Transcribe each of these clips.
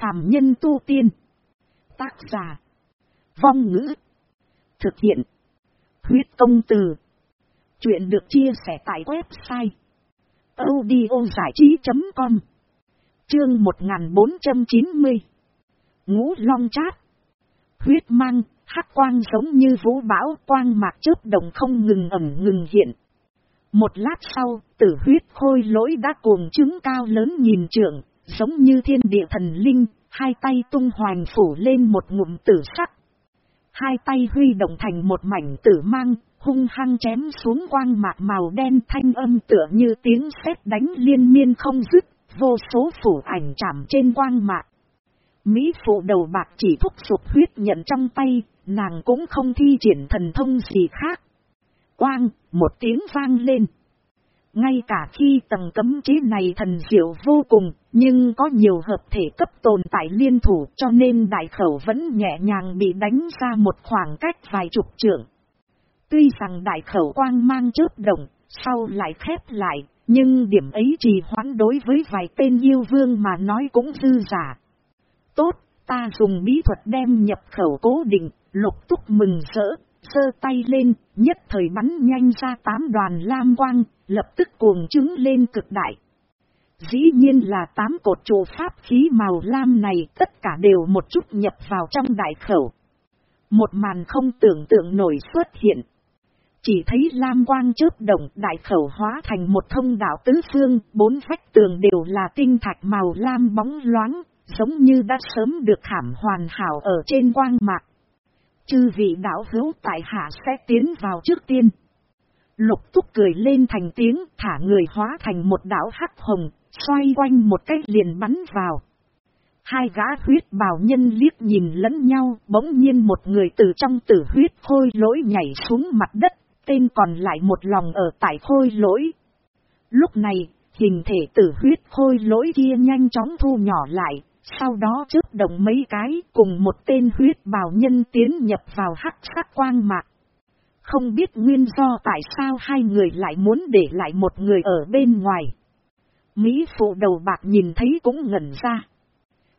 phàm nhân tu tiên. Tác giả. Vong ngữ. Thực hiện. Huyết công từ. Chuyện được chia sẻ tại website. audiozải trí.com Chương 1490 Ngũ long chát. Huyết mang, hắc quang giống như vũ bão quang mạc chớp đồng không ngừng ẩm ngừng hiện. Một lát sau, tử huyết khôi lỗi đã cuồng chứng cao lớn nhìn trưởng giống như thiên địa thần linh, hai tay tung hoành phủ lên một ngụm tử sắc. Hai tay huy động thành một mảnh tử mang, hung hăng chém xuống quang mạc màu đen thanh âm tựa như tiếng sét đánh liên miên không dứt, vô số phủ ảnh chạm trên quang mạc. Mỹ phụ đầu bạc chỉ thúc sụp huyết nhận trong tay, nàng cũng không thi triển thần thông gì khác. Quang, một tiếng vang lên. Ngay cả khi tầng cấm chế này thần diệu vô cùng, nhưng có nhiều hợp thể cấp tồn tại liên thủ cho nên đại khẩu vẫn nhẹ nhàng bị đánh ra một khoảng cách vài chục trượng. Tuy rằng đại khẩu quang mang chớp động, sau lại khép lại, nhưng điểm ấy trì hoãn đối với vài tên yêu vương mà nói cũng dư giả. Tốt, ta dùng bí thuật đem nhập khẩu cố định, lục túc mừng rỡ, sơ tay lên, nhất thời bắn nhanh ra tám đoàn lam quang, lập tức cuồng chứng lên cực đại. Dĩ nhiên là tám cột trụ pháp khí màu lam này tất cả đều một chút nhập vào trong đại khẩu. Một màn không tưởng tượng nổi xuất hiện. Chỉ thấy lam quang chớp động đại khẩu hóa thành một thông đạo tứ phương, bốn vách tường đều là tinh thạch màu lam bóng loáng, giống như đã sớm được khảm hoàn hảo ở trên quang mạc. Chư vị đạo hữu tại hạ sẽ tiến vào trước tiên. Lục túc cười lên thành tiếng thả người hóa thành một đảo hắc hồng, xoay quanh một cách liền bắn vào. Hai gã huyết bào nhân liếc nhìn lẫn nhau, bỗng nhiên một người từ trong tử huyết khôi lỗi nhảy xuống mặt đất, tên còn lại một lòng ở tại khôi lỗi. Lúc này, hình thể tử huyết khôi lỗi kia nhanh chóng thu nhỏ lại, sau đó trước động mấy cái cùng một tên huyết bào nhân tiến nhập vào hắc sắc quang mạc. Không biết nguyên do tại sao hai người lại muốn để lại một người ở bên ngoài. Mỹ phụ đầu bạc nhìn thấy cũng ngẩn ra.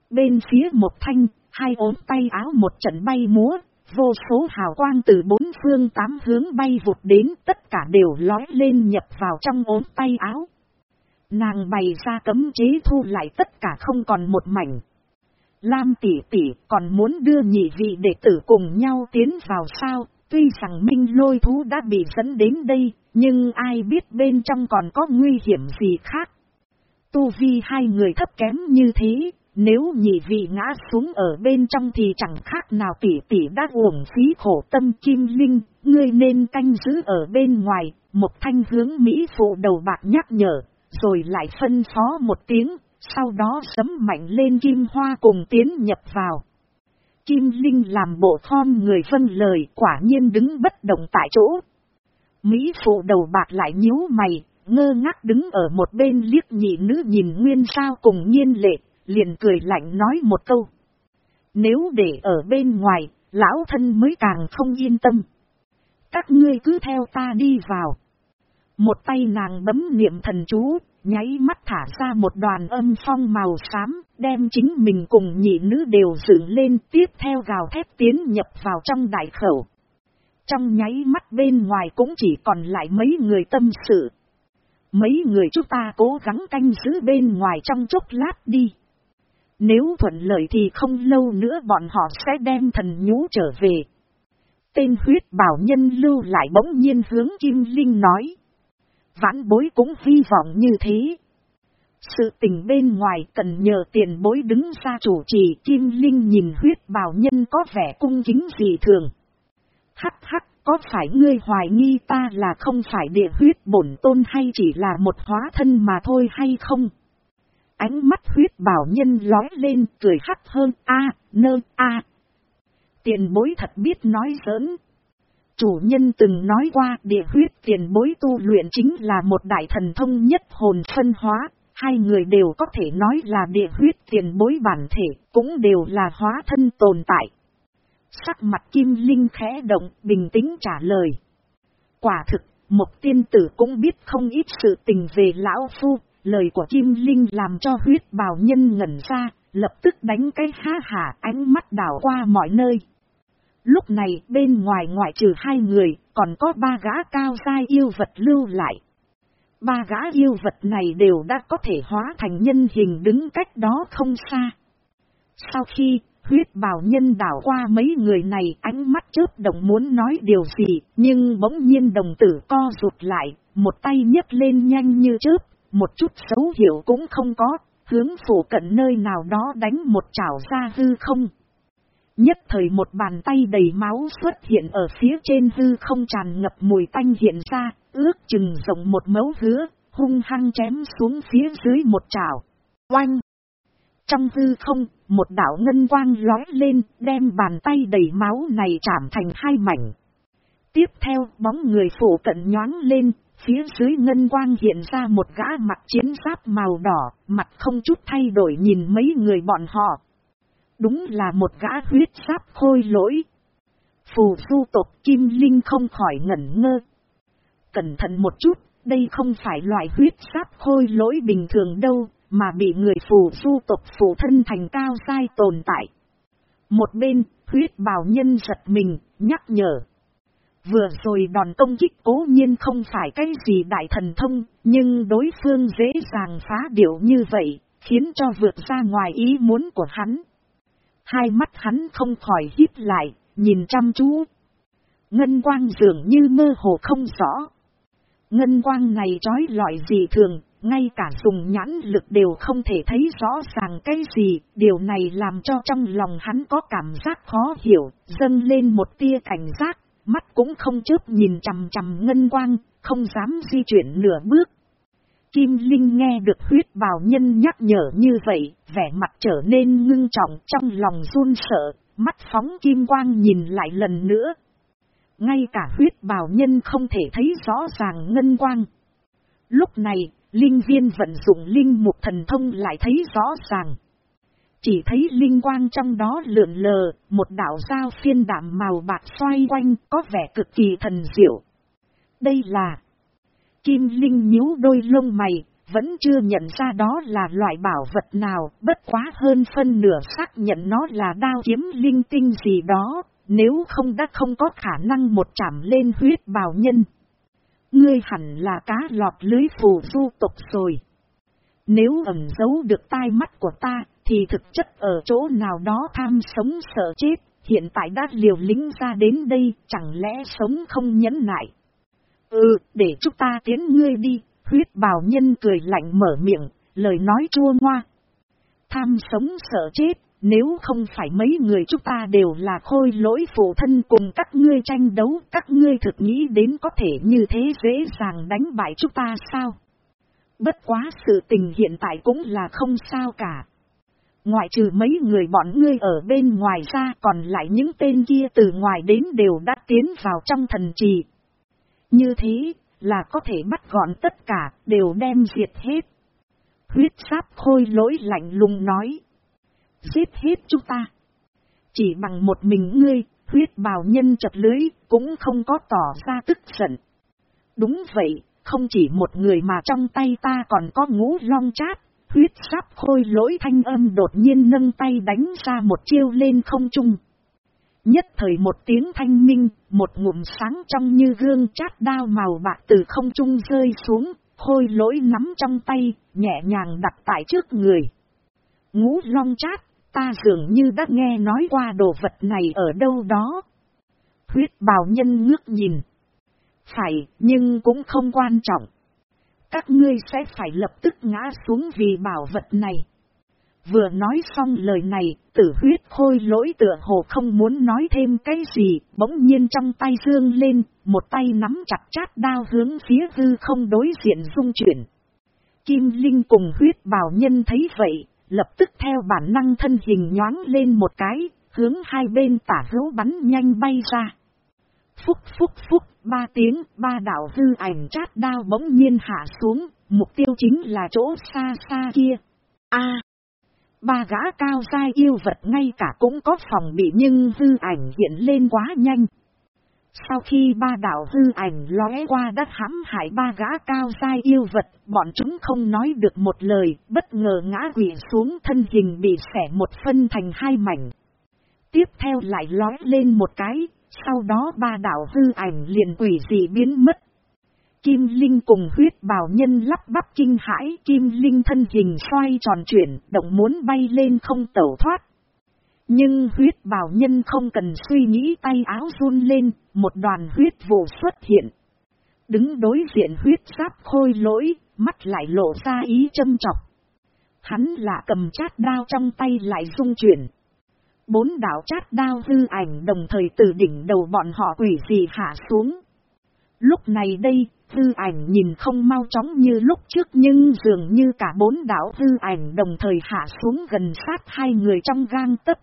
Bên phía một thanh, hai ốm tay áo một trận bay múa, vô số hào quang từ bốn phương tám hướng bay vụt đến tất cả đều lói lên nhập vào trong ốm tay áo. Nàng bày ra cấm chế thu lại tất cả không còn một mảnh. Lam tỷ tỷ còn muốn đưa nhị vị đệ tử cùng nhau tiến vào sao, tuy rằng minh lôi thú đã bị dẫn đến đây, nhưng ai biết bên trong còn có nguy hiểm gì khác. Tu vi hai người thấp kém như thế, nếu nhị vị ngã xuống ở bên trong thì chẳng khác nào tỷ tỷ đã uổng phí khổ tâm kim linh, ngươi nên canh giữ ở bên ngoài, một thanh hướng Mỹ phụ đầu bạc nhắc nhở, rồi lại phân phó một tiếng, sau đó sấm mạnh lên kim hoa cùng tiến nhập vào. Kim Linh làm bộ thon người phân lời quả nhiên đứng bất động tại chỗ. Mỹ phụ đầu bạc lại nhíu mày, ngơ ngác đứng ở một bên liếc nhị nữ nhìn nguyên sao cùng nhiên lệ, liền cười lạnh nói một câu. Nếu để ở bên ngoài, lão thân mới càng không yên tâm. Các ngươi cứ theo ta đi vào. Một tay nàng bấm niệm thần chú, nháy mắt thả ra một đoàn âm phong màu xám, đem chính mình cùng nhị nữ đều dựng lên tiếp theo gào thép tiến nhập vào trong đại khẩu. Trong nháy mắt bên ngoài cũng chỉ còn lại mấy người tâm sự. Mấy người chúng ta cố gắng canh giữ bên ngoài trong chốc lát đi. Nếu thuận lợi thì không lâu nữa bọn họ sẽ đem thần nhũ trở về. Tên huyết bảo nhân lưu lại bỗng nhiên hướng Kim Linh nói. Vãn bối cũng hy vọng như thế. Sự tình bên ngoài cần nhờ tiền bối đứng ra chủ trì Kim Linh nhìn huyết bào nhân có vẻ cung kính gì thường. Hắc hắc, có phải ngươi hoài nghi ta là không phải địa huyết bổn tôn hay chỉ là một hóa thân mà thôi hay không? Ánh mắt huyết bảo nhân lói lên cười hắc hơn a nơ a Tiền bối thật biết nói giỡn, Chủ nhân từng nói qua địa huyết tiền bối tu luyện chính là một đại thần thông nhất hồn phân hóa, hai người đều có thể nói là địa huyết tiền bối bản thể, cũng đều là hóa thân tồn tại. Sắc mặt kim linh khẽ động, bình tĩnh trả lời. Quả thực, một tiên tử cũng biết không ít sự tình về lão phu, lời của kim linh làm cho huyết bào nhân ngẩn ra, lập tức đánh cái ha hả ánh mắt đảo qua mọi nơi. Lúc này bên ngoài ngoại trừ hai người, còn có ba gã cao dai yêu vật lưu lại. Ba gã yêu vật này đều đã có thể hóa thành nhân hình đứng cách đó không xa. Sau khi huyết bào nhân đảo qua mấy người này ánh mắt chớp động muốn nói điều gì, nhưng bỗng nhiên đồng tử co rụt lại, một tay nhấc lên nhanh như chớp, một chút xấu hiểu cũng không có, hướng phủ cận nơi nào đó đánh một chảo ra hư không. Nhất thời một bàn tay đầy máu xuất hiện ở phía trên hư không tràn ngập mùi tanh hiện ra, ước chừng rộng một mấu hứa, hung hăng chém xuống phía dưới một chảo. Oanh! Trong hư không, một đảo ngân quang lói lên, đem bàn tay đầy máu này chạm thành hai mảnh. Tiếp theo, bóng người phủ cận nhoáng lên, phía dưới ngân quang hiện ra một gã mặt chiến giáp màu đỏ, mặt không chút thay đổi nhìn mấy người bọn họ. Đúng là một gã huyết sáp khôi lỗi. Phù du tộc Kim Linh không khỏi ngẩn ngơ. Cẩn thận một chút, đây không phải loại huyết sáp khôi lỗi bình thường đâu, mà bị người phù du tộc phù thân thành cao sai tồn tại. Một bên, huyết bào nhân giật mình, nhắc nhở. Vừa rồi đòn công kích cố nhiên không phải cái gì đại thần thông, nhưng đối phương dễ dàng phá điệu như vậy, khiến cho vượt ra ngoài ý muốn của hắn. Hai mắt hắn không khỏi hít lại, nhìn chăm chú. Ngân quang dường như mơ hồ không rõ. Ngân quang này trói lọi gì thường, ngay cả dùng nhãn lực đều không thể thấy rõ ràng cái gì, điều này làm cho trong lòng hắn có cảm giác khó hiểu, dâng lên một tia cảnh giác, mắt cũng không chớp nhìn chằm chằm ngân quang, không dám di chuyển nửa bước. Kim Linh nghe được huyết bào nhân nhắc nhở như vậy, vẻ mặt trở nên ngưng trọng trong lòng run sợ, mắt phóng kim quang nhìn lại lần nữa. Ngay cả huyết bào nhân không thể thấy rõ ràng ngân quang. Lúc này, Linh viên vận dụng linh mục thần thông lại thấy rõ ràng. Chỉ thấy linh quang trong đó lượn lờ, một đảo dao phiên đảm màu bạc xoay quanh có vẻ cực kỳ thần diệu. Đây là Kim Linh nhíu đôi lông mày, vẫn chưa nhận ra đó là loại bảo vật nào, bất quá hơn phân nửa xác nhận nó là đao kiếm linh tinh gì đó, nếu không đã không có khả năng một chạm lên huyết bào nhân. Ngươi hẳn là cá lọt lưới phù du tục rồi. Nếu ẩn giấu được tai mắt của ta, thì thực chất ở chỗ nào đó tham sống sợ chết, hiện tại đã liều lính ra đến đây, chẳng lẽ sống không nhẫn nại. Ừ, để chúng ta tiến ngươi đi, huyết bào nhân cười lạnh mở miệng, lời nói chua ngoa. Tham sống sợ chết, nếu không phải mấy người chúng ta đều là khôi lỗi phụ thân cùng các ngươi tranh đấu, các ngươi thực nghĩ đến có thể như thế dễ dàng đánh bại chúng ta sao? Bất quá sự tình hiện tại cũng là không sao cả. Ngoại trừ mấy người bọn ngươi ở bên ngoài ra còn lại những tên kia từ ngoài đến đều đã tiến vào trong thần trì. Như thế là có thể bắt gọn tất cả, đều đem diệt hết. Huyết sáp khôi lỗi lạnh lùng nói giết hết chúng ta. Chỉ bằng một mình ngươi, huyết bào nhân chật lưới, cũng không có tỏ ra tức giận. Đúng vậy, không chỉ một người mà trong tay ta còn có ngũ long chát, huyết sáp khôi lỗi thanh âm đột nhiên nâng tay đánh ra một chiêu lên không trung. Nhất thời một tiếng thanh minh, một ngụm sáng trong như gương chát đao màu bạc từ không trung rơi xuống, khôi lỗi nắm trong tay, nhẹ nhàng đặt tại trước người. Ngũ long chát, Ta dường như đã nghe nói qua đồ vật này ở đâu đó. Huyết bào nhân ngước nhìn. Phải, nhưng cũng không quan trọng. Các ngươi sẽ phải lập tức ngã xuống vì bảo vật này. Vừa nói xong lời này, tử huyết khôi lỗi tựa hồ không muốn nói thêm cái gì, bỗng nhiên trong tay dương lên, một tay nắm chặt chát đao hướng phía hư không đối diện dung chuyển. Kim Linh cùng huyết bào nhân thấy vậy, lập tức theo bản năng thân hình nhoáng lên một cái, hướng hai bên tả hữu bắn nhanh bay ra. Phúc phúc phúc, ba tiếng, ba đảo hư ảnh chát đao bỗng nhiên hạ xuống, mục tiêu chính là chỗ xa xa kia. a ba gã cao dai yêu vật ngay cả cũng có phòng bị nhưng hư ảnh hiện lên quá nhanh. Sau khi ba đạo hư ảnh lóe qua đất hãm hại ba gã cao dai yêu vật, bọn chúng không nói được một lời, bất ngờ ngã quỷ xuống thân hình bị xẻ một phân thành hai mảnh. Tiếp theo lại lóe lên một cái, sau đó ba đạo hư ảnh liền quỷ dị biến mất. Kim Linh cùng huyết bào nhân lắp bắp kinh hãi, Kim Linh thân hình xoay tròn chuyển, động muốn bay lên không tẩu thoát. Nhưng huyết bào nhân không cần suy nghĩ tay áo run lên, một đoàn huyết vụ xuất hiện. Đứng đối diện huyết giáp khôi lỗi, mắt lại lộ ra ý châm chọc. Hắn là cầm chát đao trong tay lại rung chuyển. Bốn đạo chát đao hư ảnh đồng thời từ đỉnh đầu bọn họ quỷ gì hạ xuống. Lúc này đây, hư ảnh nhìn không mau chóng như lúc trước nhưng dường như cả bốn đảo hư ảnh đồng thời hạ xuống gần sát hai người trong gang tấc.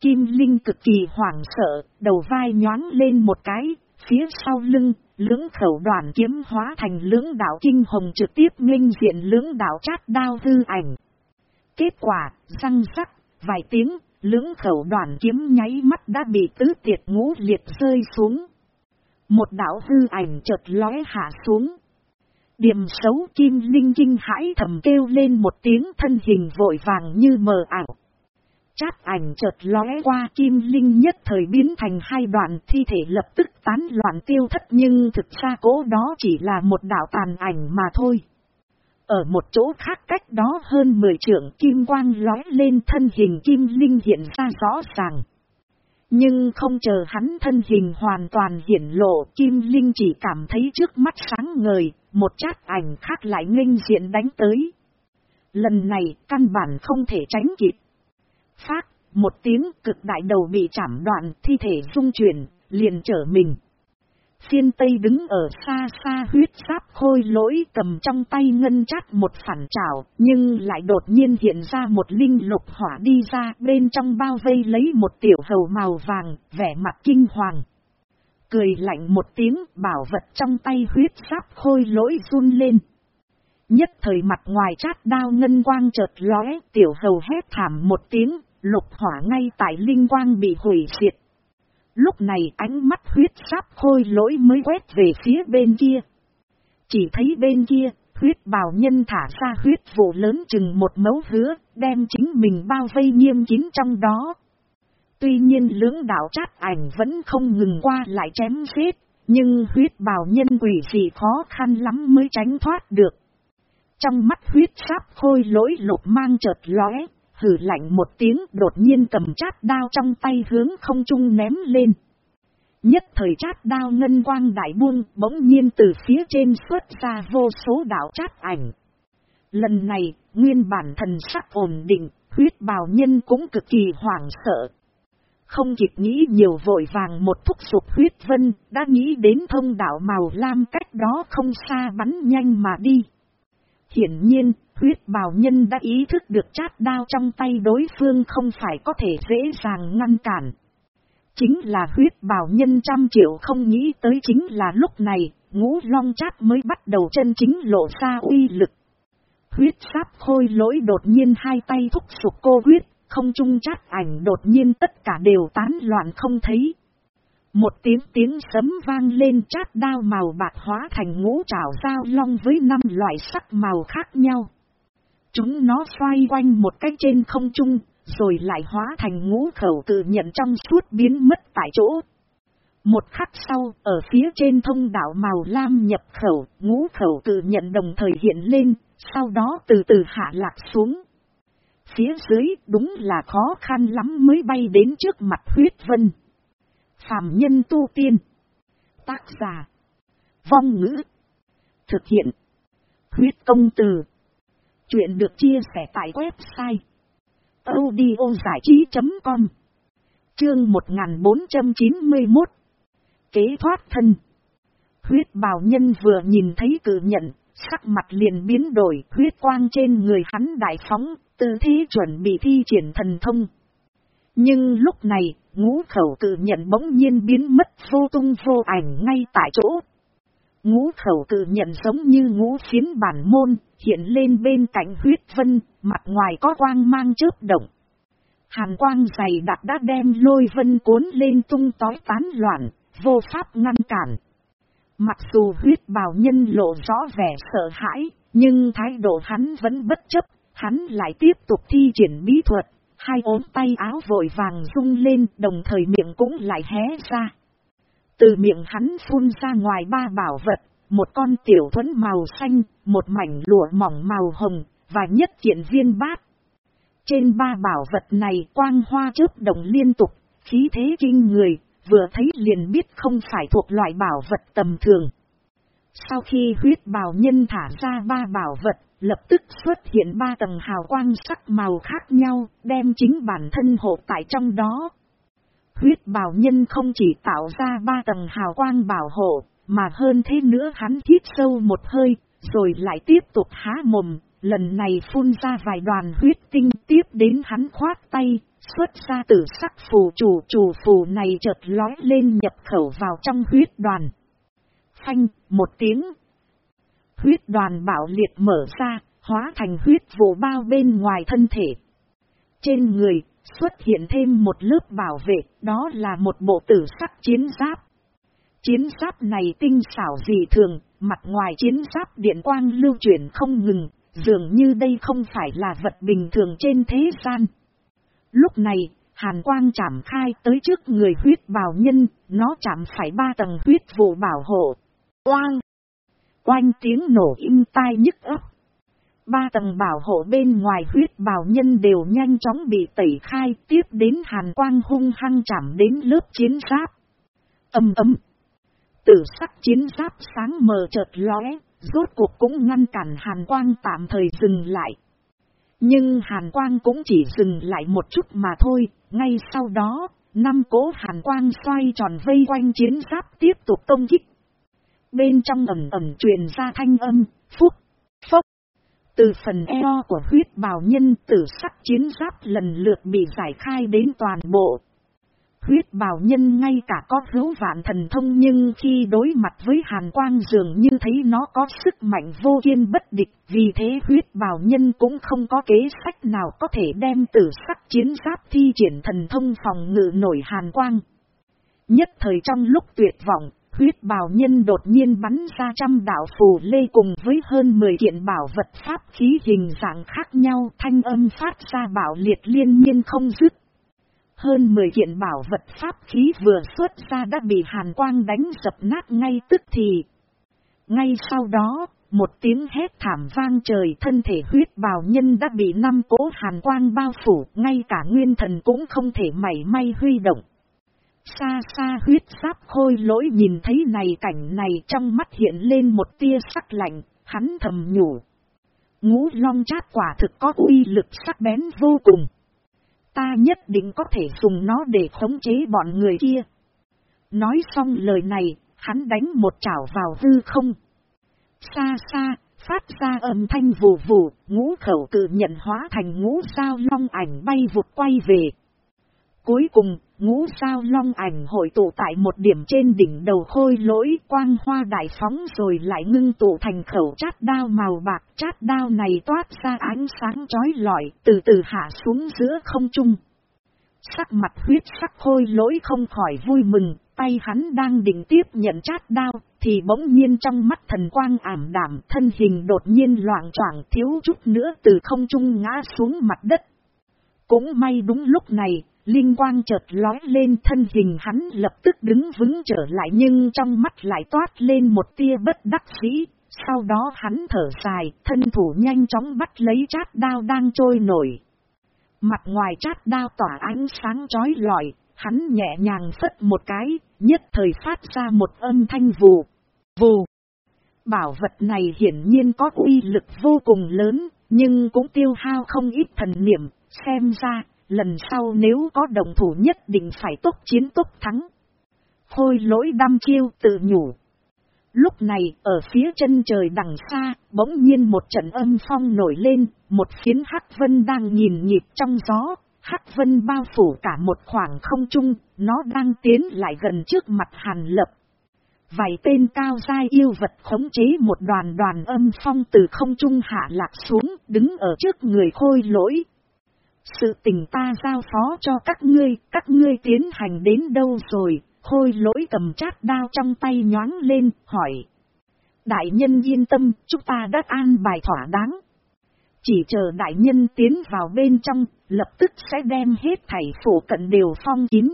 Kim Linh cực kỳ hoảng sợ, đầu vai nhoáng lên một cái, phía sau lưng, lưỡng khẩu đoàn kiếm hóa thành lưỡng đạo kinh hồng trực tiếp nghênh diện lưỡng đạo chát đao hư ảnh. Kết quả, răng rắc, vài tiếng, lưỡng khẩu đoàn kiếm nháy mắt đã bị tứ tiệt ngũ liệt rơi xuống. Một đạo hư ảnh chợt lóe hạ xuống. Điểm xấu kim linh kinh hãi thầm kêu lên một tiếng thân hình vội vàng như mờ ảo. Chát ảnh chợt lóe qua kim linh nhất thời biến thành hai đoạn thi thể lập tức tán loạn tiêu thất nhưng thực ra cố đó chỉ là một đạo tàn ảnh mà thôi. Ở một chỗ khác cách đó hơn 10 trượng kim quang lóe lên thân hình kim linh hiện ra rõ ràng. Nhưng không chờ hắn thân hình hoàn toàn hiển lộ, Kim Linh chỉ cảm thấy trước mắt sáng ngời, một chát ảnh khác lại nghênh diện đánh tới. Lần này, căn bản không thể tránh kịp. Phát, một tiếng cực đại đầu bị chảm đoạn, thi thể rung chuyển, liền trở mình. Phiên Tây đứng ở xa xa huyết sáp khôi lỗi cầm trong tay ngân chát một phản trào, nhưng lại đột nhiên hiện ra một linh lục hỏa đi ra bên trong bao vây lấy một tiểu hầu màu vàng, vẻ mặt kinh hoàng. Cười lạnh một tiếng bảo vật trong tay huyết sáp khôi lỗi run lên. Nhất thời mặt ngoài chát đao ngân quang chợt lóe, tiểu hầu hét thảm một tiếng, lục hỏa ngay tại linh quang bị hủy diệt. Lúc này ánh mắt huyết sáp khôi lỗi mới quét về phía bên kia. Chỉ thấy bên kia, huyết bào nhân thả ra huyết vụ lớn chừng một mấu hứa, đem chính mình bao vây nghiêm kín trong đó. Tuy nhiên lưỡng đạo chát ảnh vẫn không ngừng qua lại chém giết, nhưng huyết bào nhân quỷ gì khó khăn lắm mới tránh thoát được. Trong mắt huyết sáp khôi lỗi lục mang chợt lóe, hừ lạnh một tiếng đột nhiên cầm chát đao trong tay hướng không trung ném lên. Nhất thời chát đao ngân quang đại buông bỗng nhiên từ phía trên xuất ra vô số đạo chát ảnh. Lần này, nguyên bản thần sắc ổn định, huyết bào nhân cũng cực kỳ hoảng sợ. Không kịp nghĩ nhiều vội vàng một thúc sụp huyết vân, đã nghĩ đến thông đạo màu lam cách đó không xa bắn nhanh mà đi. Hiển nhiên, huyết bào nhân đã ý thức được chát đao trong tay đối phương không phải có thể dễ dàng ngăn cản. Chính là huyết bào nhân trăm triệu không nghĩ tới chính là lúc này, ngũ long chát mới bắt đầu chân chính lộ ra uy lực. Huyết sáp khôi lỗi đột nhiên hai tay thúc sụp cô huyết, không trung chát ảnh đột nhiên tất cả đều tán loạn không thấy. Một tiếng tiếng sấm vang lên chát đao màu bạc hóa thành ngũ trảo dao long với năm loại sắc màu khác nhau. Chúng nó xoay quanh một cách trên không trung, rồi lại hóa thành ngũ khẩu tự nhận trong suốt biến mất tại chỗ. Một khắc sau, ở phía trên thông đạo màu lam nhập khẩu, ngũ khẩu tự nhận đồng thời hiện lên, sau đó từ từ hạ lạc xuống. Phía dưới đúng là khó khăn lắm mới bay đến trước mặt huyết vân. Phạm nhân tu tiên. Tác giả. Vong ngữ. Thực hiện. Huyết công từ. Chuyện được chia sẻ tại website audiozảichí.com Chương 1491 Kế thoát thân Huyết bào nhân vừa nhìn thấy cử nhận, sắc mặt liền biến đổi, huyết quang trên người hắn đại phóng, tư thế chuẩn bị thi triển thần thông. Nhưng lúc này, ngũ khẩu cử nhận bỗng nhiên biến mất vô tung vô ảnh ngay tại chỗ. Ngũ khẩu cử nhận giống như ngũ phiến bản môn, hiện lên bên cạnh huyết vân, mặt ngoài có quang mang chớp động. Hàn quang dày đặc đã đem lôi vân cuốn lên tung tói tán loạn, vô pháp ngăn cản. Mặc dù huyết bào nhân lộ rõ vẻ sợ hãi, nhưng thái độ hắn vẫn bất chấp, hắn lại tiếp tục thi triển bí thuật, hai ốm tay áo vội vàng rung lên đồng thời miệng cũng lại hé ra. Từ miệng hắn phun ra ngoài ba bảo vật, một con tiểu thuẫn màu xanh, một mảnh lụa mỏng màu hồng, và nhất kiện viên bát. Trên ba bảo vật này quang hoa chớp đồng liên tục, khí thế kinh người, vừa thấy liền biết không phải thuộc loại bảo vật tầm thường. Sau khi huyết bào nhân thả ra ba bảo vật, lập tức xuất hiện ba tầng hào quang sắc màu khác nhau, đem chính bản thân hộ tại trong đó. Huyết bào nhân không chỉ tạo ra ba tầng hào quang bảo hộ, mà hơn thế nữa hắn hít sâu một hơi, rồi lại tiếp tục há mồm, lần này phun ra vài đoàn huyết tinh tiếp đến hắn khoát tay, xuất ra tử sắc phù chủ chủ phù này chợt lói lên nhập khẩu vào trong huyết đoàn. Phanh, một tiếng. Huyết đoàn bảo liệt mở ra, hóa thành huyết vụ bao bên ngoài thân thể. Trên người, xuất hiện thêm một lớp bảo vệ, đó là một bộ tử sắc chiến giáp. Chiến giáp này tinh xảo dị thường, mặt ngoài chiến giáp điện quang lưu chuyển không ngừng, dường như đây không phải là vật bình thường trên thế gian. Lúc này, hàn quang chạm khai tới trước người huyết bào nhân, nó chạm phải ba tầng huyết vụ bảo hộ. Oang! Oanh tiếng nổ im tai nhức ấp. Ba tầng bảo hộ bên ngoài huyết bào nhân đều nhanh chóng bị tẩy khai tiếp đến hàn quang hung hăng chạm đến lớp chiến giáp. Âm ấm. Tử sắc chiến giáp sáng mờ chợt lóe, rốt cuộc cũng ngăn cản hàn quang tạm thời dừng lại. Nhưng hàn quang cũng chỉ dừng lại một chút mà thôi, ngay sau đó, năm cố hàn quang xoay tròn vây quanh chiến giáp tiếp tục công kích. Bên trong ẩm ẩm truyền ra thanh âm, phúc, phốc. Từ phần eo của huyết bào nhân tử sắc chiến giáp lần lượt bị giải khai đến toàn bộ. Huyết bào nhân ngay cả có hữu vạn thần thông nhưng khi đối mặt với hàn quang dường như thấy nó có sức mạnh vô kiên bất địch. Vì thế huyết bào nhân cũng không có kế sách nào có thể đem tử sắc chiến giáp thi triển thần thông phòng ngự nổi hàn quang. Nhất thời trong lúc tuyệt vọng, huyết bào nhân đột nhiên bắn ra trăm đạo phù lê cùng với hơn 10 kiện bảo vật pháp khí hình dạng khác nhau thanh âm phát ra bảo liệt liên miên không dứt. Hơn 10 kiện bảo vật pháp khí vừa xuất ra đã bị hàn quang đánh dập nát ngay tức thì. Ngay sau đó, một tiếng hét thảm vang trời thân thể huyết bào nhân đã bị năm cố hàn quang bao phủ, ngay cả nguyên thần cũng không thể mảy may huy động. Xa xa huyết giáp khôi lỗi nhìn thấy này cảnh này trong mắt hiện lên một tia sắc lạnh, hắn thầm nhủ. Ngũ long chát quả thực có uy lực sắc bén vô cùng. Ta nhất định có thể dùng nó để khống chế bọn người kia. Nói xong lời này, hắn đánh một chảo vào hư không. Xa xa, phát ra âm thanh vù vù, ngũ khẩu cự nhận hóa thành ngũ sao long ảnh bay vụt quay về. Cuối cùng, ngũ sao long ảnh hội tụ tại một điểm trên đỉnh đầu khôi lỗi quang hoa đại phóng rồi lại ngưng tụ thành khẩu chát đao màu bạc. Chát đao này toát ra ánh sáng chói lọi, từ từ hạ xuống giữa không trung. Sắc mặt huyết sắc khôi lỗi không khỏi vui mừng, tay hắn đang định tiếp nhận chát đao, thì bỗng nhiên trong mắt thần quang ảm đảm, thân hình đột nhiên loạn choạng thiếu chút nữa từ không trung ngã xuống mặt đất. Cũng may đúng lúc này, Linh quang chợt lói lên thân hình hắn lập tức đứng vững trở lại nhưng trong mắt lại toát lên một tia bất đắc dĩ. Sau đó hắn thở dài, thân thủ nhanh chóng bắt lấy chát đao đang trôi nổi. Mặt ngoài chát đao tỏa ánh sáng chói lọi, hắn nhẹ nhàng phất một cái, nhất thời phát ra một âm thanh vù. Vù! Bảo vật này hiển nhiên có uy lực vô cùng lớn, nhưng cũng tiêu hao không ít thần niệm, xem ra lần sau nếu có đồng thủ nhất định phải tốt chiến tốt thắng. Khôi lỗi đăm chiêu tự nhủ. Lúc này, ở phía chân trời đằng xa, bỗng nhiên một trận âm phong nổi lên, một phiến hắc vân đang nhìn nhịp trong gió, hắc vân bao phủ cả một khoảng không trung, nó đang tiến lại gần trước mặt hàn lập. Vài tên cao dai yêu vật khống chế một đoàn đoàn âm phong từ không trung hạ lạc xuống, đứng ở trước người khôi lỗi. Sự tình ta giao phó cho các ngươi, các ngươi tiến hành đến đâu rồi, khôi lỗi cầm chát đao trong tay nhoáng lên, hỏi. Đại nhân yên tâm, chúng ta đã an bài thỏa đáng. Chỉ chờ đại nhân tiến vào bên trong, lập tức sẽ đem hết thảy phủ cận đều phong kín.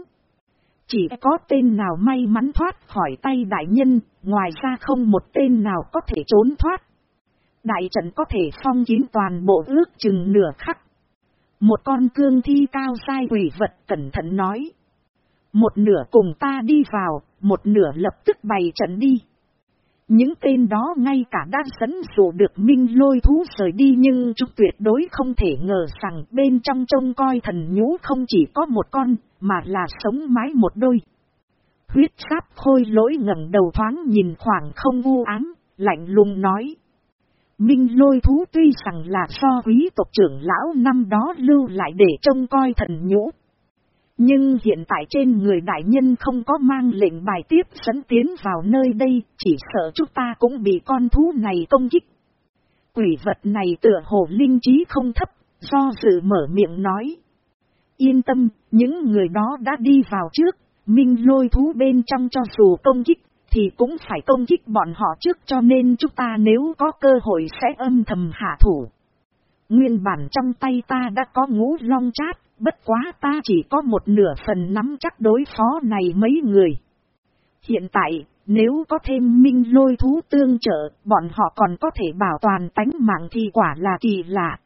Chỉ có tên nào may mắn thoát khỏi tay đại nhân, ngoài ra không một tên nào có thể trốn thoát. Đại trận có thể phong kín toàn bộ ước chừng nửa khắc. Một con cương thi cao sai quỷ vật cẩn thận nói. Một nửa cùng ta đi vào, một nửa lập tức bày trận đi. Những tên đó ngay cả đã dẫn dụ được minh lôi thú rời đi nhưng chúng tuyệt đối không thể ngờ rằng bên trong trông coi thần nhũ không chỉ có một con, mà là sống mái một đôi. Huyết sáp khôi lỗi ngẩng đầu thoáng nhìn khoảng không vu ám, lạnh lùng nói. Minh lôi thú tuy rằng là so quý tộc trưởng lão năm đó lưu lại để trông coi thần nhũ. Nhưng hiện tại trên người đại nhân không có mang lệnh bài tiếp dẫn tiến vào nơi đây, chỉ sợ chúng ta cũng bị con thú này công kích. Quỷ vật này tựa hồ linh trí không thấp, do dự mở miệng nói. Yên tâm, những người đó đã đi vào trước, minh lôi thú bên trong cho dù công kích, thì cũng phải công kích bọn họ trước cho nên chúng ta nếu có cơ hội sẽ âm thầm hạ thủ. Nguyên bản trong tay ta đã có ngũ long chát, bất quá ta chỉ có một nửa phần nắm chắc đối phó này mấy người. Hiện tại, nếu có thêm minh lôi thú tương trợ, bọn họ còn có thể bảo toàn tánh mạng thì quả là kỳ lạ.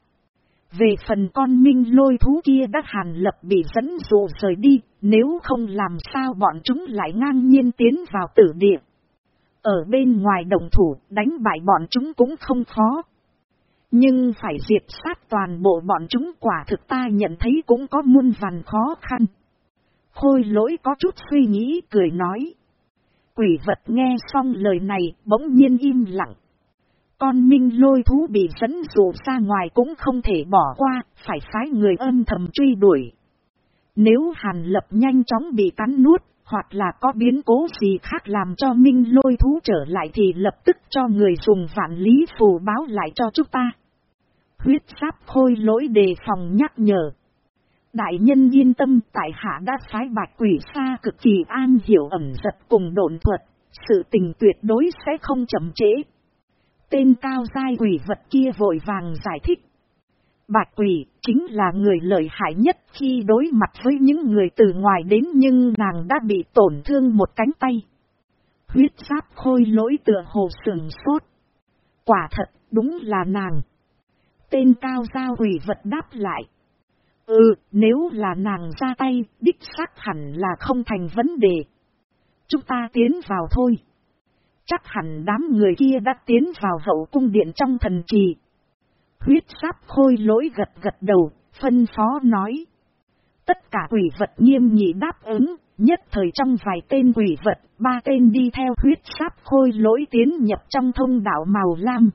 Về phần con minh lôi thú kia đã hàn lập bị dẫn dụ rời đi, nếu không làm sao bọn chúng lại ngang nhiên tiến vào tử địa. Ở bên ngoài đồng thủ, đánh bại bọn chúng cũng không khó. Nhưng phải diệt sát toàn bộ bọn chúng quả thực ta nhận thấy cũng có muôn vàn khó khăn. Khôi lỗi có chút suy nghĩ cười nói. Quỷ vật nghe xong lời này bỗng nhiên im lặng. Con minh lôi thú bị dẫn dụ ra ngoài cũng không thể bỏ qua, phải phái người âm thầm truy đuổi. Nếu hàn lập nhanh chóng bị cắn nuốt, hoặc là có biến cố gì khác làm cho minh lôi thú trở lại thì lập tức cho người dùng vạn lý phù báo lại cho chúng ta. Huyết sáp khôi lỗi đề phòng nhắc nhở. Đại nhân yên tâm tại hạ đã phái bạch quỷ xa cực kỳ an hiểu ẩm giật cùng độn thuật, sự tình tuyệt đối sẽ không chậm trễ. Tên cao giai quỷ vật kia vội vàng giải thích. Bạch quỷ chính là người lợi hại nhất khi đối mặt với những người từ ngoài đến nhưng nàng đã bị tổn thương một cánh tay. Huyết giáp khôi lỗi tựa hồ sườn sốt. Quả thật, đúng là nàng. Tên cao giao quỷ vật đáp lại. Ừ, nếu là nàng ra tay, đích xác hẳn là không thành vấn đề. Chúng ta tiến vào thôi. Chắc hẳn đám người kia đã tiến vào hậu cung điện trong thần trì. Huyết sáp khôi lỗi gật gật đầu, phân phó nói. Tất cả quỷ vật nghiêm nhị đáp ứng, nhất thời trong vài tên quỷ vật, ba tên đi theo huyết sáp khôi lỗi tiến nhập trong thông đạo màu lam.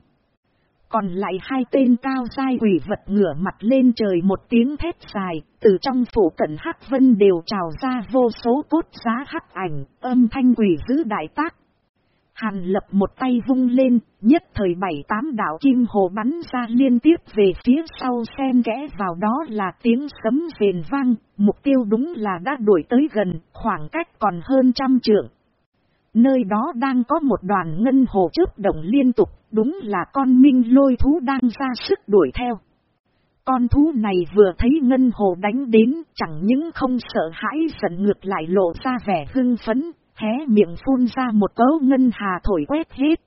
Còn lại hai tên cao sai quỷ vật ngửa mặt lên trời một tiếng thét dài, từ trong phủ cận hắc vân đều trào ra vô số cốt giá hắc ảnh, âm thanh quỷ giữ đại tác. Hàn lập một tay vung lên, nhất thời bảy tám đạo kim hồ bắn ra liên tiếp về phía sau xen kẽ vào đó là tiếng sấm rền vang, mục tiêu đúng là đã đuổi tới gần, khoảng cách còn hơn trăm trượng. Nơi đó đang có một đoàn ngân hồ chớp động liên tục, đúng là con minh lôi thú đang ra sức đuổi theo. Con thú này vừa thấy ngân hồ đánh đến, chẳng những không sợ hãi giận ngược lại lộ ra vẻ hưng phấn, hé miệng phun ra một cấu ngân hà thổi quét hết.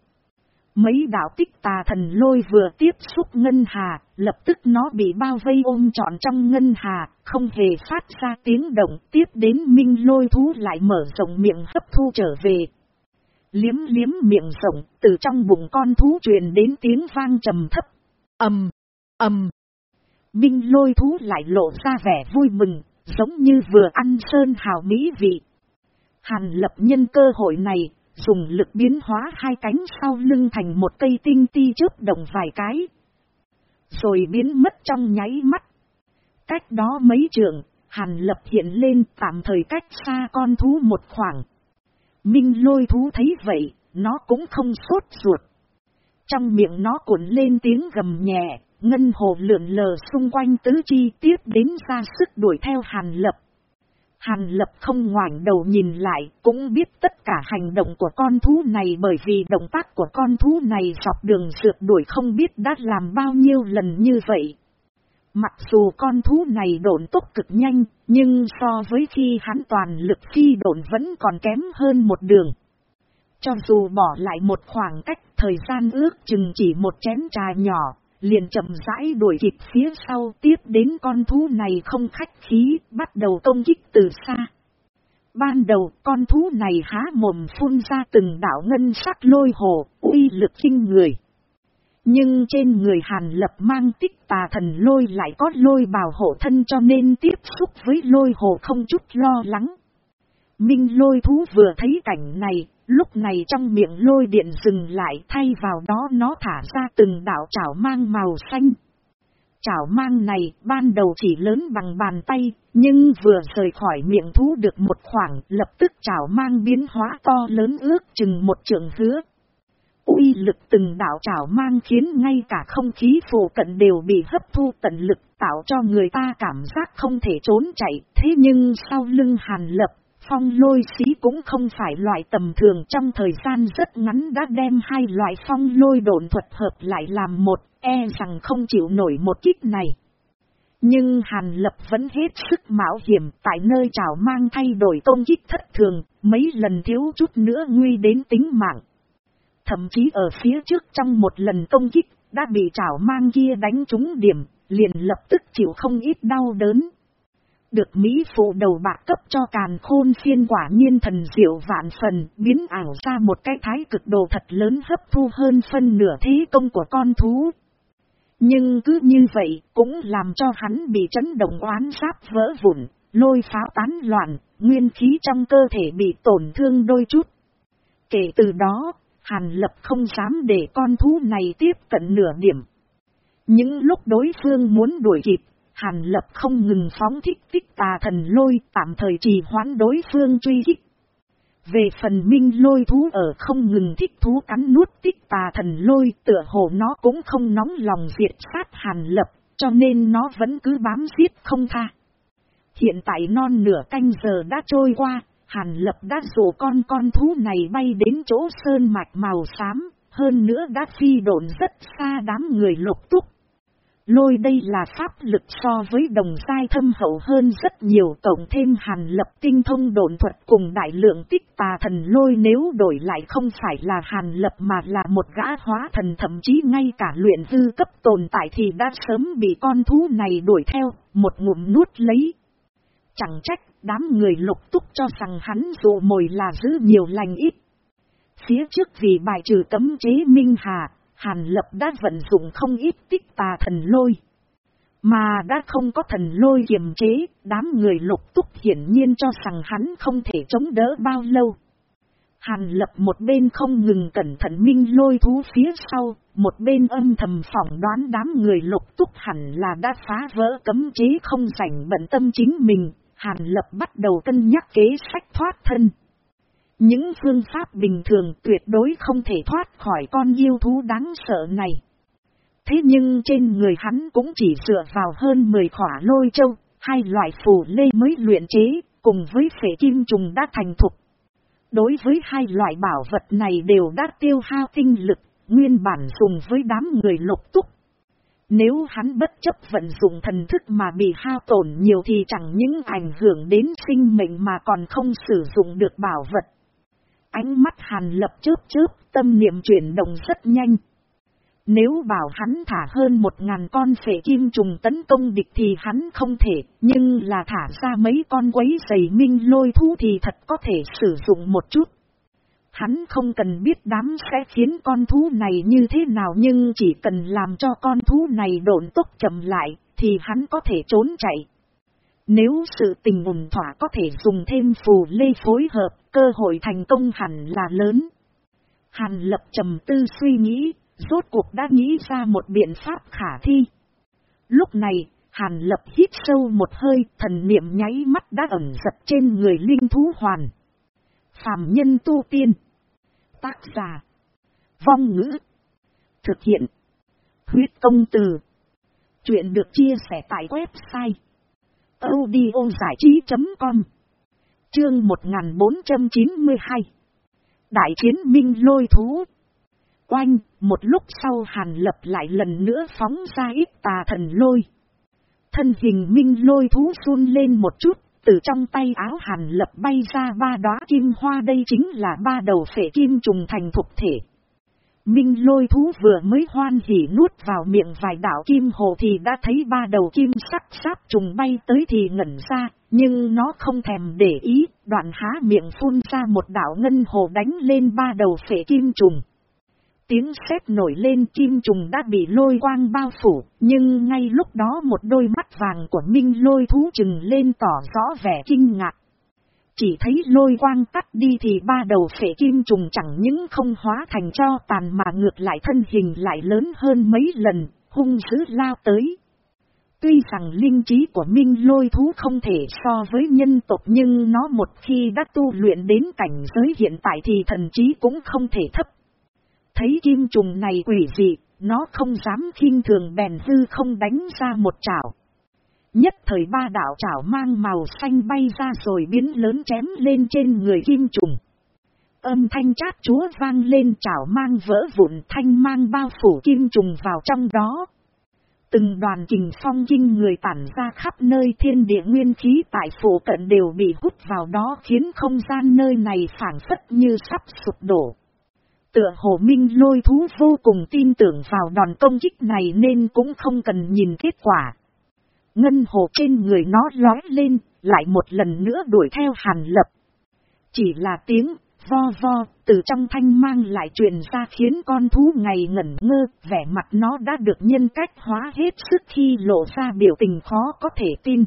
Mấy đạo tích tà thần lôi vừa tiếp xúc ngân hà, lập tức nó bị bao vây ôm trọn trong ngân hà, không hề phát ra tiếng động, tiếp đến minh lôi thú lại mở rộng miệng hấp thu trở về. Liếm liếm miệng rộng, từ trong bụng con thú truyền đến tiếng vang trầm thấp. ầm, ầm. Minh lôi thú lại lộ ra vẻ vui mừng, giống như vừa ăn sơn hào mỹ vị. Hàn lập nhân cơ hội này, dùng lực biến hóa hai cánh sau lưng thành một cây tinh ti chớp động vài cái. Rồi biến mất trong nháy mắt. Cách đó mấy trường, hàn lập hiện lên tạm thời cách xa con thú một khoảng. Minh lôi thú thấy vậy, nó cũng không sốt ruột. Trong miệng nó cuộn lên tiếng gầm nhẹ, ngân hồ lượn lờ xung quanh tứ chi tiếp đến ra sức đuổi theo hàn lập. Hàn lập không ngoảnh đầu nhìn lại, cũng biết tất cả hành động của con thú này bởi vì động tác của con thú này dọc đường sượt đuổi không biết đã làm bao nhiêu lần như vậy. Mặc dù con thú này độn tốc cực nhanh, nhưng so với khi hắn toàn lực phi độn vẫn còn kém hơn một đường. Cho dù bỏ lại một khoảng cách thời gian ước chừng chỉ một chén trà nhỏ, liền chậm rãi đuổi kịp phía sau tiếp đến con thú này không khách khí, bắt đầu công kích từ xa. Ban đầu con thú này há mồm phun ra từng đảo ngân sắc lôi hồ, uy lực kinh người. Nhưng trên người Hàn Lập mang tích tà thần lôi lại có lôi bảo hộ thân cho nên tiếp xúc với lôi hồ không chút lo lắng. Minh lôi thú vừa thấy cảnh này, lúc này trong miệng lôi điện dừng lại thay vào đó nó thả ra từng đảo chảo mang màu xanh. Chảo mang này ban đầu chỉ lớn bằng bàn tay, nhưng vừa rời khỏi miệng thú được một khoảng lập tức chảo mang biến hóa to lớn ước chừng một trường hứa uy lực từng đạo chảo mang khiến ngay cả không khí phổ cận đều bị hấp thu tận lực tạo cho người ta cảm giác không thể trốn chạy. Thế nhưng sau lưng hàn lập, phong lôi xí cũng không phải loại tầm thường trong thời gian rất ngắn đã đem hai loại phong lôi độn thuật hợp lại làm một, e rằng không chịu nổi một kích này. Nhưng Hàn Lập vẫn hết sức mạo hiểm tại nơi trào mang thay đổi công kích thất thường, mấy lần thiếu chút nữa nguy đến tính mạng. Thậm chí ở phía trước trong một lần công kích, đã bị chảo mang kia đánh trúng điểm, liền lập tức chịu không ít đau đớn. Được Mỹ phụ đầu bạc cấp cho càn khôn phiên quả nhiên thần diệu vạn phần, biến ảo ra một cái thái cực đồ thật lớn hấp thu hơn phân nửa thế công của con thú. Nhưng cứ như vậy, cũng làm cho hắn bị chấn động oán giáp vỡ vụn, lôi pháo tán loạn, nguyên khí trong cơ thể bị tổn thương đôi chút. Kể từ đó, Hàn lập không dám để con thú này tiếp cận nửa điểm. Những lúc đối phương muốn đuổi kịp, Hàn lập không ngừng phóng thích tích tà thần lôi tạm thời trì hoãn đối phương truy kích. Về phần minh lôi thú ở không ngừng thích thú cắn nuốt tích tà thần lôi tựa hồ nó cũng không nóng lòng diệt sát hàn lập, cho nên nó vẫn cứ bám giết không tha. Hiện tại non nửa canh giờ đã trôi qua, Hàn lập đã rủ con con thú này bay đến chỗ sơn mạch màu xám, hơn nữa đã phi độn rất xa đám người lục túc. Lôi đây là pháp lực so với đồng sai thâm hậu hơn rất nhiều tổng thêm hàn lập tinh thông độn thuật cùng đại lượng tích tà thần lôi nếu đổi lại không phải là hàn lập mà là một gã hóa thần thậm chí ngay cả luyện hư cấp tồn tại thì đã sớm bị con thú này đuổi theo, một ngụm nuốt lấy. Chẳng trách Đám người lục túc cho rằng hắn dụ mồi là giữ nhiều lành ít. Phía trước vì bài trừ cấm chế Minh Hà, Hàn Lập đã vận dụng không ít tích tà thần lôi. Mà đã không có thần lôi kiềm chế, đám người lục túc hiển nhiên cho rằng hắn không thể chống đỡ bao lâu. Hàn lập một bên không ngừng cẩn thận minh lôi thú phía sau, một bên âm thầm phỏng đoán đám người lục túc hẳn là đã phá vỡ cấm chế không rảnh bận tâm chính mình, Hàn Lập bắt đầu cân nhắc kế sách thoát thân. Những phương pháp bình thường tuyệt đối không thể thoát khỏi con yêu thú đáng sợ này. Thế nhưng trên người hắn cũng chỉ dựa vào hơn 10 khỏa lôi châu, hai loại phù lê mới luyện chế, cùng với phể kim trùng đã thành thục. Đối với hai loại bảo vật này đều đã tiêu hao tinh lực, nguyên bản dùng với đám người lục túc nếu hắn bất chấp vận dụng thần thức mà bị hao tổn nhiều thì chẳng những ảnh hưởng đến sinh mệnh mà còn không sử dụng được bảo vật. Ánh mắt hàn lập chớp chớp, tâm niệm chuyển động rất nhanh. Nếu bảo hắn thả hơn một ngàn con phệ kim trùng tấn công địch thì hắn không thể, nhưng là thả ra mấy con quấy giày minh lôi thú thì thật có thể sử dụng một chút. Hắn không cần biết đám sẽ khiến con thú này như thế nào nhưng chỉ cần làm cho con thú này độn tốc chậm lại thì hắn có thể trốn chạy. Nếu sự tình ủng thỏa có thể dùng thêm phù lê phối hợp, cơ hội thành công hẳn là lớn. Hàn lập trầm tư suy nghĩ, rốt cuộc đã nghĩ ra một biện pháp khả thi. Lúc này, Hàn lập hít sâu một hơi, thần niệm nháy mắt đã ẩn giật trên người linh thú hoàn. Phạm nhân tu tiên. Tác giả. Vong ngữ. Thực hiện. Huyết công từ. Chuyện được chia sẻ tại website. audiozải trí.com Chương 1492 Đại chiến minh lôi thú Oanh, một lúc sau hàn lập lại lần nữa phóng ra ít tà thần lôi. Thân hình minh lôi thú run lên một chút, từ trong tay áo hàn lập bay ra ba đóa kim hoa đây chính là ba đầu phệ kim trùng thành thục thể. Minh lôi thú vừa mới hoan hỉ nuốt vào miệng vài đảo kim hồ thì đã thấy ba đầu kim sắc sáp trùng bay tới thì ngẩn ra, nhưng nó không thèm để ý, đoạn há miệng phun ra một đảo ngân hồ đánh lên ba đầu phệ kim trùng. Tiếng sét nổi lên kim trùng đã bị lôi quang bao phủ, nhưng ngay lúc đó một đôi mắt vàng của Minh lôi thú chừng lên tỏ rõ vẻ kinh ngạc. Chỉ thấy lôi quang tắt đi thì ba đầu phệ kim trùng chẳng những không hóa thành cho tàn mà ngược lại thân hình lại lớn hơn mấy lần, hung dữ lao tới. Tuy rằng linh trí của Minh lôi thú không thể so với nhân tộc nhưng nó một khi đã tu luyện đến cảnh giới hiện tại thì thần trí cũng không thể thấp. Thấy kim trùng này quỷ dị, nó không dám khinh thường bèn dư không đánh ra một chảo. Nhất thời ba đảo chảo mang màu xanh bay ra rồi biến lớn chém lên trên người kim trùng. Âm thanh chát chúa vang lên chảo mang vỡ vụn thanh mang bao phủ kim trùng vào trong đó. Từng đoàn kình phong kinh người tản ra khắp nơi thiên địa nguyên khí tại phủ cận đều bị hút vào đó khiến không gian nơi này phản phất như sắp sụp đổ. Tựa hồ minh lôi thú vô cùng tin tưởng vào đòn công kích này nên cũng không cần nhìn kết quả. Ngân hồ trên người nó lói lên, lại một lần nữa đuổi theo hàn lập. Chỉ là tiếng, vo vo, từ trong thanh mang lại truyền ra khiến con thú ngày ngẩn ngơ, vẻ mặt nó đã được nhân cách hóa hết sức khi lộ ra biểu tình khó có thể tin.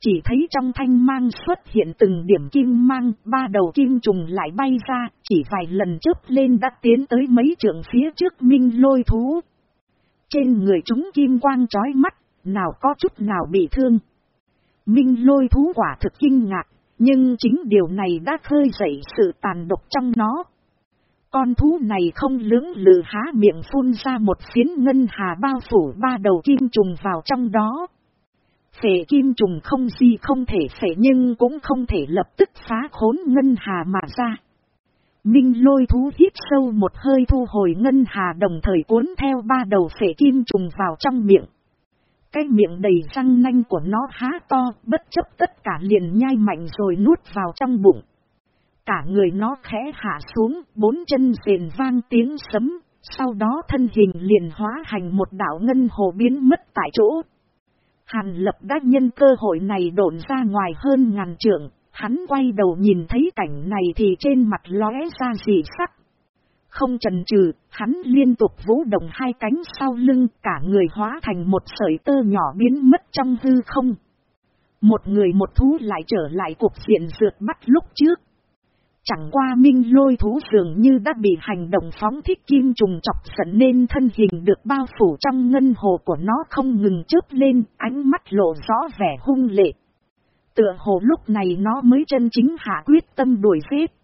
Chỉ thấy trong thanh mang xuất hiện từng điểm kim mang, ba đầu kim trùng lại bay ra, chỉ vài lần chớp lên đã tiến tới mấy trường phía trước minh lôi thú. Trên người chúng kim quang trói mắt, nào có chút nào bị thương. Minh lôi thú quả thực kinh ngạc, nhưng chính điều này đã khơi dậy sự tàn độc trong nó. Con thú này không lưỡng lự há miệng phun ra một phiến ngân hà bao phủ ba đầu kim trùng vào trong đó. Phệ kim trùng không gì không thể phệ nhưng cũng không thể lập tức phá khốn ngân hà mà ra. Minh lôi thú hít sâu một hơi thu hồi ngân hà đồng thời cuốn theo ba đầu phệ kim trùng vào trong miệng. Cái miệng đầy răng nanh của nó há to, bất chấp tất cả liền nhai mạnh rồi nuốt vào trong bụng. Cả người nó khẽ hạ xuống, bốn chân rền vang tiếng sấm, sau đó thân hình liền hóa thành một đảo ngân hồ biến mất tại chỗ. Hàn lập đã nhân cơ hội này đổn ra ngoài hơn ngàn trượng, hắn quay đầu nhìn thấy cảnh này thì trên mặt lóe ra dị sắc. Không trần trừ, hắn liên tục vũ động hai cánh sau lưng cả người hóa thành một sợi tơ nhỏ biến mất trong hư không. Một người một thú lại trở lại cuộc diện rượt bắt lúc trước. Chẳng qua minh lôi thú dường như đã bị hành động phóng thích kim trùng chọc giận nên thân hình được bao phủ trong ngân hồ của nó không ngừng chớp lên, ánh mắt lộ rõ vẻ hung lệ. Tựa hồ lúc này nó mới chân chính hạ quyết tâm đuổi giết.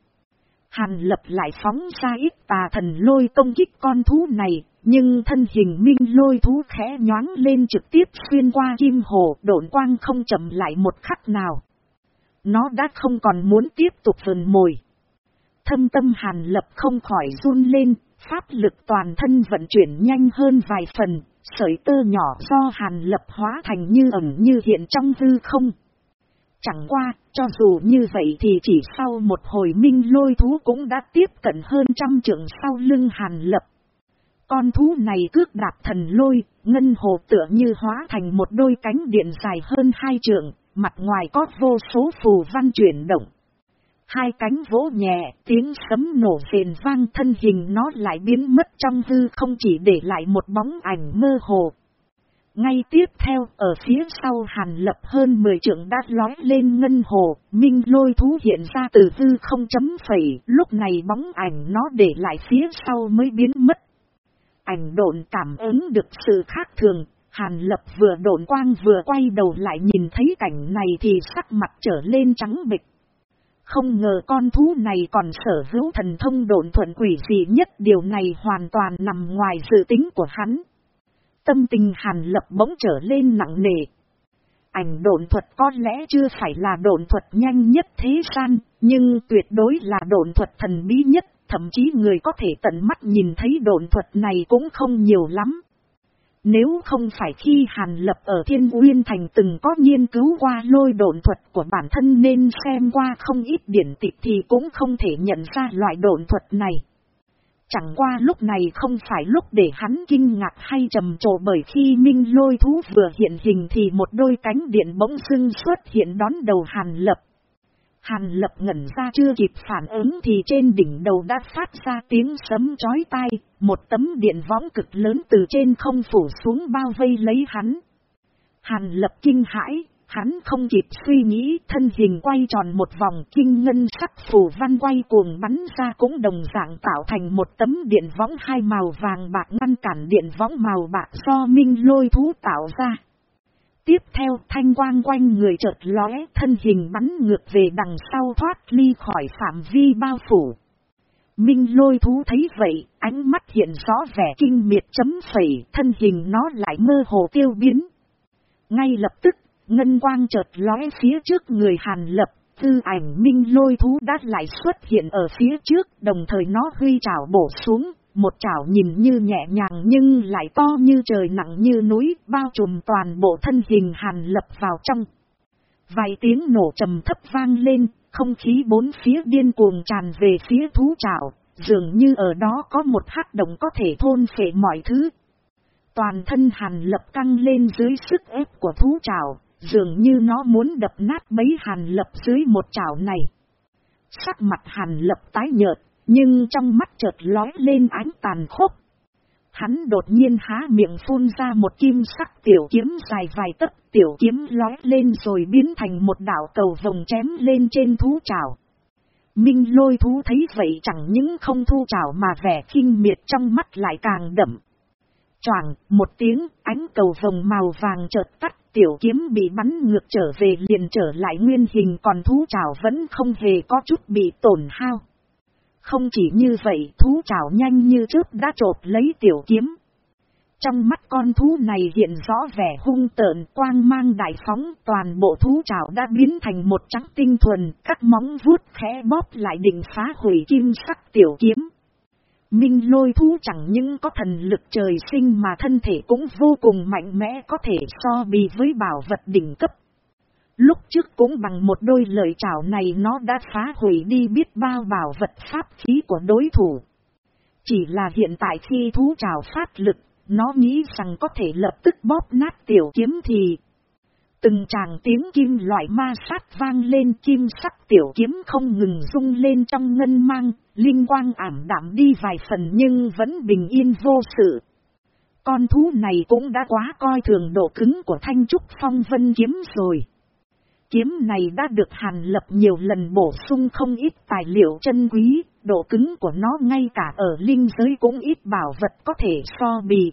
Hàn lập lại phóng ra ít tà thần lôi công kích con thú này, nhưng thân hình minh lôi thú khẽ nhoáng lên trực tiếp xuyên qua kim hồ độn quang không chậm lại một khắc nào. Nó đã không còn muốn tiếp tục vườn mồi. Thâm tâm hàn lập không khỏi run lên, pháp lực toàn thân vận chuyển nhanh hơn vài phần, sợi tơ nhỏ do hàn lập hóa thành như ẩn như hiện trong hư không. Chẳng qua, cho dù như vậy thì chỉ sau một hồi minh lôi thú cũng đã tiếp cận hơn trăm trượng sau lưng hàn lập. Con thú này cước đạp thần lôi, ngân hồ tựa như hóa thành một đôi cánh điện dài hơn hai trượng, mặt ngoài có vô số phù văn chuyển động. Hai cánh vỗ nhẹ, tiếng sấm nổ rền vang thân hình nó lại biến mất trong hư không chỉ để lại một bóng ảnh mơ hồ. Ngay tiếp theo, ở phía sau hàn lập hơn 10 trượng đã lói lên ngân hồ, minh lôi thú hiện ra từ hư không chấm phẩy, lúc này bóng ảnh nó để lại phía sau mới biến mất. Ảnh độn cảm ứng được sự khác thường, hàn lập vừa độn quang vừa quay đầu lại nhìn thấy cảnh này thì sắc mặt trở lên trắng bịch. Không ngờ con thú này còn sở hữu thần thông độn thuận quỷ gì nhất điều này hoàn toàn nằm ngoài dự tính của hắn. Tâm tình hàn lập bỗng trở lên nặng nề. ảnh độn thuật có lẽ chưa phải là độn thuật nhanh nhất thế gian, nhưng tuyệt đối là độn thuật thần bí nhất, thậm chí người có thể tận mắt nhìn thấy độn thuật này cũng không nhiều lắm. Nếu không phải khi Hàn Lập ở Thiên Uyên Thành từng có nghiên cứu qua lôi độn thuật của bản thân nên xem qua không ít điển tịch thì cũng không thể nhận ra loại độn thuật này. Chẳng qua lúc này không phải lúc để hắn kinh ngạc hay trầm trồ bởi khi Minh lôi thú vừa hiện hình thì một đôi cánh điện bỗng dưng xuất hiện đón đầu Hàn Lập. Hàn lập ngẩn ra chưa kịp phản ứng thì trên đỉnh đầu đã phát ra tiếng sấm chói tai, một tấm điện võng cực lớn từ trên không phủ xuống bao vây lấy hắn. Hàn lập kinh hãi, hắn không kịp suy nghĩ thân hình quay tròn một vòng kinh ngân sắc phủ văn quay cuồng bắn ra cũng đồng dạng tạo thành một tấm điện võng hai màu vàng bạc ngăn cản điện võng màu bạc do minh lôi thú tạo ra. Tiếp theo thanh quang quanh người chợt lóe thân hình bắn ngược về đằng sau thoát ly khỏi phạm vi bao phủ. Minh lôi thú thấy vậy, ánh mắt hiện rõ vẻ kinh miệt chấm phẩy, thân hình nó lại mơ hồ tiêu biến. Ngay lập tức, ngân quang chợt lóe phía trước người hàn lập, tư ảnh minh lôi thú đã lại xuất hiện ở phía trước, đồng thời nó huy trảo bổ xuống, một chảo nhìn như nhẹ nhàng nhưng lại to như trời nặng như núi, bao trùm toàn bộ thân hình hàn lập vào trong. Vài tiếng nổ trầm thấp vang lên, không khí bốn phía điên cuồng tràn về phía thú chảo, dường như ở đó có một hát động có thể thôn phệ mọi thứ. Toàn thân hàn lập căng lên dưới sức ép của thú chảo, dường như nó muốn đập nát mấy hàn lập dưới một chảo này. Sắc mặt hàn lập tái nhợt, nhưng trong mắt chợt lói lên ánh tàn khốc. Hắn đột nhiên há miệng phun ra một kim sắc tiểu kiếm dài vài tấc, tiểu kiếm lói lên rồi biến thành một đảo cầu vòng chém lên trên thú trào. Minh lôi thú thấy vậy chẳng những không thu trào mà vẻ kinh miệt trong mắt lại càng đậm. Choàng, một tiếng, ánh cầu vòng màu vàng chợt tắt, tiểu kiếm bị bắn ngược trở về liền trở lại nguyên hình còn thú trào vẫn không hề có chút bị tổn hao. Không chỉ như vậy, thú chảo nhanh như trước đã trột lấy tiểu kiếm. Trong mắt con thú này hiện rõ vẻ hung tợn quang mang đại phóng, toàn bộ thú chảo đã biến thành một trắng tinh thuần, các móng vuốt khẽ bóp lại định phá hủy kim sắc tiểu kiếm. Minh lôi thú chẳng những có thần lực trời sinh mà thân thể cũng vô cùng mạnh mẽ có thể so bì với bảo vật đỉnh cấp. Lúc trước cũng bằng một đôi lời chào này nó đã phá hủy đi biết bao bảo vật pháp khí của đối thủ. Chỉ là hiện tại khi thú trào phát lực, nó nghĩ rằng có thể lập tức bóp nát tiểu kiếm thì... Từng tràng tiếng kim loại ma sát vang lên kim sắc tiểu kiếm không ngừng rung lên trong ngân mang, linh quang ảm đạm đi vài phần nhưng vẫn bình yên vô sự. Con thú này cũng đã quá coi thường độ cứng của thanh trúc phong vân kiếm rồi kiếm này đã được hàn lập nhiều lần bổ sung không ít tài liệu chân quý, độ cứng của nó ngay cả ở linh giới cũng ít bảo vật có thể so bì.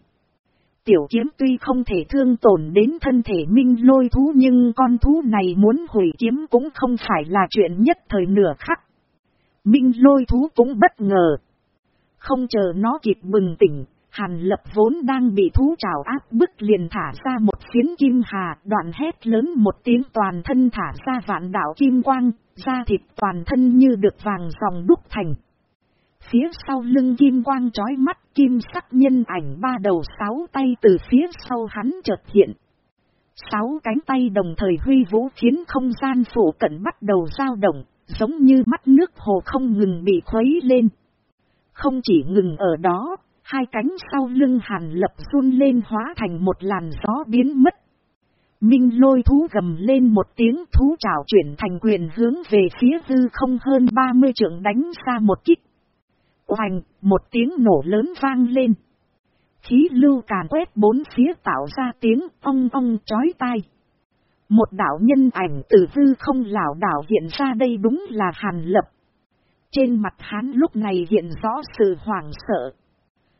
Tiểu kiếm tuy không thể thương tổn đến thân thể minh lôi thú nhưng con thú này muốn hủy kiếm cũng không phải là chuyện nhất thời nửa khắc. Minh lôi thú cũng bất ngờ. Không chờ nó kịp bừng tỉnh, Hàn lập vốn đang bị thú trào áp bức liền thả ra một phiến kim hà, đoạn hét lớn một tiếng toàn thân thả ra vạn đảo kim quang, da thịt toàn thân như được vàng dòng đúc thành. Phía sau lưng kim quang trói mắt kim sắc nhân ảnh ba đầu sáu tay từ phía sau hắn chợt hiện. Sáu cánh tay đồng thời huy vũ khiến không gian phủ cận bắt đầu dao động, giống như mắt nước hồ không ngừng bị khuấy lên. Không chỉ ngừng ở đó, Hai cánh sau lưng hàn lập run lên hóa thành một làn gió biến mất. Minh lôi thú gầm lên một tiếng thú trảo chuyển thành quyền hướng về phía hư không hơn 30 trượng đánh ra một kích. Hoành, một tiếng nổ lớn vang lên. Khí lưu càn quét bốn phía tạo ra tiếng ong ong chói tai. Một đảo nhân ảnh từ hư không lảo đảo hiện ra đây đúng là hàn lập. Trên mặt hắn lúc này hiện rõ sự hoảng sợ.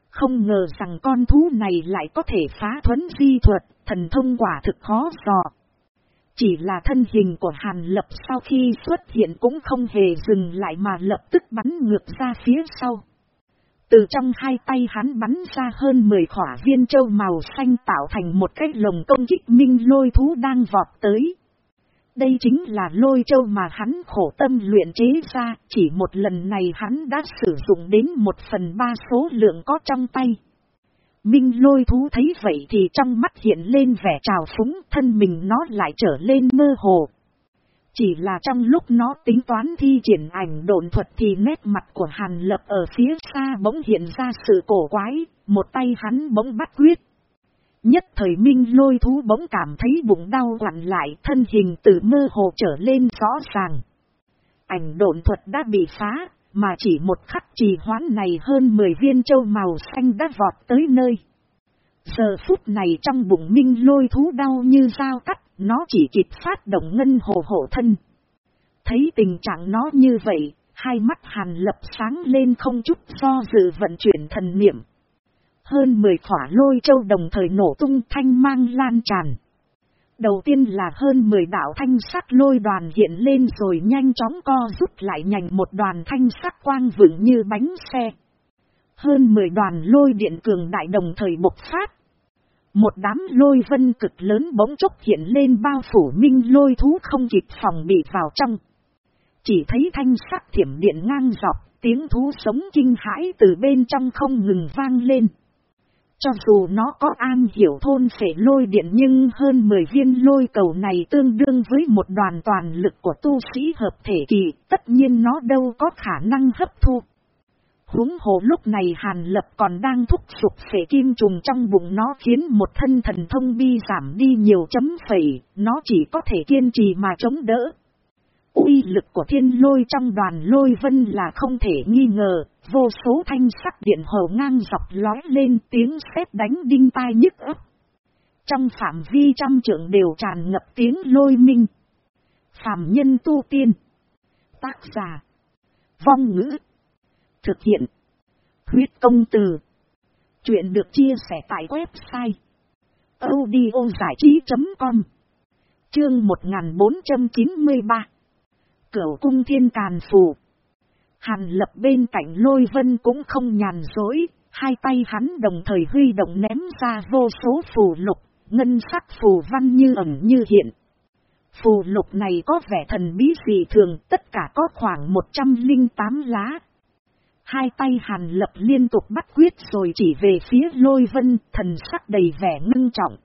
Không ngờ rằng con thú này lại có thể phá thuấn di thuật, thần thông quả thực khó dò. Chỉ là thân hình của Hàn Lập sau khi xuất hiện cũng không hề dừng lại mà lập tức bắn ngược ra phía sau. Từ trong hai tay hắn bắn ra hơn 10 khỏa viên châu màu xanh tạo thành một cái lồng công kích minh lôi thú đang vọt tới. Đây chính là lôi châu mà hắn khổ tâm luyện chế ra, chỉ một lần này hắn đã sử dụng đến một phần ba số lượng có trong tay. Minh lôi thú thấy vậy thì trong mắt hiện lên vẻ trào phúng thân mình nó lại trở lên mơ hồ. Chỉ là trong lúc nó tính toán thi triển ảnh độn thuật thì nét mặt của Hàn Lập ở phía xa bỗng hiện ra sự cổ quái, một tay hắn bỗng bắt quyết. Nhất thời minh lôi thú bỗng cảm thấy bụng đau quặn lại thân hình từ mơ hồ trở lên rõ ràng. Ảnh độn thuật đã bị phá, mà chỉ một khắc trì hoãn này hơn 10 viên châu màu xanh đã vọt tới nơi. Giờ phút này trong bụng minh lôi thú đau như dao cắt, nó chỉ kịp phát động ngân hồ hộ thân. Thấy tình trạng nó như vậy, hai mắt hàn lập sáng lên không chút do dự vận chuyển thần niệm. Hơn 10 khỏa lôi châu đồng thời nổ tung thanh mang lan tràn. Đầu tiên là hơn 10 đạo thanh sắc lôi đoàn hiện lên rồi nhanh chóng co rút lại nhành một đoàn thanh sắc quang vững như bánh xe. Hơn 10 đoàn lôi điện cường đại đồng thời bộc phát. Một đám lôi vân cực lớn bỗng chốc hiện lên bao phủ minh lôi thú không kịp phòng bị vào trong. Chỉ thấy thanh sắc thiểm điện ngang dọc, tiếng thú sống kinh hãi từ bên trong không ngừng vang lên. Cho dù nó có an hiểu thôn phệ lôi điện nhưng hơn 10 viên lôi cầu này tương đương với một đoàn toàn lực của tu sĩ hợp thể kỳ, tất nhiên nó đâu có khả năng hấp thu. Húng hồ lúc này Hàn Lập còn đang thúc sụp phệ kim trùng trong bụng nó khiến một thân thần thông bi giảm đi nhiều chấm phẩy, nó chỉ có thể kiên trì mà chống đỡ. uy lực của thiên lôi trong đoàn lôi vân là không thể nghi ngờ, vô số thanh sắc điện hồ ngang dọc lói lên tiếng sét đánh đinh tai nhức ấp. Trong phạm vi trăm trượng đều tràn ngập tiếng lôi minh. Phạm nhân tu tiên. Tác giả. Vong ngữ. Thực hiện. Huyết công từ. Chuyện được chia sẻ tại website. audiozải trí.com Chương 1493 Cửu cung thiên càn phù Hàn lập bên cạnh lôi vân cũng không nhàn dối, hai tay hắn đồng thời huy động ném ra vô số phù lục, ngân sắc phù văn như ẩn như hiện. Phù lục này có vẻ thần bí dị thường, tất cả có khoảng 108 lá, Hai tay hàn lập liên tục bắt quyết rồi chỉ về phía lôi vân, thần sắc đầy vẻ ngưng trọng.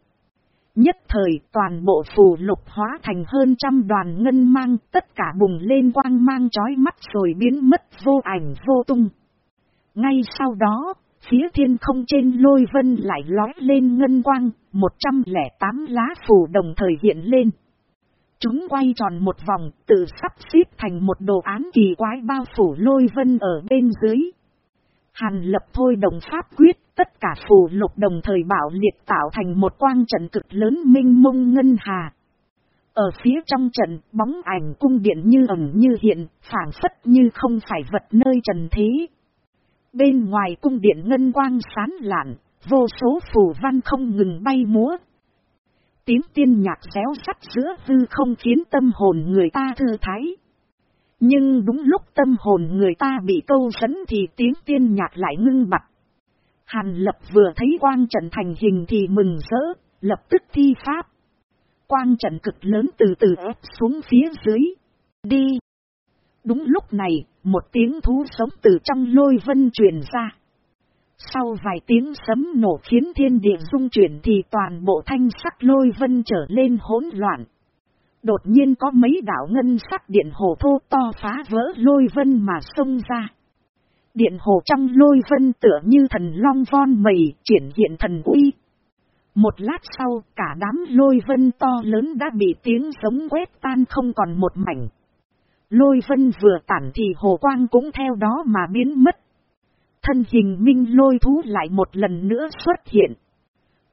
Nhất thời toàn bộ phù lục hóa thành hơn trăm đoàn ngân mang, tất cả bùng lên quang mang chói mắt rồi biến mất vô ảnh vô tung. Ngay sau đó, phía thiên không trên lôi vân lại lói lên ngân quang, 108 lá phù đồng thời hiện lên. Chúng quay tròn một vòng, tự sắp xếp thành một đồ án kỳ quái bao phủ lôi vân ở bên dưới. Hàn lập thôi đồng pháp quyết, tất cả phù lục đồng thời bảo liệt tạo thành một quang trận cực lớn minh mông ngân hà. Ở phía trong trận, bóng ảnh cung điện như ẩn như hiện, phản phất như không phải vật nơi trần thế. Bên ngoài cung điện ngân quang sán lạn, vô số phù văn không ngừng bay múa, tiếng tiên nhạc réo sắt giữa hư không khiến tâm hồn người ta thư thái. Nhưng đúng lúc tâm hồn người ta bị câu dẫn thì tiếng tiên nhạc lại ngưng bặt. Hàn lập vừa thấy quang trận thành hình thì mừng rỡ, lập tức thi pháp. Quang trận cực lớn từ từ ép xuống phía dưới. Đi! Đúng lúc này, một tiếng thú sống từ trong lôi vân truyền ra. Sau vài tiếng sấm nổ khiến thiên địa rung chuyển thì toàn bộ thanh sắc lôi vân trở lên hỗn loạn. Đột nhiên có mấy đảo ngân sắc điện hồ thô to phá vỡ lôi vân mà xông ra. Điện hồ trong lôi vân tựa như thần long von mầy triển hiện thần uy. Một lát sau cả đám lôi vân to lớn đã bị tiếng giống quét tan không còn một mảnh. Lôi vân vừa tản thì hồ quang cũng theo đó mà biến mất thân hình minh lôi thú lại một lần nữa xuất hiện.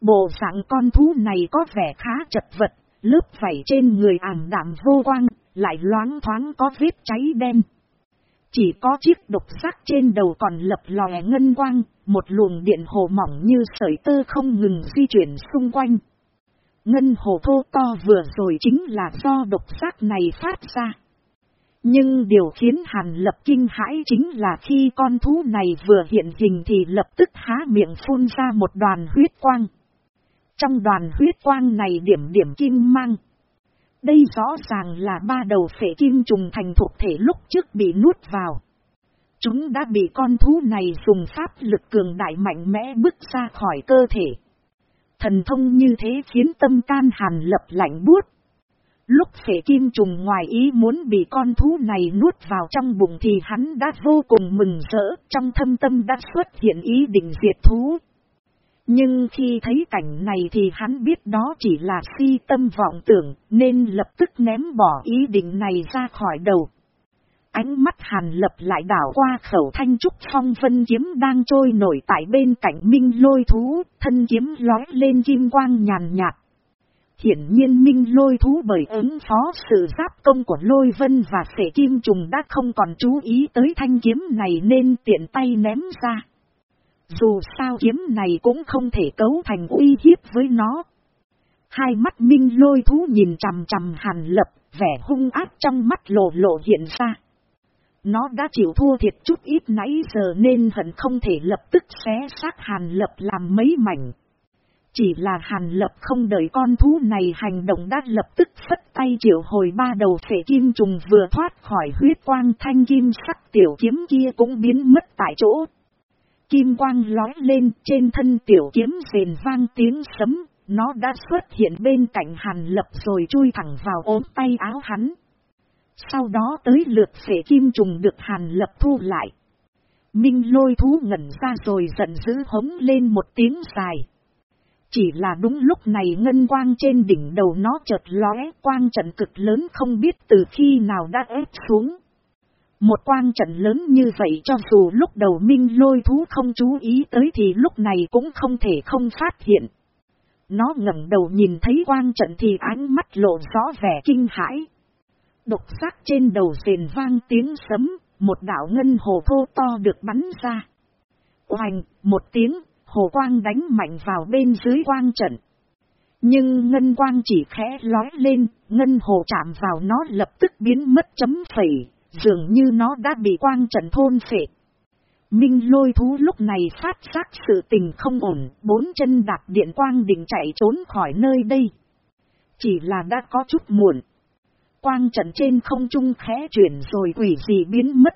Bộ dạng con thú này có vẻ khá chật vật, lớp vảy trên người ảm đạm vô quang, lại loáng thoáng có vết cháy đen. Chỉ có chiếc độc sắc trên đầu còn lập lòe ngân quang, một luồng điện hồ mỏng như sợi tơ không ngừng di chuyển xung quanh. Ngân hồ thô to vừa rồi chính là do độc sắc này phát ra. Nhưng điều khiến Hàn Lập kinh hãi chính là khi con thú này vừa hiện hình thì lập tức há miệng phun ra một đoàn huyết quang. Trong đoàn huyết quang này điểm điểm kim mang. Đây rõ ràng là ba đầu phệ kim trùng thành thuộc thể lúc trước bị nuốt vào. Chúng đã bị con thú này dùng pháp lực cường đại mạnh mẽ bước ra khỏi cơ thể. Thần thông như thế khiến tâm can hàn lập lạnh buốt. Lúc phệ kim trùng ngoài ý muốn bị con thú này nuốt vào trong bụng thì hắn đã vô cùng mừng rỡ, trong thâm tâm đã xuất hiện ý định diệt thú. Nhưng khi thấy cảnh này thì hắn biết đó chỉ là si tâm vọng tưởng, nên lập tức ném bỏ ý định này ra khỏi đầu. Ánh mắt hàn lập lại đảo qua khẩu thanh trúc phong vân kiếm đang trôi nổi tại bên cạnh minh lôi thú, thân kiếm lói lên kim quang nhàn nhạt. Hiển nhiên minh lôi thú bởi ứng phó sự giáp công của lôi vân và sể kim trùng đã không còn chú ý tới thanh kiếm này nên tiện tay ném ra. Dù sao kiếm này cũng không thể cấu thành uy hiếp với nó. Hai mắt minh lôi thú nhìn chằm chằm hàn lập, vẻ hung ác trong mắt lộ lộ hiện ra. Nó đã chịu thua thiệt chút ít nãy giờ nên hận không thể lập tức xé xác hàn lập làm mấy mảnh. Chỉ là hàn lập không đợi con thú này hành động đã lập tức phất tay triệu hồi ba đầu phể kim trùng vừa thoát khỏi huyết quang thanh kim sắc tiểu kiếm kia cũng biến mất tại chỗ. Kim quang lói lên trên thân tiểu kiếm rền vang tiếng sấm, nó đã xuất hiện bên cạnh hàn lập rồi chui thẳng vào ốm tay áo hắn. Sau đó tới lượt sể kim trùng được hàn lập thu lại. Minh lôi thú ngẩn ra rồi giận dữ hống lên một tiếng dài. Chỉ là đúng lúc này ngân quang trên đỉnh đầu nó chợt lóe quang trận cực lớn không biết từ khi nào đã ép xuống. Một quang trận lớn như vậy cho dù lúc đầu minh lôi thú không chú ý tới thì lúc này cũng không thể không phát hiện. Nó ngẩng đầu nhìn thấy quang trận thì ánh mắt lộ rõ vẻ kinh hãi. Độc giác trên đầu rền vang tiếng sấm, một đảo ngân hồ thô to được bắn ra. Oanh, một tiếng, hồ quang đánh mạnh vào bên dưới quang trận. Nhưng ngân quang chỉ khẽ lói lên, ngân hồ chạm vào nó lập tức biến mất chấm phẩy, dường như nó đã bị quang trận thôn phệ. Minh lôi thú lúc này phát giác sự tình không ổn, bốn chân đạp điện quang định chạy trốn khỏi nơi đây. Chỉ là đã có chút muộn. Quang trận trên không trung khẽ chuyển rồi quỷ gì biến mất.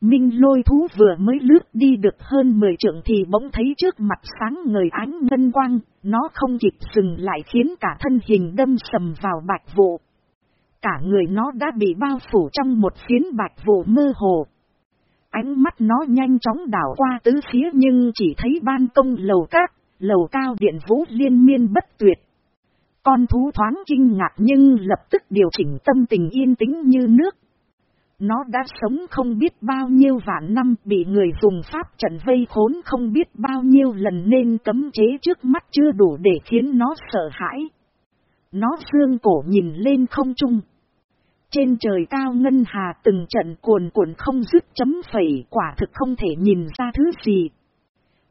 Minh lôi thú vừa mới lướt đi được hơn 10 trượng thì bỗng thấy trước mặt sáng người ánh ngân quang, nó không kịp dừng lại khiến cả thân hình đâm sầm vào bạch vụ. Cả người nó đã bị bao phủ trong một phiến bạch vụ mơ hồ. Ánh mắt nó nhanh chóng đảo qua tứ phía nhưng chỉ thấy ban công lầu cát, lầu cao điện vũ liên miên bất tuyệt. Con thú thoáng kinh ngạc nhưng lập tức điều chỉnh tâm tình yên tĩnh như nước. Nó đã sống không biết bao nhiêu vạn năm bị người dùng pháp trận vây khốn không biết bao nhiêu lần nên cấm chế trước mắt chưa đủ để khiến nó sợ hãi. Nó dương cổ nhìn lên không trung. Trên trời cao ngân hà từng trận cuồn cuộn không dứt chấm phẩy quả thực không thể nhìn ra thứ gì.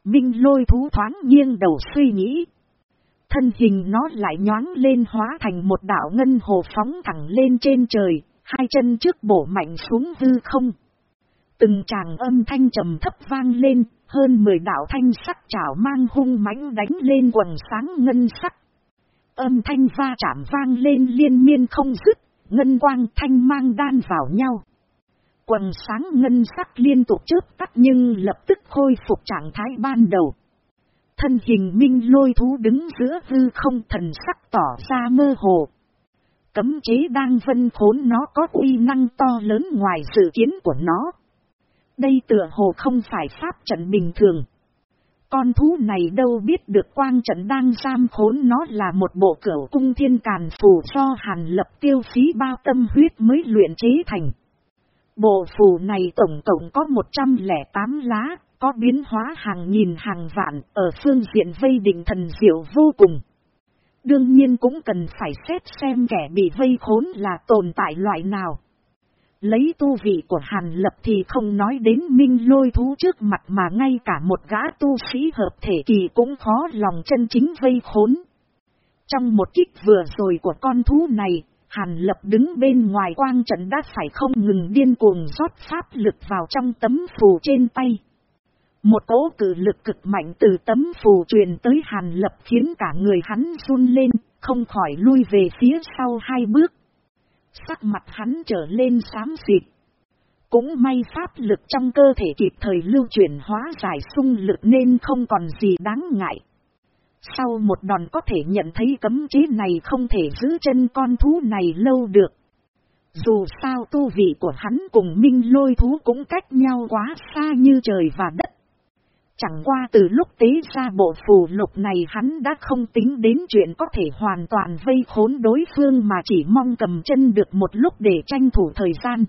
Minh lôi thú thoáng nghiêng đầu suy nghĩ. Thân hình nó lại nhoáng lên hóa thành một đảo ngân hồ phóng thẳng lên trên trời, hai chân trước bổ mạnh xuống hư không. Từng tràng âm thanh trầm thấp vang lên, hơn mười đạo thanh sắc chảo mang hung mãnh đánh lên quần sáng ngân sắc. Âm thanh va chạm vang lên liên miên không dứt, ngân quang thanh mang đan vào nhau. Quần sáng ngân sắc liên tục chớp tắt nhưng lập tức khôi phục trạng thái ban đầu. Thân hình minh lôi thú đứng giữa hư không thần sắc tỏ ra mơ hồ. Cấm chế đang vân khốn nó có uy năng to lớn ngoài dự kiến của nó. Đây tựa hồ không phải pháp trận bình thường. Con thú này đâu biết được quang trận đang giam khốn nó là một bộ cửu cung thiên càn phù do hàn lập tiêu phí bao tâm huyết mới luyện chế thành. Bộ phù này tổng cộng có 108 lá, có biến hóa hàng nghìn hàng vạn ở phương diện vây định thần diệu vô cùng. Đương nhiên cũng cần phải xét xem kẻ bị vây khốn là tồn tại loại nào. Lấy tu vị của Hàn Lập thì không nói đến minh lôi thú trước mặt mà ngay cả một gã tu sĩ hợp thể kỳ cũng khó lòng chân chính vây khốn. Trong một kích vừa rồi của con thú này, Hàn lập đứng bên ngoài quang trận đã phải không ngừng điên cuồng rót pháp lực vào trong tấm phù trên tay. Một cỗ cử lực cực mạnh từ tấm phù truyền tới hàn lập khiến cả người hắn run lên, không khỏi lui về phía sau hai bước. Sắc mặt hắn trở lên xám xịt. Cũng may pháp lực trong cơ thể kịp thời lưu chuyển hóa giải sung lực nên không còn gì đáng ngại. Sau một đòn có thể nhận thấy cấm chế này không thể giữ chân con thú này lâu được. Dù sao tu vị của hắn cùng minh lôi thú cũng cách nhau quá xa như trời và đất. Chẳng qua từ lúc tế ra bộ phù lục này hắn đã không tính đến chuyện có thể hoàn toàn vây khốn đối phương mà chỉ mong cầm chân được một lúc để tranh thủ thời gian.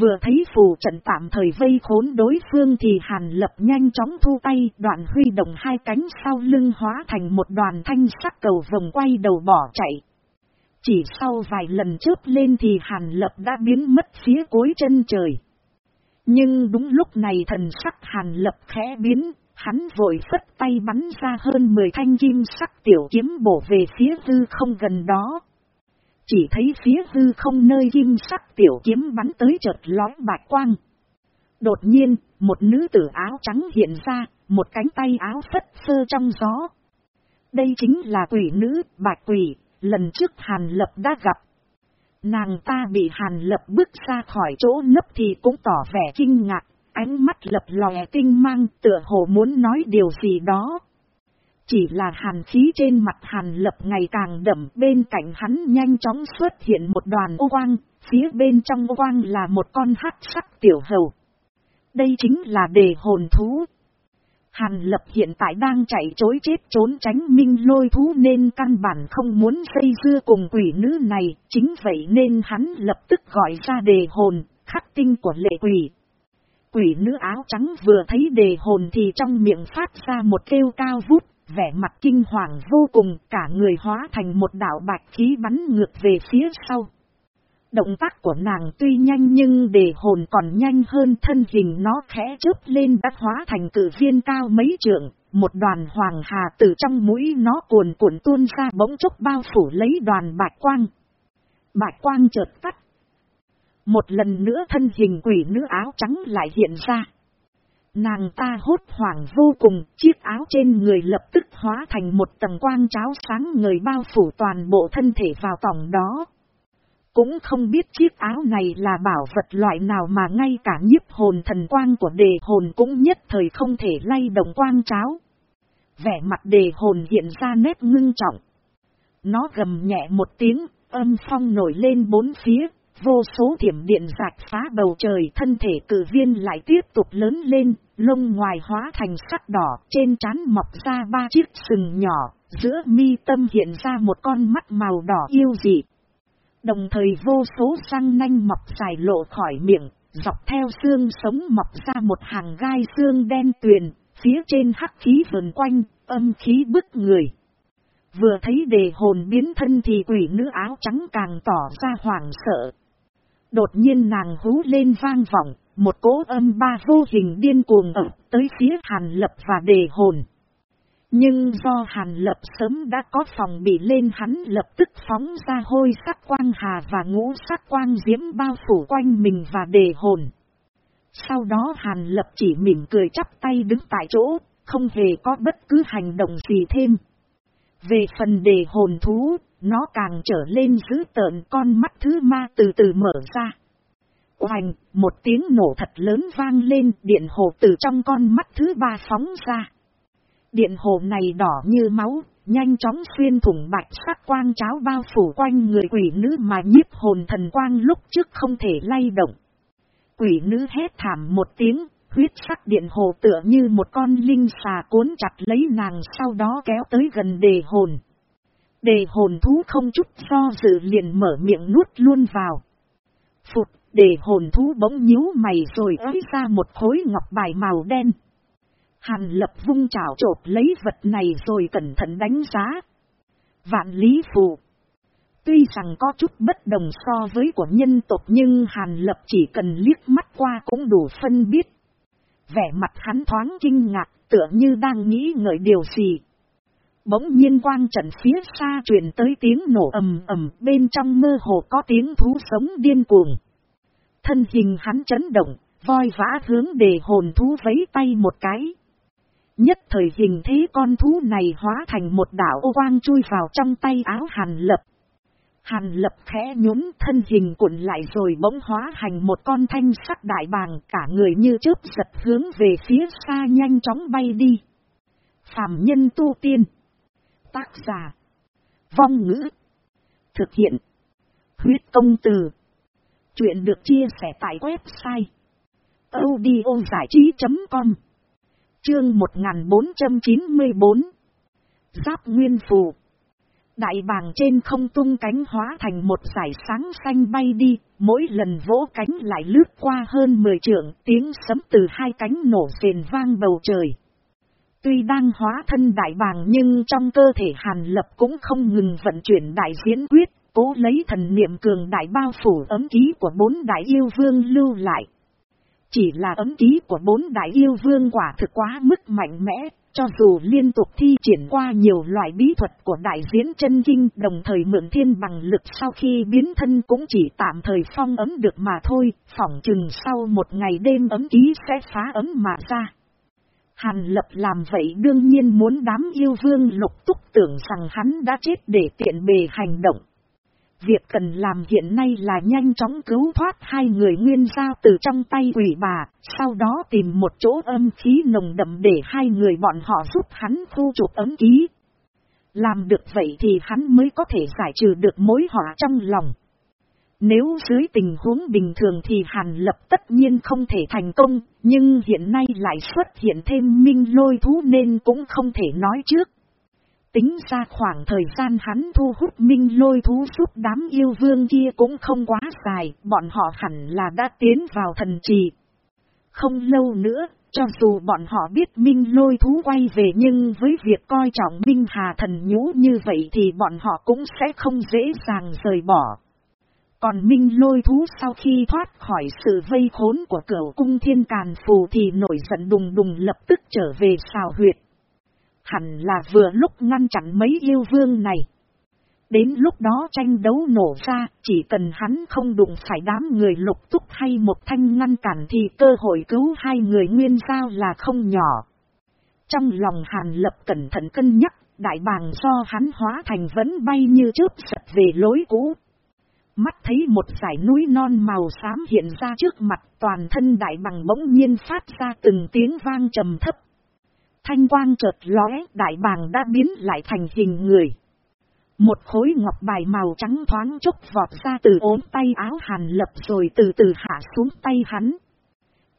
Vừa thấy phù trận tạm thời vây khốn đối phương thì hàn lập nhanh chóng thu tay, đoạn huy động hai cánh sau lưng hóa thành một đoàn thanh sắc cầu vòng quay đầu bỏ chạy. Chỉ sau vài lần chớp lên thì hàn lập đã biến mất phía cuối chân trời. Nhưng đúng lúc này thần sắc hàn lập khẽ biến, hắn vội phất tay bắn ra hơn 10 thanh kim sắc tiểu kiếm bổ về phía hư không gần đó. Chỉ thấy phía hư không nơi kim sắc tiểu kiếm bắn tới chợt lói bạch quang. Đột nhiên, một nữ tử áo trắng hiện ra, một cánh tay áo phất sơ trong gió. Đây chính là quỷ nữ, bạch quỷ, lần trước Hàn Lập đã gặp. Nàng ta bị Hàn Lập bước ra khỏi chỗ nấp thì cũng tỏ vẻ kinh ngạc, ánh mắt lập lòe tinh mang tựa hồ muốn nói điều gì đó. Chỉ là hàn khí trên mặt hàn lập ngày càng đậm bên cạnh hắn nhanh chóng xuất hiện một đoàn ô quang, phía bên trong ô quang là một con hát sắc tiểu hầu. Đây chính là đề hồn thú. Hàn lập hiện tại đang chạy chối chết trốn tránh minh lôi thú nên căn bản không muốn xây dưa cùng quỷ nữ này, chính vậy nên hắn lập tức gọi ra đề hồn, khắc tinh của lệ quỷ. Quỷ nữ áo trắng vừa thấy đề hồn thì trong miệng phát ra một kêu cao vút vẻ mặt kinh hoàng vô cùng, cả người hóa thành một đạo bạch khí bắn ngược về phía sau. Động tác của nàng tuy nhanh nhưng để hồn còn nhanh hơn thân hình nó khẽ chớp lên đã hóa thành cử viên cao mấy trượng, một đoàn hoàng hà từ trong mũi nó cuồn cuộn tuôn ra bỗng chốc bao phủ lấy đoàn bạch quang. Bạch quang chợt tắt. Một lần nữa thân hình quỷ nữ áo trắng lại hiện ra. Nàng ta hốt hoảng vô cùng, chiếc áo trên người lập tức hóa thành một tầng quang cháo sáng người bao phủ toàn bộ thân thể vào tổng đó. Cũng không biết chiếc áo này là bảo vật loại nào mà ngay cả nhiếp hồn thần quang của đề hồn cũng nhất thời không thể lay động quang cháo. Vẻ mặt đề hồn hiện ra nét ngưng trọng. Nó gầm nhẹ một tiếng, âm phong nổi lên bốn phía, Vô số thiểm điện giạt phá bầu trời thân thể cử viên lại tiếp tục lớn lên, lông ngoài hóa thành sắc đỏ, trên trán mọc ra ba chiếc sừng nhỏ, giữa mi tâm hiện ra một con mắt màu đỏ yêu dị. Đồng thời vô số răng nanh mọc dài lộ khỏi miệng, dọc theo xương sống mọc ra một hàng gai xương đen tuyền, phía trên hắc khí vần quanh, âm khí bức người. Vừa thấy đề hồn biến thân thì quỷ nữ áo trắng càng tỏ ra hoảng sợ. Đột nhiên nàng hú lên vang vọng, một cỗ âm ba vô hình điên cuồng ập tới phía Hàn Lập và đề hồn. Nhưng do Hàn Lập sớm đã có phòng bị lên hắn lập tức phóng ra hôi sắc quang hà và ngũ sắc quang diễm bao phủ quanh mình và đề hồn. Sau đó Hàn Lập chỉ mỉm cười chắp tay đứng tại chỗ, không hề có bất cứ hành động gì thêm. Về phần đề hồn thú, nó càng trở lên dữ tợn con mắt thứ ma từ từ mở ra. Oành, một tiếng nổ thật lớn vang lên, điện hồ từ trong con mắt thứ ba phóng ra. Điện hồ này đỏ như máu, nhanh chóng xuyên thủng bạch sắc quang cháo bao phủ quanh người quỷ nữ mà nhiếp hồn thần quang lúc trước không thể lay động. Quỷ nữ hét thảm một tiếng, huyết sắc điện hồ tựa như một con linh xà cuốn chặt lấy nàng sau đó kéo tới gần đề hồn. Đề hồn thú không chút do dự liền mở miệng nuốt luôn vào. Phụt, đề hồn thú bỗng nhíu mày rồi ấy ra một khối ngọc bài màu đen. Hàn lập vung chảo trộp lấy vật này rồi cẩn thận đánh giá. Vạn lý phù. Tuy rằng có chút bất đồng so với của nhân tộc nhưng Hàn lập chỉ cần liếc mắt qua cũng đủ phân biết. Vẻ mặt hắn thoáng kinh ngạc tựa như đang nghĩ ngợi điều gì. Bỗng nhiên quang trận phía xa truyền tới tiếng nổ ầm ầm bên trong mơ hồ có tiếng thú sống điên cuồng. Thân hình hắn chấn động, voi vã hướng để hồn thú vấy tay một cái. Nhất thời hình thế con thú này hóa thành một đảo ô quang chui vào trong tay áo hàn lập. Hàn lập khẽ nhún thân hình cuộn lại rồi bỗng hóa thành một con thanh sắc đại bàng, cả người như chớp giật hướng về phía xa nhanh chóng bay đi. Phạm nhân tu tiên. Tác giả. Vong ngữ. Thực hiện. Huyết công từ. Chuyện được chia sẻ tại website. audiozải trí.com Chương 1494 Giáp Nguyên Phù Đại bàng trên không tung cánh hóa thành một giải sáng xanh bay đi, mỗi lần vỗ cánh lại lướt qua hơn 10 trượng, tiếng sấm từ hai cánh nổ rền vang bầu trời. Tuy đang hóa thân đại bàng nhưng trong cơ thể hàn lập cũng không ngừng vận chuyển đại diễn quyết, cố lấy thần niệm cường đại bao phủ ấm ký của bốn đại yêu vương lưu lại. Chỉ là ấm ký của bốn đại yêu vương quả thực quá mức mạnh mẽ, cho dù liên tục thi triển qua nhiều loại bí thuật của đại diễn chân kinh đồng thời mượn thiên bằng lực sau khi biến thân cũng chỉ tạm thời phong ấm được mà thôi, phỏng chừng sau một ngày đêm ấm ký sẽ phá ấm mà ra. Hàn lập làm vậy đương nhiên muốn đám yêu vương lục túc tưởng rằng hắn đã chết để tiện bề hành động. Việc cần làm hiện nay là nhanh chóng cứu thoát hai người nguyên giao từ trong tay quỷ bà, sau đó tìm một chỗ âm khí nồng đậm để hai người bọn họ giúp hắn thu chụp ấm ký. Làm được vậy thì hắn mới có thể giải trừ được mối họa trong lòng. Nếu dưới tình huống bình thường thì Hàn Lập tất nhiên không thể thành công, nhưng hiện nay lại xuất hiện thêm minh lôi thú nên cũng không thể nói trước. Tính ra khoảng thời gian hắn thu hút minh lôi thú giúp đám yêu vương kia cũng không quá dài, bọn họ hẳn là đã tiến vào thần trì. Không lâu nữa, cho dù bọn họ biết minh lôi thú quay về nhưng với việc coi trọng minh hà thần nhũ như vậy thì bọn họ cũng sẽ không dễ dàng rời bỏ. Còn minh lôi thú sau khi thoát khỏi sự vây khốn của cửu cung thiên càn phù thì nổi giận đùng đùng lập tức trở về xào huyệt hẳn là vừa lúc ngăn chặn mấy yêu vương này. Đến lúc đó tranh đấu nổ ra, chỉ cần hắn không đụng phải đám người lục túc hay một thanh ngăn cản thì cơ hội cứu hai người nguyên giao là không nhỏ. Trong lòng hàn lập cẩn thận cân nhắc, đại bàng do hắn hóa thành vẫn bay như chớp sật về lối cũ. Mắt thấy một dải núi non màu xám hiện ra trước mặt toàn thân đại bằng bỗng nhiên phát ra từng tiếng vang trầm thấp. Thanh quang chợt lóe, đại bàng đã biến lại thành hình người. Một khối ngọc bài màu trắng thoáng chốc vọt ra từ ốm tay áo hàn lập rồi từ từ hạ xuống tay hắn.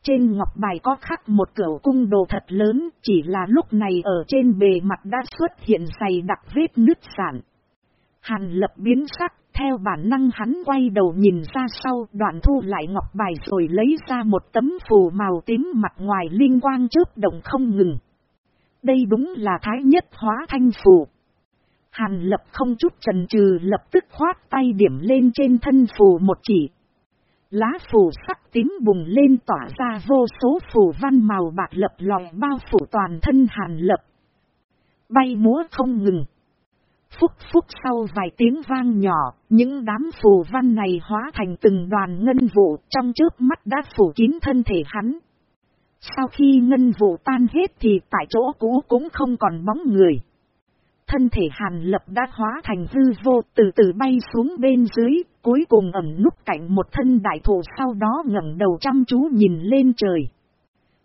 Trên ngọc bài có khắc một cửa cung đồ thật lớn, chỉ là lúc này ở trên bề mặt đã xuất hiện dày đặc vết nứt sản. Hàn lập biến sắc, theo bản năng hắn quay đầu nhìn ra sau đoạn thu lại ngọc bài rồi lấy ra một tấm phù màu tím mặt ngoài linh quang chớp động không ngừng. Đây đúng là thái nhất hóa thanh phù. Hàn lập không chút trần trừ lập tức khoát tay điểm lên trên thân phù một chỉ. Lá phù sắc tím bùng lên tỏa ra vô số phù văn màu bạc lập lòi bao phủ toàn thân hàn lập. Bay múa không ngừng. Phúc phúc sau vài tiếng vang nhỏ, những đám phù văn này hóa thành từng đoàn ngân vụ trong trước mắt đã phủ kín thân thể hắn. Sau khi ngân vụ tan hết thì tại chỗ cũ cũng không còn bóng người. Thân thể hàn lập đã hóa thành hư vô từ từ bay xuống bên dưới, cuối cùng ẩn núp cạnh một thân đại thụ sau đó ngẩng đầu chăm chú nhìn lên trời.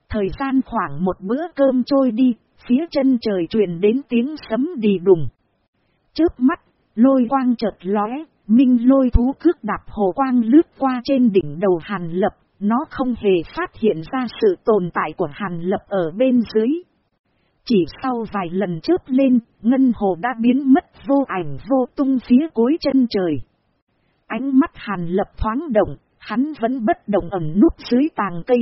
Thời gian khoảng một bữa cơm trôi đi, phía chân trời truyền đến tiếng sấm đi đùng. trước mắt, lôi quang chợt lóe, minh lôi thú cước đạp hồ quang lướt qua trên đỉnh đầu hàn lập nó không hề phát hiện ra sự tồn tại của Hàn Lập ở bên dưới. Chỉ sau vài lần chớp lên, Ngân Hồ đã biến mất vô ảnh vô tung phía cuối chân trời. Ánh mắt Hàn Lập thoáng động, hắn vẫn bất động ẩn núp dưới tàng cây.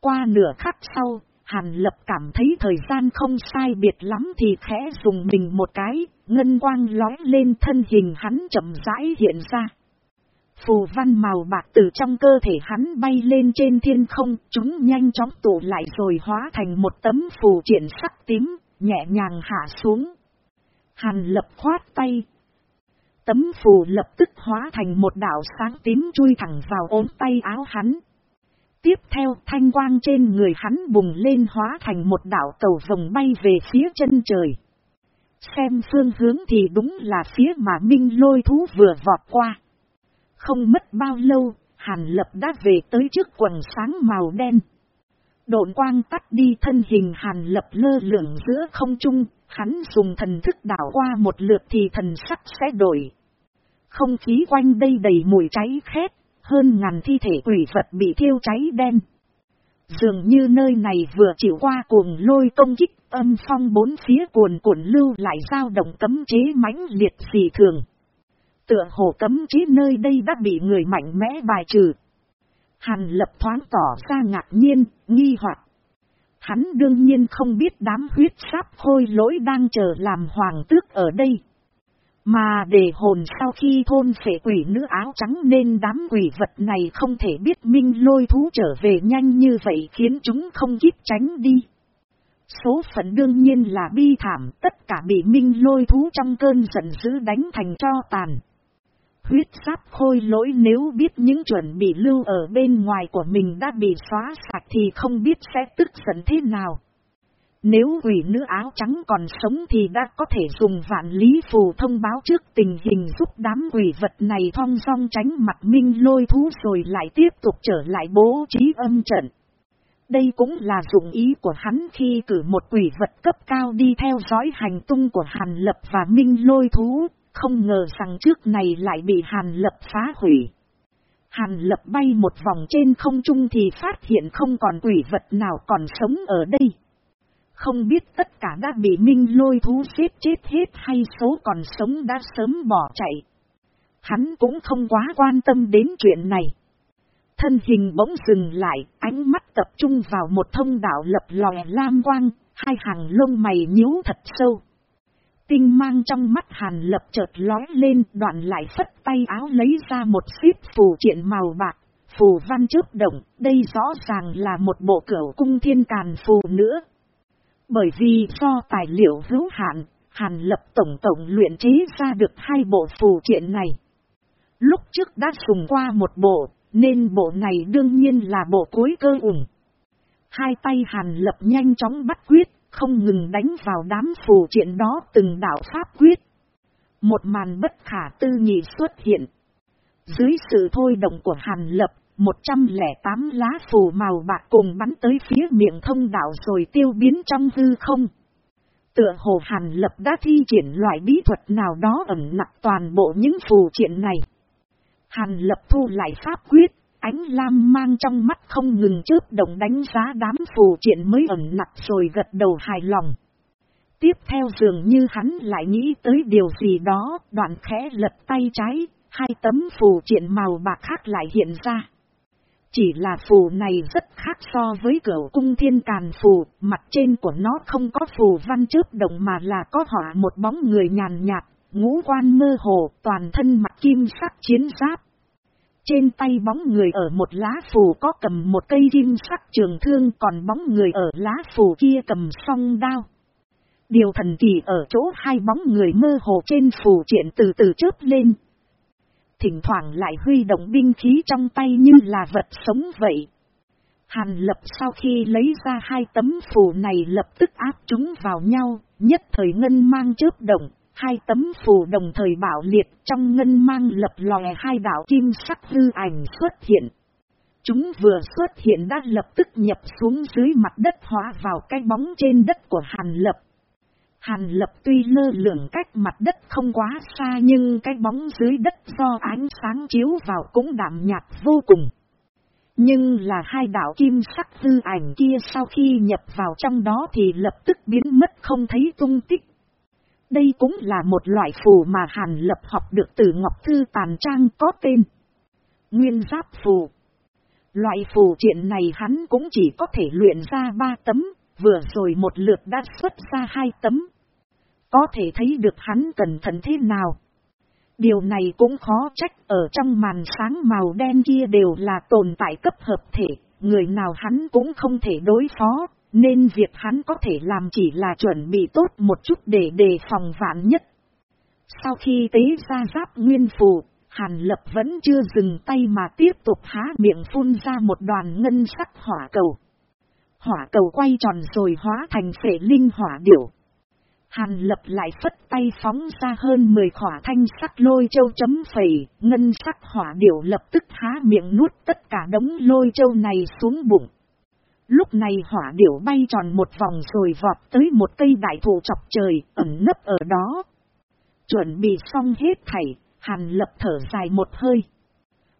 Qua nửa khắc sau, Hàn Lập cảm thấy thời gian không sai biệt lắm thì khẽ dùng mình một cái, ngân quang lói lên thân hình hắn chậm rãi hiện ra. Phù văn màu bạc từ trong cơ thể hắn bay lên trên thiên không, chúng nhanh chóng tụ lại rồi hóa thành một tấm phù triển sắc tím, nhẹ nhàng hạ xuống. Hàn lập khoát tay. Tấm phù lập tức hóa thành một đảo sáng tím chui thẳng vào ốm tay áo hắn. Tiếp theo thanh quang trên người hắn bùng lên hóa thành một đảo tàu vồng bay về phía chân trời. Xem phương hướng thì đúng là phía mà Minh lôi thú vừa vọt qua. Không mất bao lâu, Hàn Lập đã về tới trước quần sáng màu đen. Độn quang tắt đi thân hình Hàn Lập lơ lửng giữa không trung, hắn dùng thần thức đảo qua một lượt thì thần sắc sẽ đổi. Không khí quanh đây đầy mùi cháy khét, hơn ngàn thi thể quỷ vật bị thiêu cháy đen. Dường như nơi này vừa chịu qua cuồng lôi công kích âm phong bốn phía cuồn cuộn lưu lại dao động cấm chế mãnh liệt dị thường. Tựa hồ cấm chế nơi đây đã bị người mạnh mẽ bài trừ. Hàn lập thoáng tỏ ra ngạc nhiên, nghi hoặc. Hắn đương nhiên không biết đám huyết sáp khôi lỗi đang chờ làm hoàng tước ở đây. Mà để hồn sau khi thôn phệ quỷ nữ áo trắng nên đám quỷ vật này không thể biết minh lôi thú trở về nhanh như vậy khiến chúng không kịp tránh đi. Số phận đương nhiên là bi thảm tất cả bị minh lôi thú trong cơn giận dữ đánh thành cho tàn. Huyết sáp khôi lỗi nếu biết những chuẩn bị lưu ở bên ngoài của mình đã bị xóa sạch thì không biết sẽ tức giận thế nào. Nếu quỷ nữ áo trắng còn sống thì đã có thể dùng vạn lý phù thông báo trước tình hình giúp đám quỷ vật này thong song tránh mặt minh lôi thú rồi lại tiếp tục trở lại bố trí âm trận. Đây cũng là dụng ý của hắn khi cử một quỷ vật cấp cao đi theo dõi hành tung của Hàn Lập và Minh lôi thú, không ngờ rằng trước này lại bị Hàn Lập phá hủy. Hàn Lập bay một vòng trên không trung thì phát hiện không còn quỷ vật nào còn sống ở đây. Không biết tất cả đã bị minh lôi thú xếp chết hết hay số còn sống đã sớm bỏ chạy. Hắn cũng không quá quan tâm đến chuyện này. Thân hình bỗng dừng lại, ánh mắt tập trung vào một thông đạo lập lòe lam quang, hai hàng lông mày nhíu thật sâu. Tinh mang trong mắt hàn lập chợt lói lên đoạn lại phất tay áo lấy ra một xếp phù triện màu bạc, phù văn trước động, đây rõ ràng là một bộ cửa cung thiên càn phù nữa, bởi vì do tài liệu hữu hạn, Hàn Lập tổng tổng luyện chế ra được hai bộ phù triện này. Lúc trước đã dùng qua một bộ, nên bộ này đương nhiên là bộ cuối cơ ủng. Hai tay Hàn Lập nhanh chóng bắt quyết, không ngừng đánh vào đám phù triện đó từng đạo pháp quyết. Một màn bất khả tư nghị xuất hiện. Dưới sự thôi động của Hàn Lập, 108 lá phù màu bạc cùng bắn tới phía miệng thông đạo rồi tiêu biến trong hư không. Tựa hồ Hàn Lập đã thi triển loại bí thuật nào đó ẩn nặng toàn bộ những phù triện này. Hàn Lập thu lại pháp quyết, ánh lam mang trong mắt không ngừng chớp động đánh giá đám phù triện mới ẩn nặc rồi gật đầu hài lòng. Tiếp theo dường như hắn lại nghĩ tới điều gì đó, đoạn khẽ lật tay trái, hai tấm phù triện màu bạc khác lại hiện ra. Chỉ là phù này rất khác so với cửa cung thiên càn phù, mặt trên của nó không có phù văn chớp động mà là có họa một bóng người nhàn nhạt, ngũ quan mơ hồ, toàn thân mặt kim sắc chiến giáp. Trên tay bóng người ở một lá phù có cầm một cây kim sắc trường thương còn bóng người ở lá phù kia cầm song đao. Điều thần kỳ ở chỗ hai bóng người mơ hồ trên phù triển từ từ chớp lên, thỉnh thoảng lại huy động binh khí trong tay như là vật sống vậy. Hàn lập sau khi lấy ra hai tấm phù này lập tức áp chúng vào nhau, nhất thời ngân mang chớp động, hai tấm phù đồng thời bảo liệt, trong ngân mang lập lòe hai đảo kim sắc hư ảnh xuất hiện. Chúng vừa xuất hiện đã lập tức nhập xuống dưới mặt đất hóa vào cái bóng trên đất của Hàn Lập. Hàn lập tuy lơ lửng cách mặt đất không quá xa nhưng cái bóng dưới đất do ánh sáng chiếu vào cũng đảm nhạt vô cùng. Nhưng là hai đảo kim sắc hư ảnh kia sau khi nhập vào trong đó thì lập tức biến mất không thấy tung tích. Đây cũng là một loại phù mà Hàn lập học được từ Ngọc Thư Tàn Trang có tên. Nguyên giáp phù. Loại phù triện này hắn cũng chỉ có thể luyện ra ba tấm, vừa rồi một lượt đã xuất ra hai tấm. Có thể thấy được hắn cẩn thận thế nào. Điều này cũng khó trách ở trong màn sáng màu đen kia đều là tồn tại cấp hợp thể, người nào hắn cũng không thể đối phó, nên việc hắn có thể làm chỉ là chuẩn bị tốt một chút để đề phòng vạn nhất. Sau khi tế ra giáp nguyên phù, Hàn lập vẫn chưa dừng tay mà tiếp tục há miệng phun ra một đoàn ngân sắc hỏa cầu. Hỏa cầu quay tròn rồi hóa thành phệ linh hỏa điểu. Hàn lập lại phất tay phóng ra hơn 10 khỏa thanh sắc lôi châu chấm phẩy, ngân sắc hỏa điểu lập tức há miệng nuốt tất cả đống lôi châu này xuống bụng. Lúc này hỏa điểu bay tròn một vòng rồi vọt tới một cây đại thụ chọc trời, ẩn nấp ở đó. Chuẩn bị xong hết thảy, hàn lập thở dài một hơi.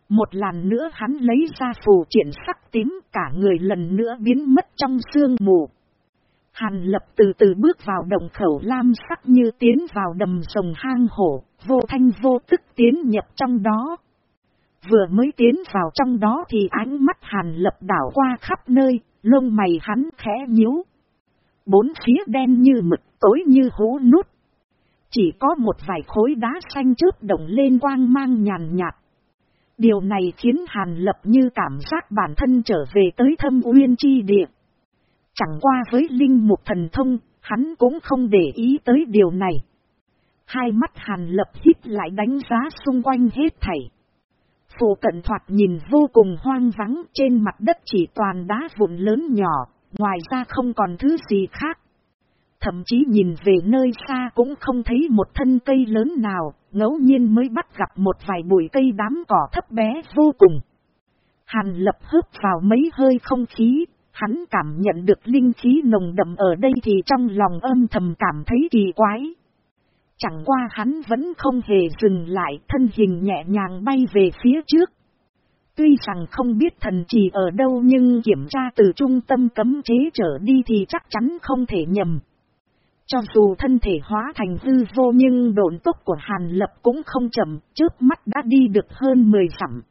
Một lần nữa hắn lấy ra phù triển sắc tím, cả người lần nữa biến mất trong sương mù. Hàn lập từ từ bước vào đồng khẩu lam sắc như tiến vào đầm sồng hang hổ, vô thanh vô tức tiến nhập trong đó. Vừa mới tiến vào trong đó thì ánh mắt hàn lập đảo qua khắp nơi, lông mày hắn khẽ nhíu. Bốn phía đen như mực tối như hố nút. Chỉ có một vài khối đá xanh chớp động lên quang mang nhàn nhạt. Điều này khiến Hàn Lập như cảm giác bản thân trở về tới thâm uyên chi địa. Chẳng qua với linh mục thần thông, hắn cũng không để ý tới điều này. Hai mắt Hàn Lập hít lại đánh giá xung quanh hết thảy. Phù cận thoạt nhìn vô cùng hoang vắng trên mặt đất chỉ toàn đá vụn lớn nhỏ, ngoài ra không còn thứ gì khác. Thậm chí nhìn về nơi xa cũng không thấy một thân cây lớn nào, ngẫu nhiên mới bắt gặp một vài bụi cây đám cỏ thấp bé vô cùng. Hàn lập hớp vào mấy hơi không khí, hắn cảm nhận được linh khí nồng đậm ở đây thì trong lòng âm thầm cảm thấy kỳ quái. Chẳng qua hắn vẫn không hề dừng lại thân hình nhẹ nhàng bay về phía trước. Tuy rằng không biết thần chỉ ở đâu nhưng kiểm tra từ trung tâm cấm chế trở đi thì chắc chắn không thể nhầm. Cho dù thân thể hóa thành hư vô nhưng độn tốc của Hàn Lập cũng không chậm, trước mắt đã đi được hơn 10 dặm.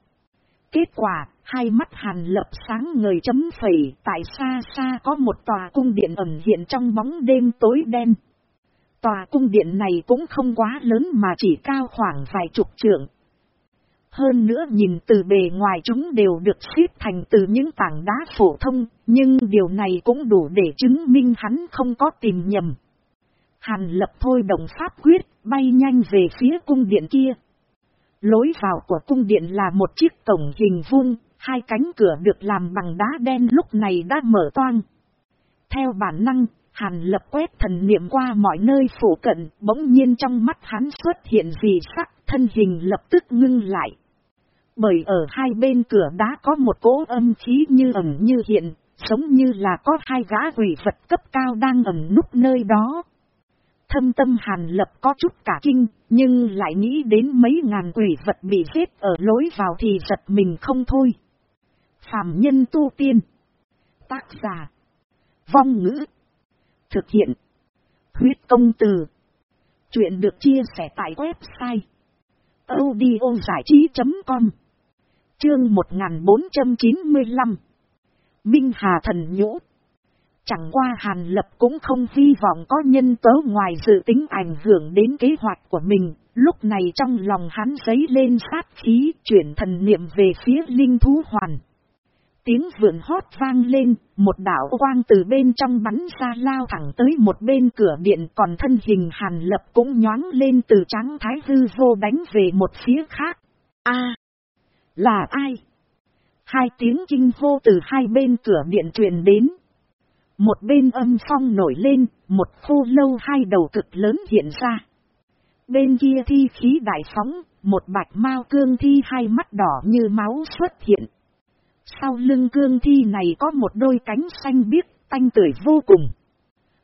Kết quả, hai mắt Hàn Lập sáng ngời chấm phẩy, tại xa xa có một tòa cung điện ẩn hiện trong bóng đêm tối đen. Tòa cung điện này cũng không quá lớn mà chỉ cao khoảng vài chục trượng. Hơn nữa nhìn từ bề ngoài chúng đều được xếp thành từ những tảng đá phổ thông, nhưng điều này cũng đủ để chứng minh hắn không có tìm nhầm. Hàn lập thôi đồng pháp quyết, bay nhanh về phía cung điện kia. Lối vào của cung điện là một chiếc cổng hình vuông, hai cánh cửa được làm bằng đá đen lúc này đã mở toang. Theo bản năng, Hàn lập quét thần niệm qua mọi nơi phủ cận, bỗng nhiên trong mắt hắn xuất hiện gì sắc, thân hình lập tức ngưng lại. Bởi ở hai bên cửa đá có một cỗ âm khí như ẩm như hiện, giống như là có hai gã quỷ vật cấp cao đang ẩm núp nơi đó. Thâm tâm hàn lập có chút cả kinh, nhưng lại nghĩ đến mấy ngàn quỷ vật bị giết ở lối vào thì giật mình không thôi. Phạm nhân tu tiên. Tác giả. Vong ngữ. Thực hiện. Huyết công từ. Chuyện được chia sẻ tại website. audiozải trí.com Chương 1495 Minh Hà Thần Nhũ Chẳng qua Hàn Lập cũng không hy vọng có nhân tố ngoài dự tính ảnh hưởng đến kế hoạch của mình, lúc này trong lòng hắn giấy lên sát khí chuyển thần niệm về phía linh thú hoàn. Tiếng vượn hót vang lên, một đảo quang từ bên trong bắn ra lao thẳng tới một bên cửa điện còn thân hình Hàn Lập cũng nhoáng lên từ trắng thái hư vô đánh về một phía khác. a là ai? Hai tiếng kinh hô từ hai bên cửa điện truyền đến. Một bên âm phong nổi lên, một khô lâu hai đầu cực lớn hiện ra. Bên kia thi khí đại phóng, một bạch mao cương thi hai mắt đỏ như máu xuất hiện. Sau lưng cương thi này có một đôi cánh xanh biếc, tanh tưởi vô cùng.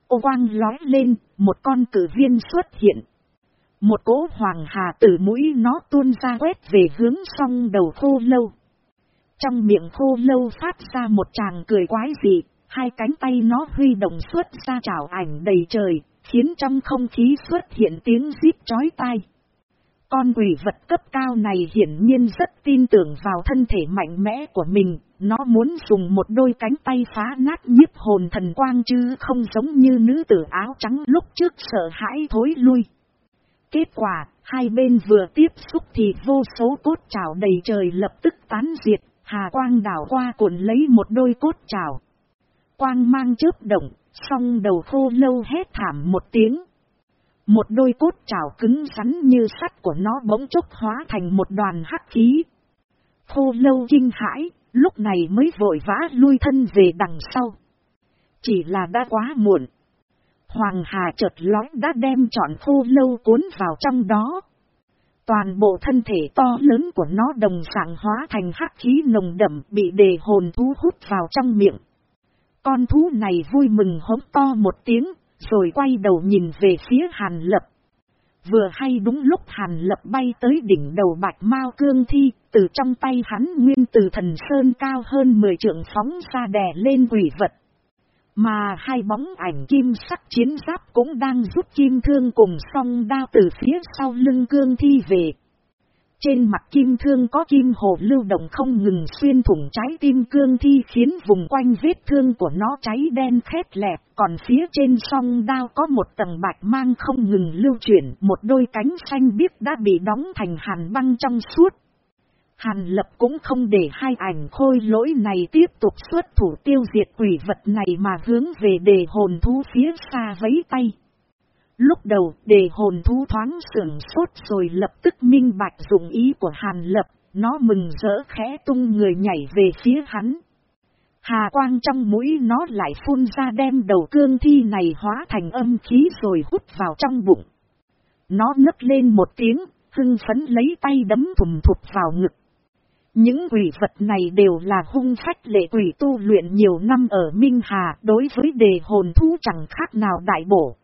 Ô quang lói lên, một con cử viên xuất hiện. Một cỗ hoàng hà từ mũi nó tuôn ra quét về hướng song đầu khô lâu. Trong miệng khô lâu phát ra một chàng cười quái dị, hai cánh tay nó huy động xuất ra trảo ảnh đầy trời, khiến trong không khí xuất hiện tiếng giít chói tai. Con quỷ vật cấp cao này hiển nhiên rất tin tưởng vào thân thể mạnh mẽ của mình, nó muốn dùng một đôi cánh tay phá nát nhiếp hồn thần quang chứ không giống như nữ tử áo trắng lúc trước sợ hãi thối lui. Kết quả, hai bên vừa tiếp xúc thì vô số cốt trào đầy trời lập tức tán diệt, hà quang đảo qua cuộn lấy một đôi cốt trào quang mang chớp động, song đầu khô lâu hét thảm một tiếng. Một đôi cốt trào cứng rắn như sắt của nó bỗng chốc hóa thành một đoàn hắc khí. Khô lâu kinh hãi, lúc này mới vội vã lui thân về đằng sau. Chỉ là đã quá muộn. Hoàng Hà chợt lói đã đem trọn khô lâu cuốn vào trong đó. Toàn bộ thân thể to lớn của nó đồng dạng hóa thành hắc khí nồng đậm bị đề hồn thú hút vào trong miệng. Con thú này vui mừng hống to một tiếng, rồi quay đầu nhìn về phía Hàn Lập. Vừa hay đúng lúc Hàn Lập bay tới đỉnh đầu bạch mao cương thi, từ trong tay hắn nguyên từ thần sơn cao hơn 10 trượng phóng ra đè lên quỷ vật. Mà hai bóng ảnh kim sắc chiến giáp cũng đang rút kim thương cùng song đao từ phía sau lưng cương thi về. Trên mặt kim thương có kim hồ lưu động không ngừng xuyên thủng trái tim cương thi khiến vùng quanh vết thương của nó cháy đen khét lẹp Còn phía trên song đao có một tầng bạch mang không ngừng lưu chuyển. Một đôi cánh xanh biếc đã bị đóng thành hàn băng trong suốt. Hàn lập cũng không để hai ảnh khôi lỗi này tiếp tục xuất thủ tiêu diệt quỷ vật này mà hướng về đề hồn thú phía xa vấy tay. Lúc đầu đề hồn thú thoáng sưởng sốt rồi lập tức minh bạch dụng ý của Hàn lập, nó mừng rỡ khẽ tung người nhảy về phía hắn. Hà quang trong mũi nó lại phun ra đem đầu cương thi này hóa thành âm khí rồi hút vào trong bụng. Nó nấc lên một tiếng, hưng phấn lấy tay đấm thùm thụt vào ngực. Những quỷ vật này đều là hung phách lệ quỷ tu luyện nhiều năm ở Minh Hà đối với đề hồn thú chẳng khác nào đại bổ.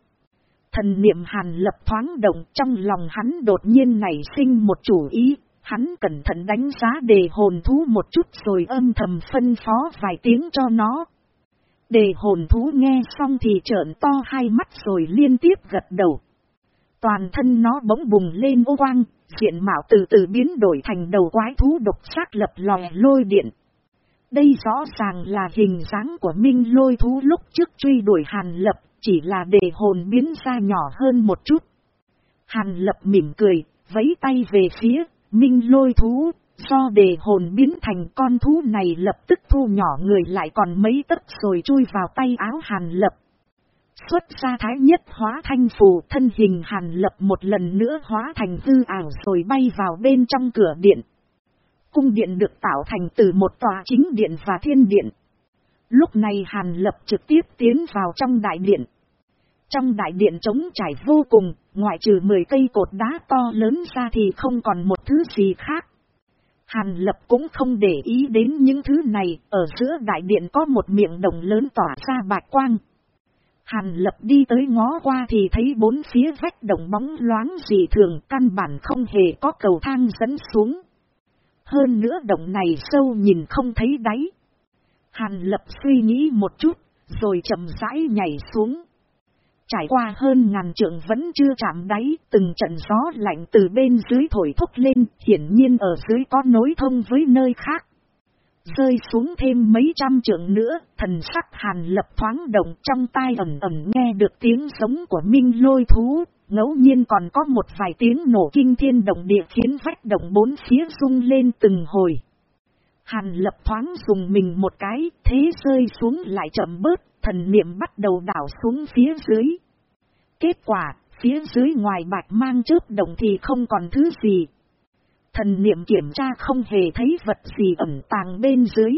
Thần niệm hàn lập thoáng động trong lòng hắn đột nhiên nảy sinh một chủ ý, hắn cẩn thận đánh giá đề hồn thú một chút rồi âm thầm phân phó vài tiếng cho nó. Đề hồn thú nghe xong thì trợn to hai mắt rồi liên tiếp gật đầu. Toàn thân nó bỗng bùng lên ô quang, diện mạo từ từ biến đổi thành đầu quái thú độc xác lập lòe lôi điện. Đây rõ ràng là hình dáng của minh lôi thú lúc trước truy đuổi hàn lập, chỉ là để hồn biến ra nhỏ hơn một chút. Hàn lập mỉm cười, vẫy tay về phía, minh lôi thú, do đề hồn biến thành con thú này lập tức thu nhỏ người lại còn mấy tấc rồi chui vào tay áo hàn lập. Xuất ra thái nhất hóa thanh phù thân hình hàn lập một lần nữa hóa thành hư ảo rồi bay vào bên trong cửa điện. Cung điện được tạo thành từ một tòa chính điện và thiên điện. Lúc này hàn lập trực tiếp tiến vào trong đại điện. Trong đại điện trống trải vô cùng, ngoại trừ 10 cây cột đá to lớn ra thì không còn một thứ gì khác. Hàn lập cũng không để ý đến những thứ này, ở giữa đại điện có một miệng đồng lớn tỏa ra bạch quang. Hàn lập đi tới ngó qua thì thấy bốn phía vách đồng bóng loáng dị thường căn bản không hề có cầu thang dẫn xuống. Hơn nữa động này sâu nhìn không thấy đáy. Hàn lập suy nghĩ một chút, rồi chậm rãi nhảy xuống. Trải qua hơn ngàn trượng vẫn chưa chạm đáy, từng trận gió lạnh từ bên dưới thổi thúc lên, hiển nhiên ở dưới có nối thông với nơi khác. Rơi xuống thêm mấy trăm trượng nữa, thần sắc hàn lập thoáng động trong tai ẩm ẩm nghe được tiếng sống của minh lôi thú, ngẫu nhiên còn có một vài tiếng nổ kinh thiên động địa khiến vách động bốn phía rung lên từng hồi. Hàn lập thoáng dùng mình một cái, thế rơi xuống lại chậm bớt, thần niệm bắt đầu đảo xuống phía dưới. Kết quả, phía dưới ngoài bạch mang chớp đồng thì không còn thứ gì, Thần niệm kiểm tra không hề thấy vật gì ẩn tàng bên dưới.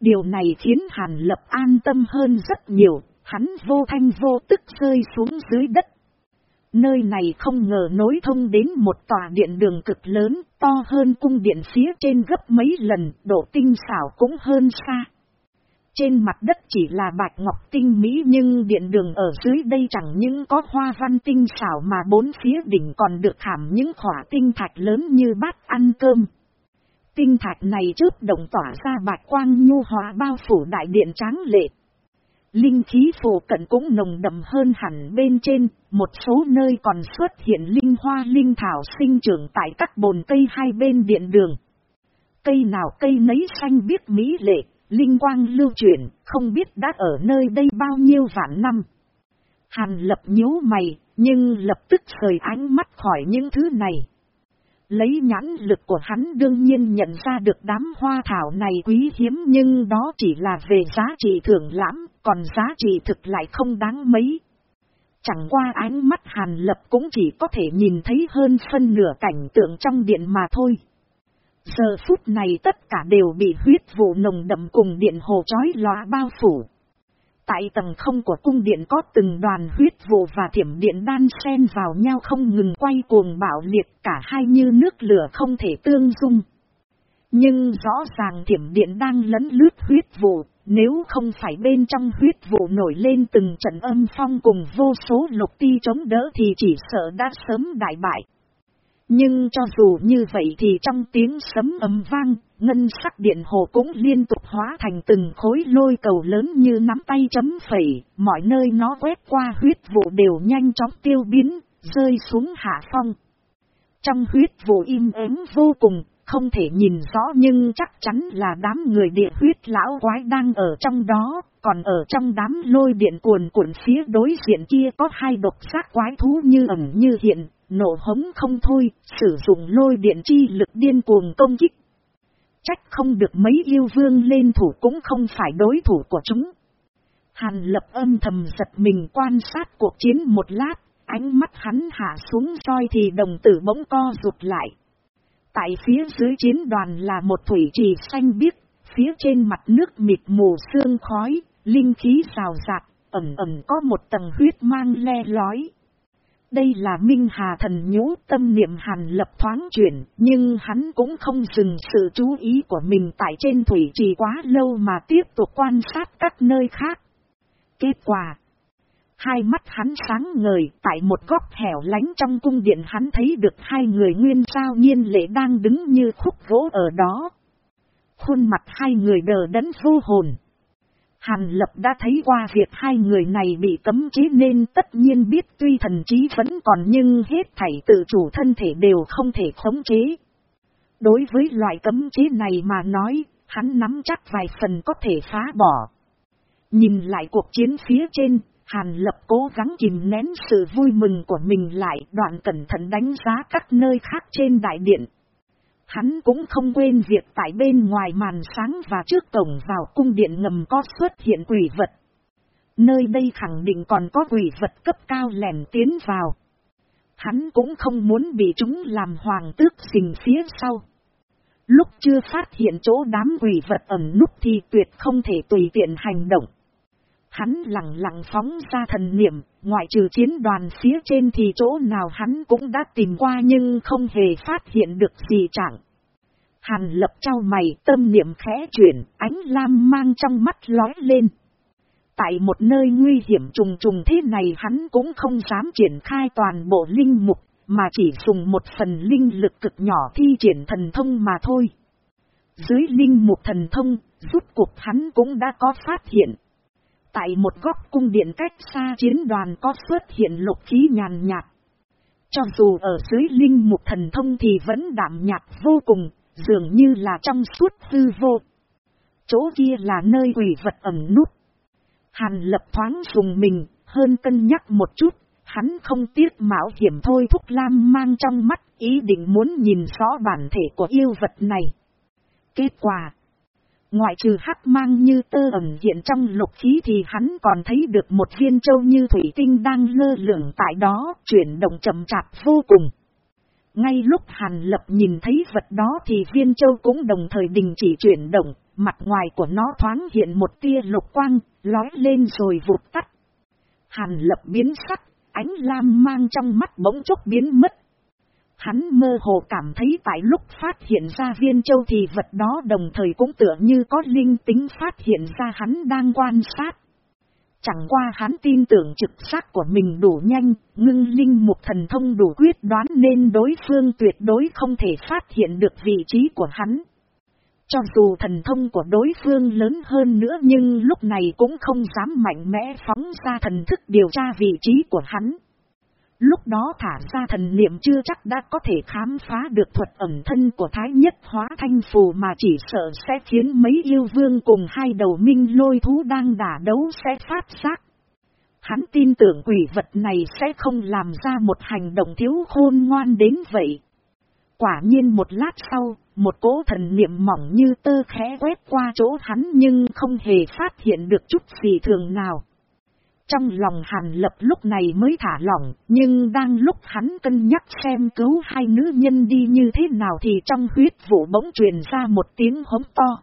Điều này khiến Hàn Lập an tâm hơn rất nhiều, hắn vô thanh vô tức rơi xuống dưới đất. Nơi này không ngờ nối thông đến một tòa điện đường cực lớn, to hơn cung điện phía trên gấp mấy lần, độ tinh xảo cũng hơn xa. Trên mặt đất chỉ là bạch ngọc tinh mỹ nhưng điện đường ở dưới đây chẳng những có hoa văn tinh xảo mà bốn phía đỉnh còn được thảm những khỏa tinh thạch lớn như bát ăn cơm. Tinh thạch này trước động tỏa ra bạch quang nhu hóa bao phủ đại điện tráng lệ. Linh khí phổ cận cũng nồng đậm hơn hẳn bên trên, một số nơi còn xuất hiện linh hoa linh thảo sinh trưởng tại các bồn cây hai bên điện đường. Cây nào cây nấy xanh biếc mỹ lệ, Linh quang lưu chuyển, không biết đã ở nơi đây bao nhiêu vạn năm. Hàn lập nhíu mày, nhưng lập tức rời ánh mắt khỏi những thứ này. Lấy nhãn lực của hắn đương nhiên nhận ra được đám hoa thảo này quý hiếm nhưng đó chỉ là về giá trị thưởng lãm, còn giá trị thực lại không đáng mấy. Chẳng qua ánh mắt hàn lập cũng chỉ có thể nhìn thấy hơn phân nửa cảnh tượng trong điện mà thôi. Giờ phút này tất cả đều bị huyết vụ nồng đậm cùng điện hồ chói lóa bao phủ. Tại tầng không của cung điện có từng đoàn huyết vụ và thiểm điện đan xen vào nhau không ngừng quay cuồng bạo liệt cả hai như nước lửa không thể tương dung. Nhưng rõ ràng thiểm điện đang lấn lướt huyết vụ, nếu không phải bên trong huyết vụ nổi lên từng trận âm phong cùng vô số lục ti chống đỡ thì chỉ sợ đã sớm đại bại. Nhưng cho dù như vậy thì trong tiếng sấm ấm vang, ngân sắc điện hồ cũng liên tục hóa thành từng khối lôi cầu lớn như nắm tay chấm phẩy, mọi nơi nó quét qua huyết vụ đều nhanh chóng tiêu biến, rơi xuống hạ phong. Trong huyết vụ im ắng vô cùng, không thể nhìn rõ nhưng chắc chắn là đám người địa huyết lão quái đang ở trong đó, còn ở trong đám lôi điện cuồn cuộn phía đối diện kia có hai độc xác quái thú như ẩn như hiện, nổ hống không thôi, sử dụng lôi điện chi lực điên cuồng công kích. Trách không được mấy yêu vương lên thủ cũng không phải đối thủ của chúng. Hàn lập âm thầm giật mình quan sát cuộc chiến một lát, ánh mắt hắn hạ xuống soi thì đồng tử bỗng co rụt lại. Tại phía dưới chiến đoàn là một thủy trì xanh biếc, phía trên mặt nước mịt mù sương khói, linh khí rào rạt, ẩm ẩm có một tầng huyết mang le lói. Đây là Minh Hà thần nhũ tâm niệm hàn lập thoáng chuyển, nhưng hắn cũng không dừng sự chú ý của mình tại trên thủy trì quá lâu mà tiếp tục quan sát các nơi khác. Kết quả Hai mắt hắn sáng ngời, tại một góc hẻo lánh trong cung điện hắn thấy được hai người nguyên sao nhiên lệ đang đứng như khúc gỗ ở đó. Khuôn mặt hai người đờ đẫn vô hồn. Hàn lập đã thấy qua việc hai người này bị cấm chế nên tất nhiên biết tuy thần trí vẫn còn nhưng hết thảy tự chủ thân thể đều không thể khống chế. Đối với loại cấm chế này mà nói, hắn nắm chắc vài phần có thể phá bỏ. Nhìn lại cuộc chiến phía trên, Hàn lập cố gắng kìm nén sự vui mừng của mình lại, đoạn cẩn thận đánh giá các nơi khác trên đại điện. Hắn cũng không quên việc tại bên ngoài màn sáng và trước cổng vào cung điện ngầm có xuất hiện quỷ vật. Nơi đây khẳng định còn có quỷ vật cấp cao lẻn tiến vào. Hắn cũng không muốn bị chúng làm hoàng tước xình phía sau. Lúc chưa phát hiện chỗ đám quỷ vật ẩn núp thì tuyệt không thể tùy tiện hành động. Hắn lặng lặng phóng ra thần niệm, ngoại trừ chiến đoàn phía trên thì chỗ nào hắn cũng đã tìm qua nhưng không hề phát hiện được gì chẳng. Hàn lập trao mày tâm niệm khẽ chuyển, ánh lam mang trong mắt lói lên. Tại một nơi nguy hiểm trùng trùng thế này hắn cũng không dám triển khai toàn bộ linh mục, mà chỉ dùng một phần linh lực cực nhỏ thi triển thần thông mà thôi. Dưới linh mục thần thông, rút cuộc hắn cũng đã có phát hiện. Tại một góc cung điện cách xa chiến đoàn có xuất hiện lục khí nhàn nhạt. Cho dù ở dưới linh mục thần thông thì vẫn đạm nhạt vô cùng, dường như là trong suốt hư vô. Chỗ kia là nơi quỷ vật ẩn nút. Hàn lập thoáng dùng mình, hơn cân nhắc một chút, hắn không tiếc mạo hiểm thôi thúc lam mang trong mắt, ý định muốn nhìn rõ bản thể của yêu vật này. Kết quả Ngoại trừ hắc mang như tơ ẩn hiện trong lục khí thì hắn còn thấy được một viên châu như thủy tinh đang lơ lửng tại đó, chuyển động chậm chạp vô cùng. Ngay lúc Hàn Lập nhìn thấy vật đó thì viên châu cũng đồng thời đình chỉ chuyển động, mặt ngoài của nó thoáng hiện một tia lục quang, lói lên rồi vụt tắt. Hàn Lập biến sắc, ánh lam mang trong mắt bỗng chốc biến mất. Hắn mơ hồ cảm thấy tại lúc phát hiện ra viên châu thì vật đó đồng thời cũng tựa như có linh tính phát hiện ra hắn đang quan sát. Chẳng qua hắn tin tưởng trực giác của mình đủ nhanh, ngưng linh mục thần thông đủ quyết đoán nên đối phương tuyệt đối không thể phát hiện được vị trí của hắn. Cho dù thần thông của đối phương lớn hơn nữa nhưng lúc này cũng không dám mạnh mẽ phóng ra thần thức điều tra vị trí của hắn. Lúc đó thả ra thần niệm chưa chắc đã có thể khám phá được thuật ẩn thân của Thái Nhất hóa thanh phù mà chỉ sợ sẽ khiến mấy yêu vương cùng hai đầu minh lôi thú đang đả đấu sẽ phát giác. Hắn tin tưởng quỷ vật này sẽ không làm ra một hành động thiếu khôn ngoan đến vậy. Quả nhiên một lát sau, một cỗ thần niệm mỏng như tơ khẽ quét qua chỗ hắn nhưng không hề phát hiện được chút gì thường nào. Trong lòng hàn lập lúc này mới thả lỏng, nhưng đang lúc hắn cân nhắc xem cứu hai nữ nhân đi như thế nào thì trong huyết vụ bỗng truyền ra một tiếng hống to.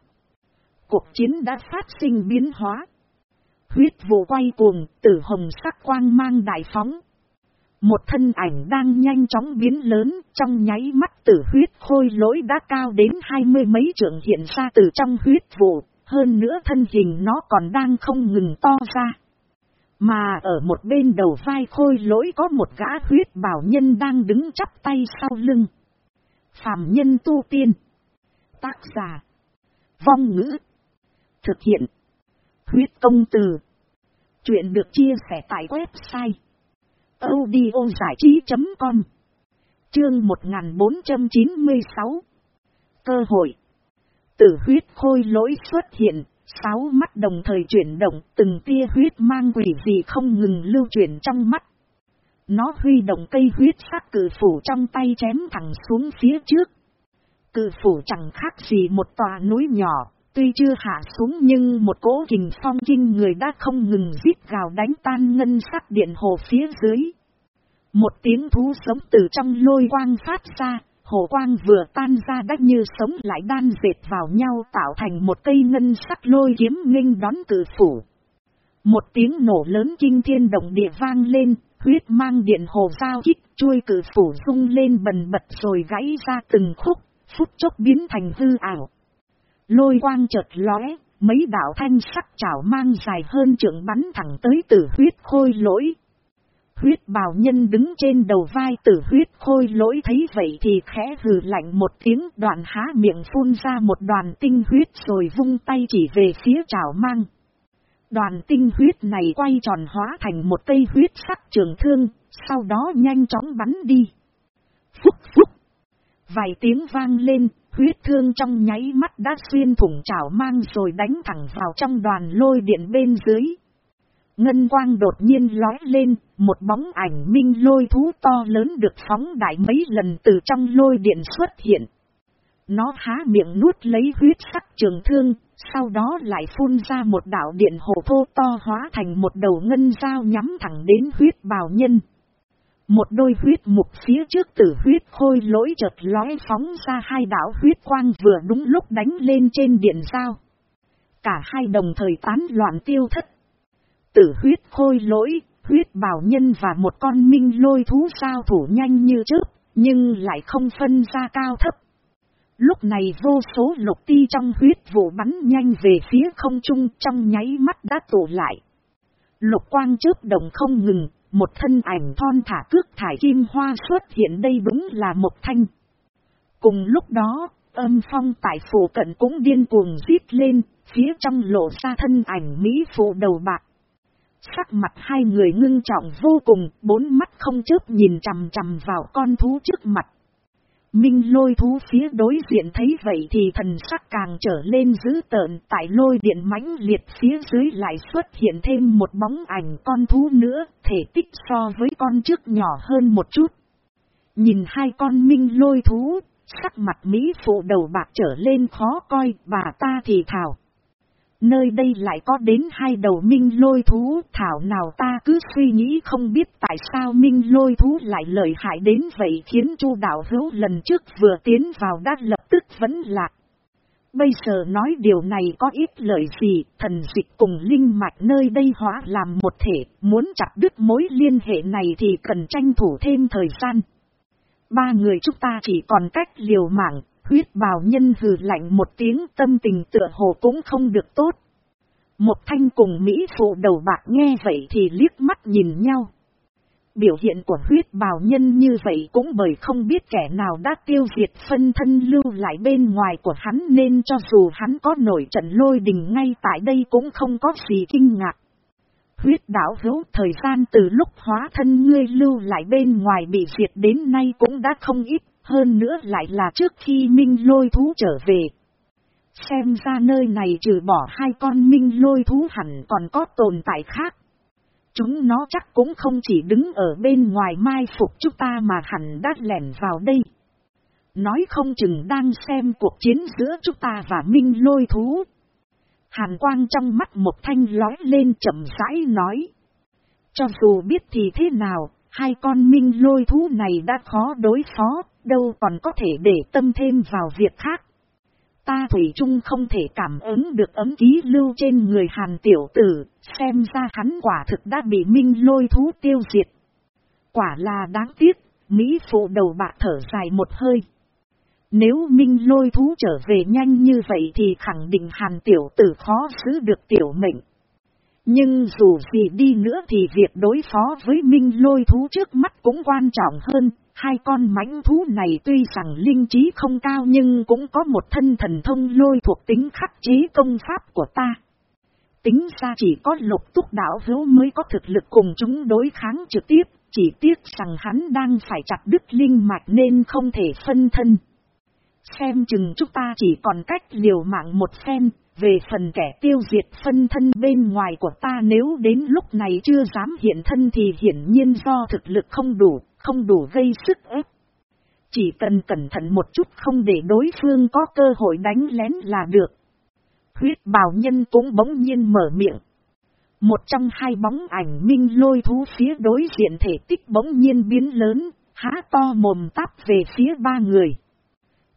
Cuộc chiến đã phát sinh biến hóa. Huyết vụ quay cuồng, tử hồng sắc quang mang đại phóng. Một thân ảnh đang nhanh chóng biến lớn, trong nháy mắt tử huyết khôi lỗi đã cao đến hai mươi mấy trượng hiện ra từ trong huyết vụ, hơn nữa thân hình nó còn đang không ngừng to ra. Mà ở một bên đầu vai khôi lỗi có một gã huyết bảo nhân đang đứng chắp tay sau lưng. Phạm nhân tu tiên. Tác giả. Vong ngữ. Thực hiện. Huyết công từ. Chuyện được chia sẻ tại website. audiozải trí.com Chương 1496 Cơ hội Tử huyết khôi lỗi xuất hiện, sáu mắt đồng thời chuyển động, từng tia huyết mang quỷ gì không ngừng lưu chuyển trong mắt. Nó huy động cây huyết sắc cử phủ trong tay chém thẳng xuống phía trước. Cử phủ chẳng khác gì một tòa núi nhỏ, tuy chưa hạ xuống nhưng một cỗ hình phong kinh người đã không ngừng giết gào đánh tan ngân sắc điện hồ phía dưới. Một tiếng thú sống từ trong lôi quang phát ra, hồ quang vừa tan ra đắt như sống lại đan dệt vào nhau tạo thành một cây ngân sắc lôi kiếm nghênh đón cử phủ. Một tiếng nổ lớn kinh thiên động địa vang lên, huyết mang điện hồ giao kích, chuôi cử phủ rung lên bần bật rồi gãy ra từng khúc, phút chốc biến thành hư ảo. Lôi quang chợt lóe, mấy đạo thanh sắc chảo mang dài hơn trượng bắn thẳng tới tử huyết khôi lỗi. Huyết bào nhân đứng trên đầu vai tử huyết khôi lỗi thấy vậy thì khẽ hừ lạnh một tiếng đoạn há miệng phun ra một đoàn tinh huyết rồi vung tay chỉ về phía chảo mang. Đoàn tinh huyết này quay tròn hóa thành một cây huyết sắc trường thương, sau đó nhanh chóng bắn đi. Phúc phúc! Vài tiếng vang lên, huyết thương trong nháy mắt đã xuyên thủng chảo mang rồi đánh thẳng vào trong đoàn lôi điện bên dưới. Ngân quang đột nhiên lói lên, một bóng ảnh minh lôi thú to lớn được phóng đại mấy lần từ trong lôi điện xuất hiện. Nó há miệng nuốt lấy huyết sắc trường thương, sau đó lại phun ra một đạo điện hồ thô to hóa thành một đầu ngân dao nhắm thẳng đến huyết bào nhân. Một đôi huyết mục phía trước tử huyết khôi lỗi chợt lói phóng ra hai đạo huyết quang vừa đúng lúc đánh lên trên điện dao. Cả hai đồng thời tán loạn tiêu thất. Tử huyết khôi lỗi, huyết bảo nhân và một con minh lôi thú sao thủ nhanh như trước, nhưng lại không phân ra cao thấp. Lúc này vô số lục ti trong huyết vụ bắn nhanh về phía không trung trong nháy mắt đã tụ lại. Lục quang chớp đồng không ngừng, một thân ảnh thon thả cước thải kim hoa xuất hiện đây đúng là một thanh. Cùng lúc đó, âm phong tại phủ cận cũng điên cuồng giết lên, phía trong lộ ra thân ảnh Mỹ phụ đầu bạc. Sắc mặt hai người ngưng trọng vô cùng, bốn mắt không chớp nhìn chằm chằm vào con thú trước mặt. Minh lôi thú phía đối diện thấy vậy thì thần sắc càng trở lên dữ tợn tại lôi điện mãnh liệt phía dưới lại xuất hiện thêm một bóng ảnh con thú nữa, thể tích so với con trước nhỏ hơn một chút. Nhìn hai con minh lôi thú, sắc mặt Mỹ phụ đầu bạc trở lên khó coi, bà ta thì thảo. Nơi đây lại có đến hai đầu minh lôi thú, thảo nào ta cứ suy nghĩ không biết tại sao minh lôi thú lại lợi hại đến vậy khiến chu đạo hữu lần trước vừa tiến vào đã lập tức vẫn lạc. Bây giờ nói điều này có ít lợi gì, thần dịch cùng linh mạch nơi đây hóa làm một thể, muốn chặt đứt mối liên hệ này thì cần tranh thủ thêm thời gian. Ba người chúng ta chỉ còn cách liều mạng, Huyết bào nhân hừ lạnh một tiếng, tâm tình tựa hồ cũng không được tốt. Một thanh cùng Mỹ phụ đầu bạc nghe vậy thì liếc mắt nhìn nhau. Biểu hiện của huyết bào nhân như vậy cũng bởi không biết kẻ nào đã tiêu diệt phân thân lưu lại bên ngoài của hắn nên cho dù hắn có nổi trận lôi đình ngay tại đây cũng không có gì kinh ngạc. Huyết đảo hữu, thời gian từ lúc hóa thân ngươi lưu lại bên ngoài bị diệt đến nay cũng đã không ít hơn nữa lại là trước khi minh lôi thú trở về. Xem ra nơi này trừ bỏ hai con minh lôi thú hẳn còn có tồn tại khác. Chúng nó chắc cũng không chỉ đứng ở bên ngoài mai phục chúng ta mà hẳn đã lẻn vào đây. Nói không chừng đang xem cuộc chiến giữa chúng ta và minh lôi thú. Hàn quang trong mắt một thanh lói lên chậm rãi nói. Cho dù biết thì thế nào, hai con minh lôi thú này đã khó đối phó, đâu còn có thể để tâm thêm vào việc khác. Ta Thủy chung không thể cảm ứng được ấm ký lưu trên người hàn tiểu tử, xem ra hắn quả thực đã bị minh lôi thú tiêu diệt. Quả là đáng tiếc, Mỹ phụ đầu bạc thở dài một hơi. Nếu minh lôi thú trở về nhanh như vậy thì khẳng định hàn tiểu tử khó giữ được tiểu mệnh. Nhưng dù gì đi nữa thì việc đối phó với minh lôi thú trước mắt cũng quan trọng hơn. Hai con mãnh thú này tuy rằng linh trí không cao nhưng cũng có một thân thần thông lôi thuộc tính khắc chế công pháp của ta. Tính ra chỉ có lục túc đảo hữu mới có thực lực cùng chúng đối kháng trực tiếp, chỉ tiếc rằng hắn đang phải chặt đứt linh mạch nên không thể phân thân. Xem chừng chúng ta chỉ còn cách liều mạng một phen, về phần kẻ tiêu diệt phân thân bên ngoài của ta nếu đến lúc này chưa dám hiện thân thì hiển nhiên do thực lực không đủ, không đủ gây sức ép. Chỉ cần cẩn thận một chút không để đối phương có cơ hội đánh lén là được. Huyết bào nhân cũng bỗng nhiên mở miệng. Một trong hai bóng ảnh minh lôi thú phía đối diện thể tích bỗng nhiên biến lớn, há to mồm táp về phía ba người.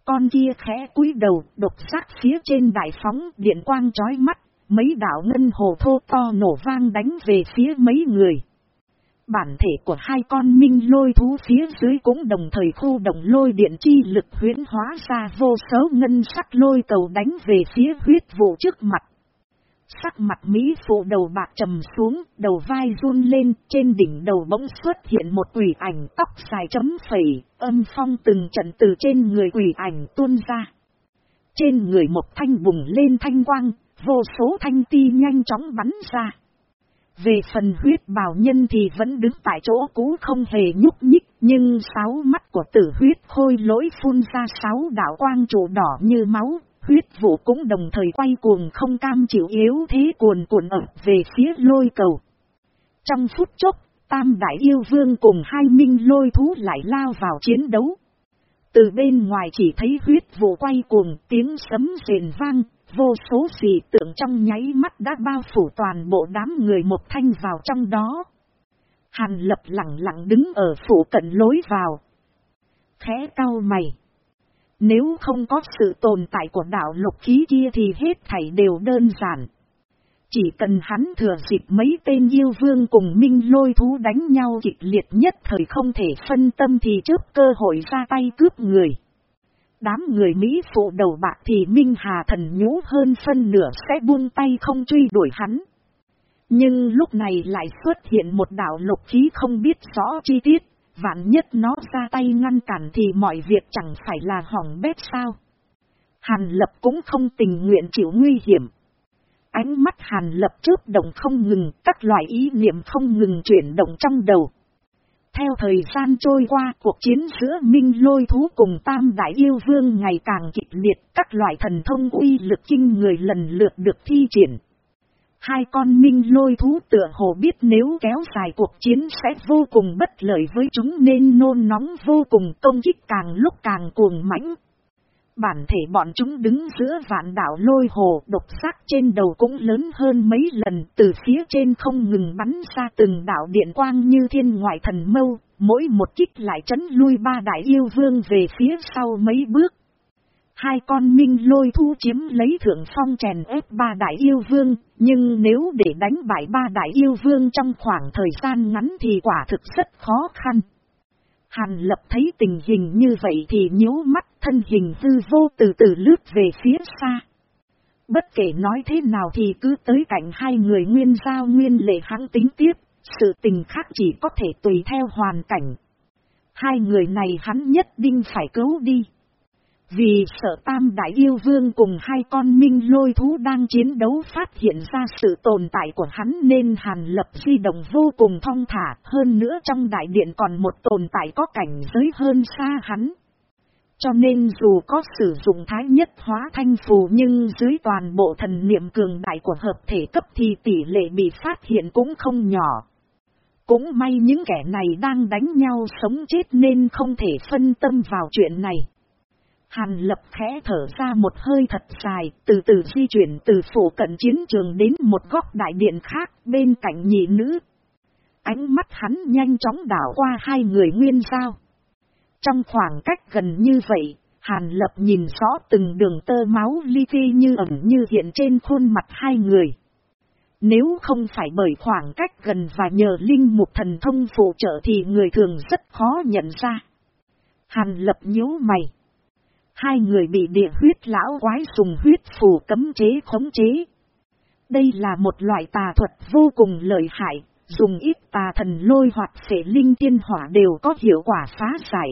Con kia khẽ cúi đầu, độc sắc phía trên đại phóng điện quang chói mắt, mấy đạo ngân hồ thô to nổ vang đánh về phía mấy người. Bản thể của hai con minh lôi thú phía dưới cũng đồng thời khu động lôi điện chi lực huyễn hóa ra vô số ngân sắc lôi cầu đánh về phía huyết vụ trước mặt. Sắc mặt Mỹ phụ đầu bạc trầm xuống, đầu vai run lên, trên đỉnh đầu bỗng xuất hiện một quỷ ảnh tóc dài chấm phẩy, âm phong từng trận từ trên người quỷ ảnh tuôn ra. Trên người một thanh bùng lên thanh quang, vô số thanh ti nhanh chóng bắn ra. Về phần huyết bào nhân thì vẫn đứng tại chỗ cũ không hề nhúc nhích, nhưng sáu mắt của tử huyết khôi lỗi phun ra sáu đạo quang trụ đỏ như máu, huyết vụ cũng đồng thời quay cuồng không cam chịu yếu thế cuồn cuộn ẩm về phía lôi cầu. Trong phút chốc, tam đại yêu vương cùng hai minh lôi thú lại lao vào chiến đấu. Từ bên ngoài chỉ thấy huyết vụ quay cuồng tiếng sấm rền vang, vô số dị tượng trong nháy mắt đã bao phủ toàn bộ đám người một thanh vào trong đó. Hàn lập lặng lặng đứng ở phủ cận lối vào. Khẽ cao mày. Nếu không có sự tồn tại của đạo lục khí kia thì hết thảy đều đơn giản. Chỉ cần hắn thừa dịp mấy tên yêu vương cùng minh lôi thú đánh nhau kịch liệt nhất thời không thể phân tâm thì trước cơ hội ra tay cướp người. Đám người Mỹ phụ đầu bạc thì Minh Hà thần nhũ hơn phân nửa sẽ buông tay không truy đuổi hắn. Nhưng lúc này lại xuất hiện một đạo lục khí không biết rõ chi tiết, Vạn nhất nó ra tay ngăn cản thì mọi việc chẳng phải là hỏng bếp sao. Hàn lập cũng không tình nguyện chịu nguy hiểm. Ánh mắt hàn lập trước động không ngừng, các loại ý niệm không ngừng chuyển động trong đầu. Theo thời gian trôi qua, cuộc chiến giữa Minh Lôi Thú cùng Tam Đại Yêu Vương ngày càng kịch liệt, các loại thần thông uy lực kinh người lần lượt được thi triển. Hai con minh lôi thú tựa hồ biết nếu kéo dài cuộc chiến sẽ vô cùng bất lợi với chúng nên nôn nóng vô cùng công kích càng lúc càng cuồng mãnh. Bản thể bọn chúng đứng giữa vạn đảo lôi hồ độc sắc trên đầu cũng lớn hơn mấy lần từ phía trên không ngừng bắn ra từng đảo điện quang như thiên ngoại thần mâu, mỗi một kích lại chấn lui ba đại yêu vương về phía sau mấy bước. Hai con minh lôi thu chiếm lấy thượng phong chèn ép ba đại yêu vương, nhưng nếu để đánh bại ba đại yêu vương trong khoảng thời gian ngắn thì quả thực rất khó khăn. Hàn lập thấy tình hình như vậy thì nhíu mắt thân hình hư vô từ từ lướt về phía xa. Bất kể nói thế nào thì cứ tới cạnh hai người nguyên giao nguyên lệ hắn tính tiếp, sự tình khác chỉ có thể tùy theo hoàn cảnh. Hai người này hắn nhất định phải cứu đi. Vì sợ tam đại yêu vương cùng hai con minh lôi thú đang chiến đấu phát hiện ra sự tồn tại của hắn nên hàn lập di động vô cùng thong thả hơn nữa trong đại điện còn một tồn tại có cảnh giới hơn xa hắn. Cho nên dù có sử dụng thái nhất hóa thanh phù nhưng dưới toàn bộ thần niệm cường đại của hợp thể cấp thì tỷ lệ bị phát hiện cũng không nhỏ. Cũng may những kẻ này đang đánh nhau sống chết nên không thể phân tâm vào chuyện này. Hàn lập khẽ thở ra một hơi thật dài, từ từ di chuyển từ phủ cận chiến trường đến một góc đại điện khác bên cạnh nhị nữ. ánh mắt hắn nhanh chóng đảo qua hai người nguyên giao. Trong khoảng cách gần như vậy, Hàn Lập nhìn rõ từng đường tơ máu li ti như ẩn như hiện trên khuôn mặt hai người. Nếu không phải bởi khoảng cách gần và nhờ linh mục thần thông phụ trợ thì người thường rất khó nhận ra. Hàn Lập nhíu mày. Hai người bị địa huyết lão quái dùng huyết phù cấm chế khống chế. Đây là một loại tà thuật vô cùng lợi hại, dùng ít tà thần lôi hoặc phệ linh thiên hỏa đều có hiệu quả phá giải.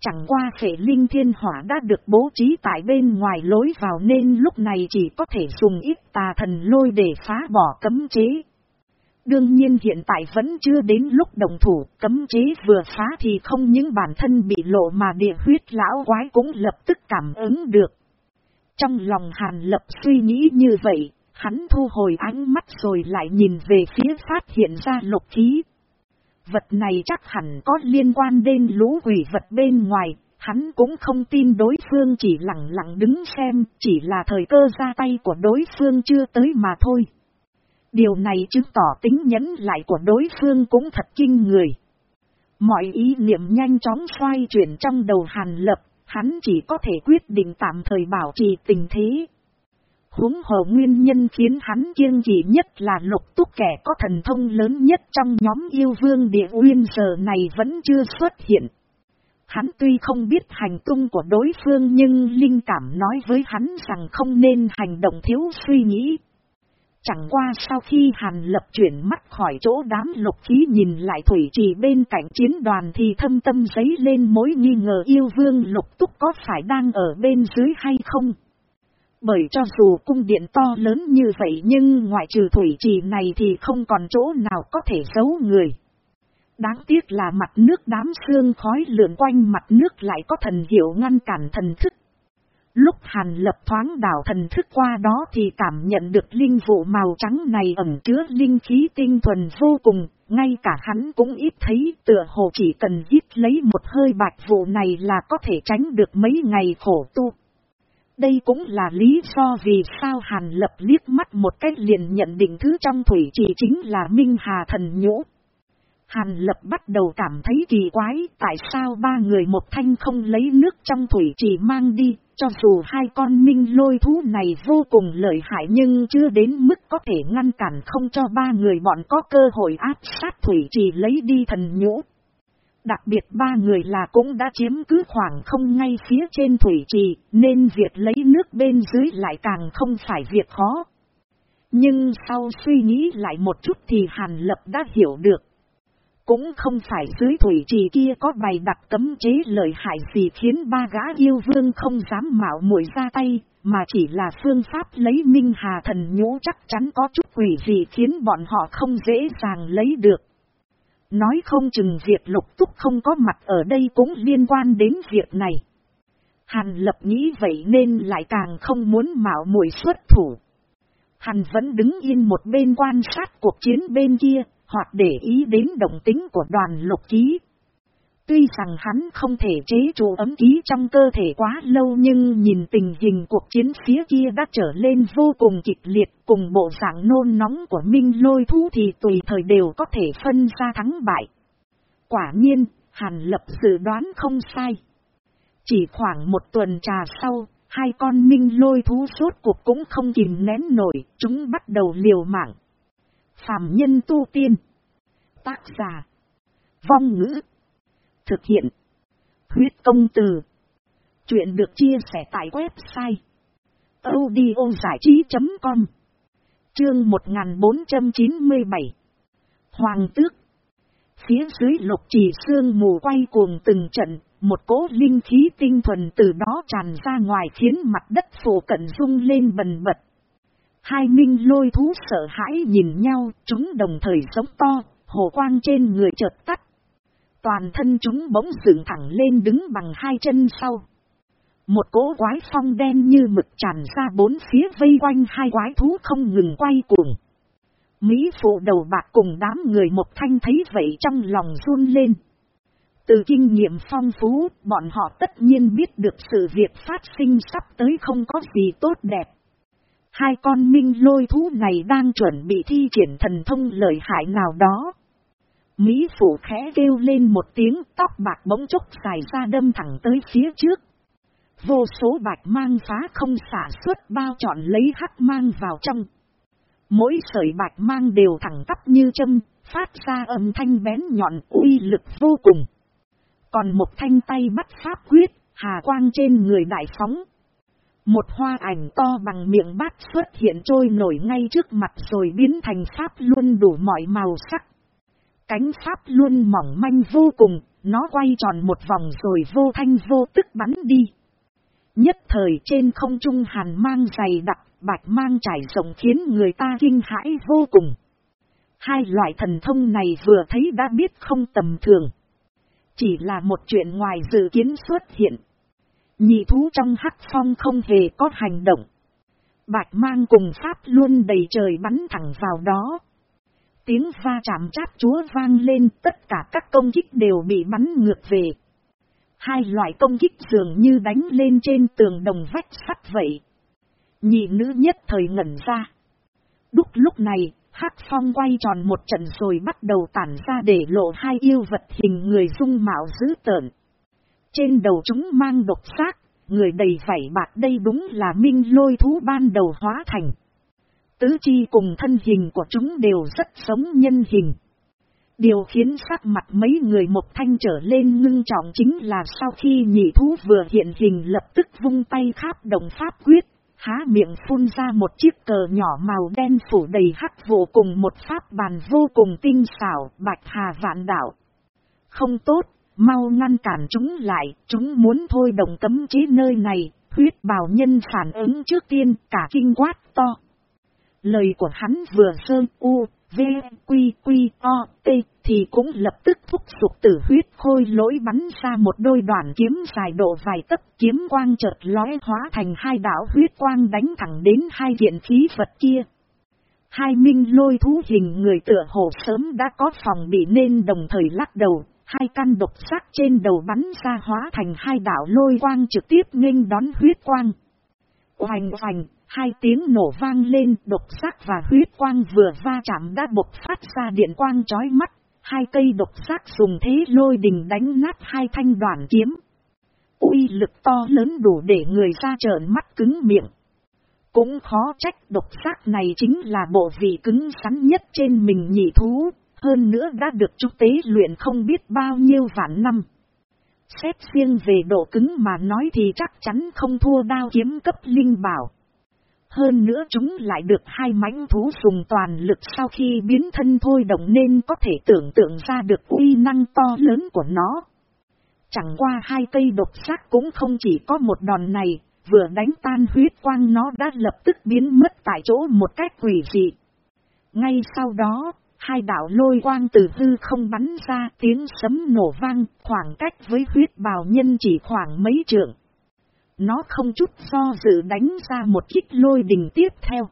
Chẳng qua phệ linh thiên hỏa đã được bố trí tại bên ngoài lối vào nên lúc này chỉ có thể dùng ít tà thần lôi để phá bỏ cấm chế. Đương nhiên hiện tại vẫn chưa đến lúc đồng thủ, cấm chế vừa phá thì không những bản thân bị lộ mà địa huyết lão quái cũng lập tức cảm ứng được. Trong lòng Hàn Lập suy nghĩ như vậy, hắn thu hồi ánh mắt rồi lại nhìn về phía phát hiện ra lục khí. Vật này chắc hẳn có liên quan đến lũ quỷ vật bên ngoài, hắn cũng không tin đối phương chỉ lặng lặng đứng xem, chỉ là thời cơ ra tay của đối phương chưa tới mà thôi. Điều này chứng tỏ tính nhẫn lại của đối phương cũng thật kinh người. Mọi ý niệm nhanh chóng xoay chuyển trong đầu Hàn Lập, hắn chỉ có thể quyết định tạm thời bảo trì tình thế. Húng hồ nguyên nhân khiến hắn kiêng kỵ nhất là lục túc kẻ có thần thông lớn nhất trong nhóm yêu vương địa uyên giờ này vẫn chưa xuất hiện. Hắn tuy không biết hành tung của đối phương nhưng linh cảm nói với hắn rằng không nên hành động thiếu suy nghĩ. Chẳng qua sau khi Hàn Lập chuyển mắt khỏi chỗ đám lục khí nhìn lại thủy trì bên cạnh chiến đoàn thì thâm tâm giấy lên mối nghi ngờ yêu vương lục túc có phải đang ở bên dưới hay không. Bởi cho dù cung điện to lớn như vậy nhưng ngoại trừ thủy trì này thì không còn chỗ nào có thể giấu người. Đáng tiếc là mặt nước đám xương khói lượn quanh mặt nước lại có thần hiệu ngăn cản thần thức. Lúc Hàn lập thoáng đảo thần thức qua đó thì cảm nhận được linh vụ màu trắng này ẩn chứa linh khí tinh thuần vô cùng, ngay cả hắn cũng ít thấy tựa hồ chỉ cần hít lấy một hơi bạch vụ này là có thể tránh được mấy ngày khổ tu. Đây cũng là lý do vì sao Hàn lập liếc mắt một cách liền nhận định thứ trong thủy chỉ chính là Minh Hà Thần Nhũ. Hàn lập bắt đầu cảm thấy kỳ quái tại sao ba người một thanh không lấy nước trong thủy chỉ mang đi, cho dù hai con minh lôi thú này vô cùng lợi hại nhưng chưa đến mức có thể ngăn cản không cho ba người bọn có cơ hội áp sát thủy chỉ lấy đi thần nhũ. Đặc biệt ba người là cũng đã chiếm cứ khoảng không ngay phía trên thủy trì, nên việc lấy nước bên dưới lại càng không phải việc khó. Nhưng sau suy nghĩ lại một chút thì Hàn Lập đã hiểu được. Cũng không phải dưới thủy trì kia có bày đặt cấm chế lợi hại gì khiến ba gã yêu vương không dám mạo muội ra tay, mà chỉ là phương pháp lấy minh hà thần nhũ chắc chắn có chút quỷ gì khiến bọn họ không dễ dàng lấy được. Nói không chừng việc lục túc không có mặt ở đây cũng liên quan đến việc này. Hàn lập nghĩ vậy nên lại càng không muốn mạo muội xuất thủ. Hàn vẫn đứng yên một bên quan sát cuộc chiến bên kia, hoặc để ý đến động tính của đoàn lục ký. Tuy rằng hắn không thể chế trụ ấm ký trong cơ thể quá lâu nhưng nhìn tình hình cuộc chiến phía kia đã trở lên vô cùng kịch liệt cùng bộ dạng nôn nóng của Minh lôi thú thì tùy thời đều có thể phân ra thắng bại. Quả nhiên, Hàn Lập dự đoán không sai. Chỉ khoảng một tuần trà sau, hai con Minh lôi thú suốt cuộc cũng không kìm nén nổi, chúng bắt đầu liều mạng. Phạm nhân tu tiên. Tác giả. Vong ngữ. Thực hiện. Huyết công từ. Chuyện được chia sẻ tại website. audiozải trí.com Chương 1497 Hoàng tước Phía dưới lục chỉ xương mù quay cuồng từng trận, một cỗ linh khí tinh thuần từ đó tràn ra ngoài khiến mặt đất phủ cận rung lên bần bật. Hai minh lôi thú sợ hãi nhìn nhau, chúng đồng thời sống to, hồ quang trên người chợt tắt. Toàn thân chúng bỗng dựng thẳng lên đứng bằng hai chân sau. Một cỗ quái phong đen như mực tràn ra bốn phía vây quanh hai quái thú không ngừng quay cuồng. Mỹ phụ đầu bạc cùng đám người một thanh thấy vậy trong lòng run lên. Từ kinh nghiệm phong phú, bọn họ tất nhiên biết được sự việc phát sinh sắp tới không có gì tốt đẹp. Hai con minh lôi thú này đang chuẩn bị thi triển thần thông lợi hại nào đó. Mỹ phủ khẽ kêu lên một tiếng tóc bạc bỗng chốc dài ra đâm thẳng tới phía trước. Vô số bạch mang phá không xả suốt bao trọn lấy hắc mang vào trong. Mỗi sợi bạch mang đều thẳng tắp như châm, phát ra âm thanh bén nhọn uy lực vô cùng. Còn một thanh tay bắt pháp quyết, hà quang trên người đại phóng. Một hoa ảnh to bằng miệng bát xuất hiện trôi nổi ngay trước mặt rồi biến thành pháp luôn đủ mọi màu sắc. Cánh pháp luôn mỏng manh vô cùng, nó quay tròn một vòng rồi vô thanh vô tức bắn đi. Nhất thời trên không trung hàn mang dày đặc, bạch mang trải rộng khiến người ta kinh hãi vô cùng. Hai loại thần thông này vừa thấy đã biết không tầm thường. Chỉ là một chuyện ngoài dự kiến xuất hiện. Nhị thú trong hắc phong không hề có hành động. Bạch mang cùng pháp luôn đầy trời bắn thẳng vào đó. Tiếng va chạm chát chúa vang lên tất cả các công kích đều bị bắn ngược về. Hai loại công kích dường như đánh lên trên tường đồng vách sắt vậy. Nhị nữ nhất thời ngẩn ra. Đúc lúc này, Hắc phong quay tròn một trận rồi bắt đầu tản ra để lộ hai yêu vật hình người dung mạo dữ tợn. Trên đầu chúng mang độc xác, người đầy vảy bạc đây đúng là minh lôi thú ban đầu hóa thành. Tứ chi cùng thân hình của chúng đều rất sống nhân hình. Điều khiến sắc mặt mấy người một thanh trở lên ngưng trọng chính là sau khi nhị thú vừa hiện hình lập tức vung tay kháp động pháp quyết, há miệng phun ra một chiếc cờ nhỏ màu đen phủ đầy hắc vụ cùng một pháp bàn vô cùng tinh xảo, bạch hà vạn đảo. Không tốt, mau ngăn cản chúng lại, chúng muốn thôi đồng cấm chế nơi này, huyết bào nhân phản ứng trước tiên, cả kinh quát to. Lời của hắn vừa sơn u, v, quy, quy, o, t, thì cũng lập tức thúc sụp tử huyết khôi lỗi bắn ra một đôi đoạn kiếm dài độ vài tấc kiếm quang chợt lóe hóa thành hai đảo huyết quang đánh thẳng đến hai kiện khí vật kia. Hai minh lôi thú hình người tựa hồ sớm đã có phòng bị nên đồng thời lắc đầu, hai căn độc sắc trên đầu bắn ra hóa thành hai đảo lôi quang trực tiếp nghênh đón huyết quang. Hoành hoành, hai tiếng nổ vang lên độc sắc và huyết quang vừa va chạm đã bộc phát ra điện quang chói mắt, hai cây độc sắc dùng thế lôi đình đánh nát hai thanh đoạn kiếm. uy lực to lớn đủ để người ra trợn mắt cứng miệng. Cũng khó trách độc sắc này chính là bộ vị cứng rắn nhất trên mình nhị thú, hơn nữa đã được chú tế luyện không biết bao nhiêu vạn năm. Xét riêng về độ cứng mà nói thì chắc chắn không thua đao kiếm cấp linh bảo. Hơn nữa chúng lại được hai mãnh thú dùng toàn lực sau khi biến thân thôi động nên có thể tưởng tượng ra được uy năng to lớn của nó. Chẳng qua hai cây độc sắc cũng không chỉ có một đòn này, vừa đánh tan huyết quang nó đã lập tức biến mất tại chỗ một cách quỷ dị. Ngay sau đó, hai đạo lôi quang từ hư không bắn ra tiếng sấm nổ vang, khoảng cách với huyết bào nhân chỉ khoảng mấy trượng. Nó không chút do dự đánh ra một kích lôi đình tiếp theo.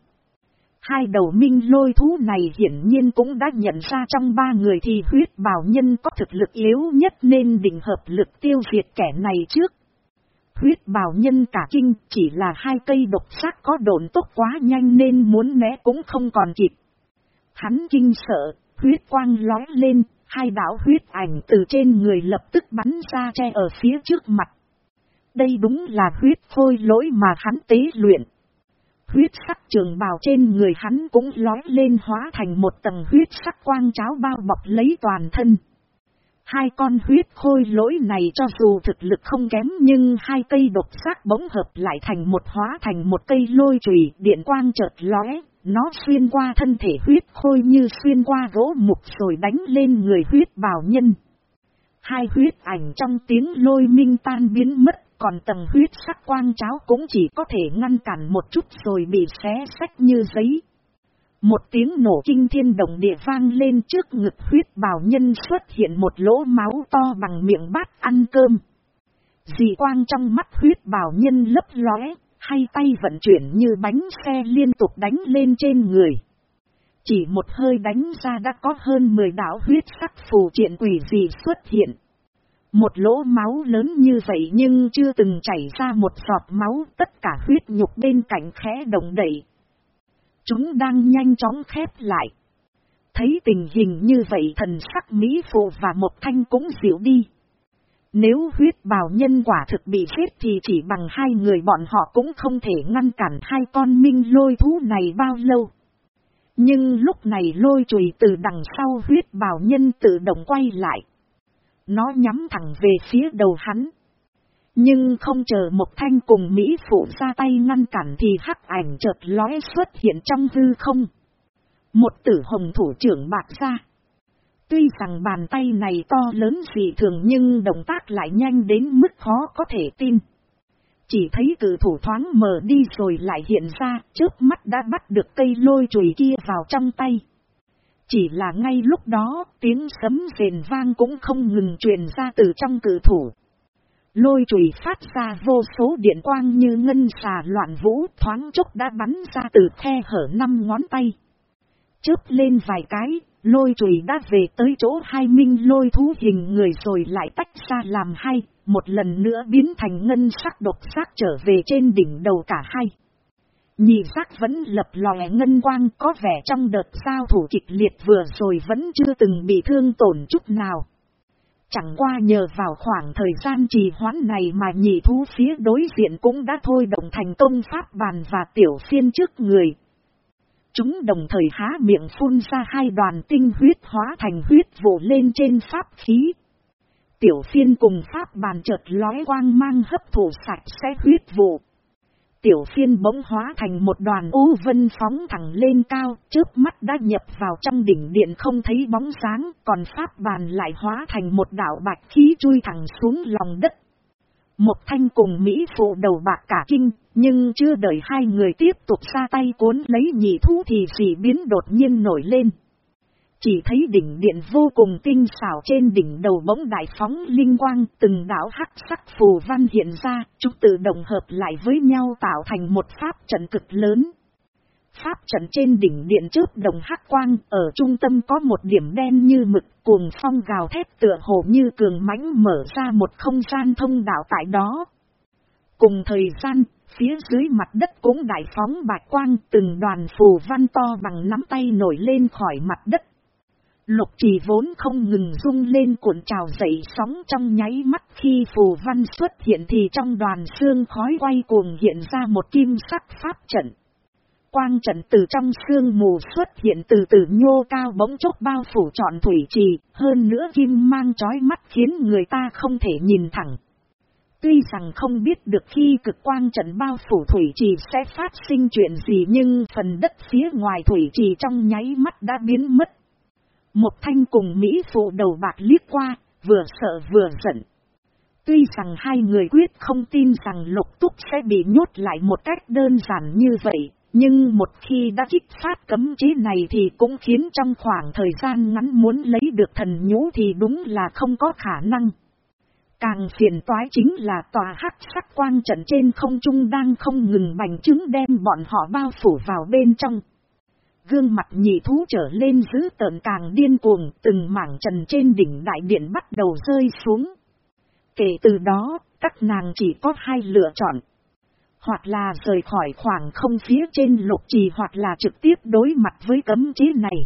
Hai đầu minh lôi thú này hiển nhiên cũng đã nhận ra trong ba người thì huyết bào nhân có thực lực yếu nhất nên định hợp lực tiêu diệt kẻ này trước. Huyết bào nhân cả kinh chỉ là hai cây độc sắc có độn tốc quá nhanh nên muốn né cũng không còn kịp. Hắn kinh sợ, huyết quang lói lên, hai đảo huyết ảnh từ trên người lập tức bắn ra che ở phía trước mặt. Đây đúng là huyết khôi lỗi mà hắn tế luyện. Huyết sắc trường bào trên người hắn cũng lói lên hóa thành một tầng huyết sắc quang cháo bao bọc lấy toàn thân. Hai con huyết khôi lỗi này cho dù thực lực không kém nhưng hai cây độc sắc bỗng hợp lại thành một hóa thành một cây lôi trùy điện quang chợt lóe, nó xuyên qua thân thể huyết khôi như xuyên qua gỗ mục rồi đánh lên người huyết bào nhân. Hai huyết ảnh trong tiếng lôi minh tan biến mất còn tầng huyết sắc quang cháo cũng chỉ có thể ngăn cản một chút rồi bị xé sách như giấy. Một tiếng nổ kinh thiên động địa vang lên trước ngực huyết bào nhân xuất hiện một lỗ máu to bằng miệng bát ăn cơm. Dị quang trong mắt huyết bào nhân lấp lóe, hay tay vận chuyển như bánh xe liên tục đánh lên trên người. Chỉ một hơi đánh ra đã có hơn 10 đảo huyết sắc phù triện quỷ dị xuất hiện. Một lỗ máu lớn như vậy nhưng chưa từng chảy ra một giọt máu, tất cả huyết nhục bên cạnh khẽ động đẩy. Chúng đang nhanh chóng khép lại. Thấy tình hình như vậy, thần sắc Mỹ Phụ và Mộc Thanh cũng dịu đi. Nếu huyết bào nhân quả thực bị giết thì chỉ bằng hai người bọn họ cũng không thể ngăn cản hai con minh lôi thú này bao lâu. Nhưng lúc này lôi chùy từ đằng sau huyết bào nhân tự động quay lại. Nó nhắm thẳng về phía đầu hắn. Nhưng không chờ một thanh cùng Mỹ phụ ra tay ngăn cản thì hắc ảnh chợt lóe xuất hiện trong hư không. Một tử hồng thủ trưởng bạc ra. Tuy rằng bàn tay này to lớn dị thường nhưng động tác lại nhanh đến mức khó có thể tin. Chỉ thấy cử thủ thoáng mở đi rồi lại hiện ra, trước mắt đã bắt được cây lôi chùy kia vào trong tay. Chỉ là ngay lúc đó, tiếng sấm rền vang cũng không ngừng truyền ra từ trong cử thủ. Lôi chùy phát ra vô số điện quang như ngân xà loạn vũ thoáng chốc đã bắn ra từ khe hở năm ngón tay. Chớp lên vài cái, lôi chùy đã về tới chỗ hai minh lôi thú hình người rồi lại tách ra làm hai, một lần nữa biến thành ngân sắc độc sắc trở về trên đỉnh đầu cả hai. Nhị sắc vẫn lập lòe ngân quang có vẻ trong đợt giao thủ kịch liệt vừa rồi vẫn chưa từng bị thương tổn chút nào. Chẳng qua nhờ vào khoảng thời gian trì hoãn này mà nhị thú phía đối diện cũng đã thôi động thành công pháp bàn và tiểu phiên trước người. Chúng đồng thời há miệng phun ra hai đoàn tinh huyết hóa thành huyết vụ lên trên pháp khí. Tiểu phiên cùng pháp bàn chợt lói quang mang hấp thụ sạch sẽ huyết vụ. Tiểu phiên bỗng hóa thành một đoàn u vân phóng thẳng lên cao, trước mắt đã nhập vào trong đỉnh điện không thấy bóng sáng, còn pháp bàn lại hóa thành một đảo bạch khí chui thẳng xuống lòng đất. Một thanh cùng Mỹ phụ đầu bạc cả kinh, nhưng chưa đợi hai người tiếp tục ra tay cuốn lấy nhị thú thì dị biến đột nhiên nổi lên. Chỉ thấy đỉnh điện vô cùng tinh xảo trên đỉnh đầu bỗng đại phóng linh quang, từng đảo hắc sắc phù văn hiện ra, chúng tự động hợp lại với nhau tạo thành một pháp trận cực lớn. Pháp trận trên đỉnh điện trước đồng hắc quang, ở trung tâm có một điểm đen như mực, cuồng phong gào thét tựa hồ như cường mãnh mở ra một không gian thông đạo tại đó. Cùng thời gian, phía dưới mặt đất cũng đại phóng bạch quang, từng đoàn phù văn to bằng nắm tay nổi lên khỏi mặt đất. Lục trì vốn không ngừng rung lên cuộn trào dậy sóng trong nháy mắt khi phù văn xuất hiện thì trong đoàn xương khói quay cuồng hiện ra một kim sắc pháp trận. Quang trận từ trong xương mù xuất hiện từ từ nhô cao bỗng chốc bao phủ trọn thủy trì, hơn nữa kim mang chói mắt khiến người ta không thể nhìn thẳng. Tuy rằng không biết được khi cực quang trận bao phủ thủy trì sẽ phát sinh chuyện gì nhưng phần đất phía ngoài thủy trì trong nháy mắt đã biến mất. Một thanh cùng Mỹ phụ đầu bạc liếc qua, vừa sợ vừa giận. Tuy rằng hai người quyết không tin rằng lục túc sẽ bị nhốt lại một cách đơn giản như vậy, nhưng một khi đã kích phát cấm chế này thì cũng khiến trong khoảng thời gian ngắn muốn lấy được thần nhũ thì đúng là không có khả năng. Càng phiền toái chính là tòa hắc sắc quang trận trên không trung đang không ngừng bành trứng đem bọn họ bao phủ vào bên trong. Gương mặt nhị thú trở lên giữ tợn càng điên cuồng, từng mảng trần trên đỉnh đại điện bắt đầu rơi xuống. Kể từ đó, các nàng chỉ có hai lựa chọn. Hoặc là rời khỏi khoảng không phía trên lục trì hoặc là trực tiếp đối mặt với cấm chế này.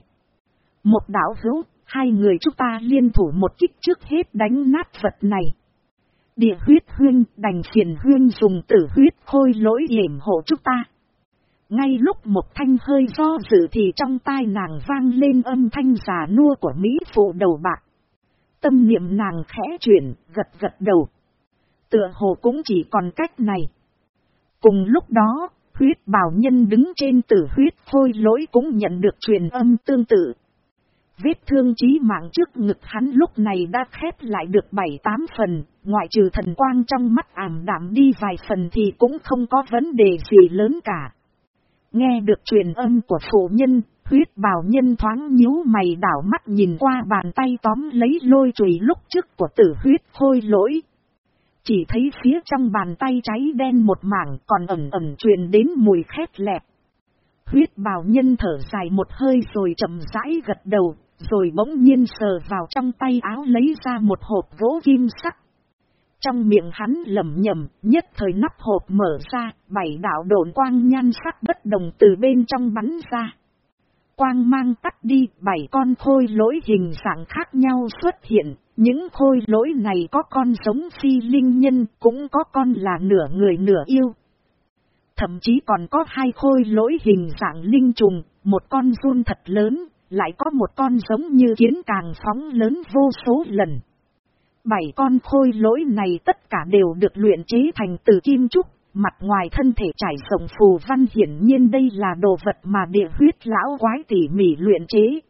Một đảo hữu, hai người chúng ta liên thủ một kích trước hết đánh nát vật này. Địa huyết huyên đành phiền huyên dùng tử huyết khôi lỗi hiểm hộ chúng ta. Ngay lúc một thanh hơi do dự thì trong tai nàng vang lên âm thanh già nua của Mỹ phụ đầu bạc. Tâm niệm nàng khẽ chuyển, gật gật đầu. Tựa hồ cũng chỉ còn cách này. Cùng lúc đó, huyết bảo nhân đứng trên tử huyết khôi lỗi cũng nhận được truyền âm tương tự. Vết thương chí mạng trước ngực hắn lúc này đã khép lại được bảy tám phần, ngoại trừ thần quang trong mắt ảm đạm đi vài phần thì cũng không có vấn đề gì lớn cả. Nghe được truyền âm của phụ nhân, huyết bảo nhân thoáng nhíu mày đảo mắt nhìn qua bàn tay tóm lấy lôi chùy lúc trước của tử huyết khôi lỗi. Chỉ thấy phía trong bàn tay cháy đen một mảng còn ẩm ẩm truyền đến mùi khét lẹp. Huyết bào nhân thở dài một hơi rồi chậm rãi gật đầu, rồi bỗng nhiên sờ vào trong tay áo lấy ra một hộp gỗ kim sắc. Trong miệng hắn lẩm nhẩm, nhất thời nắp hộp mở ra, bảy đạo độn quang nhan sắc bất đồng từ bên trong bắn ra. quang mang tắt đi, bảy con khôi lỗi hình dạng khác nhau xuất hiện, những khôi lỗi này có con giống phi linh nhân, cũng có con là nửa người nửa yêu. Thậm chí còn có hai khôi lỗi hình dạng linh trùng, một con run thật lớn, lại có một con giống như kiến càng phóng lớn vô số lần. Bảy con khôi lỗi này tất cả đều được luyện chế thành từ kim trúc, mặt ngoài thân thể trải rộng phù văn hiển nhiên đây là đồ vật mà địa huyết lão quái tỉ mỉ luyện chế.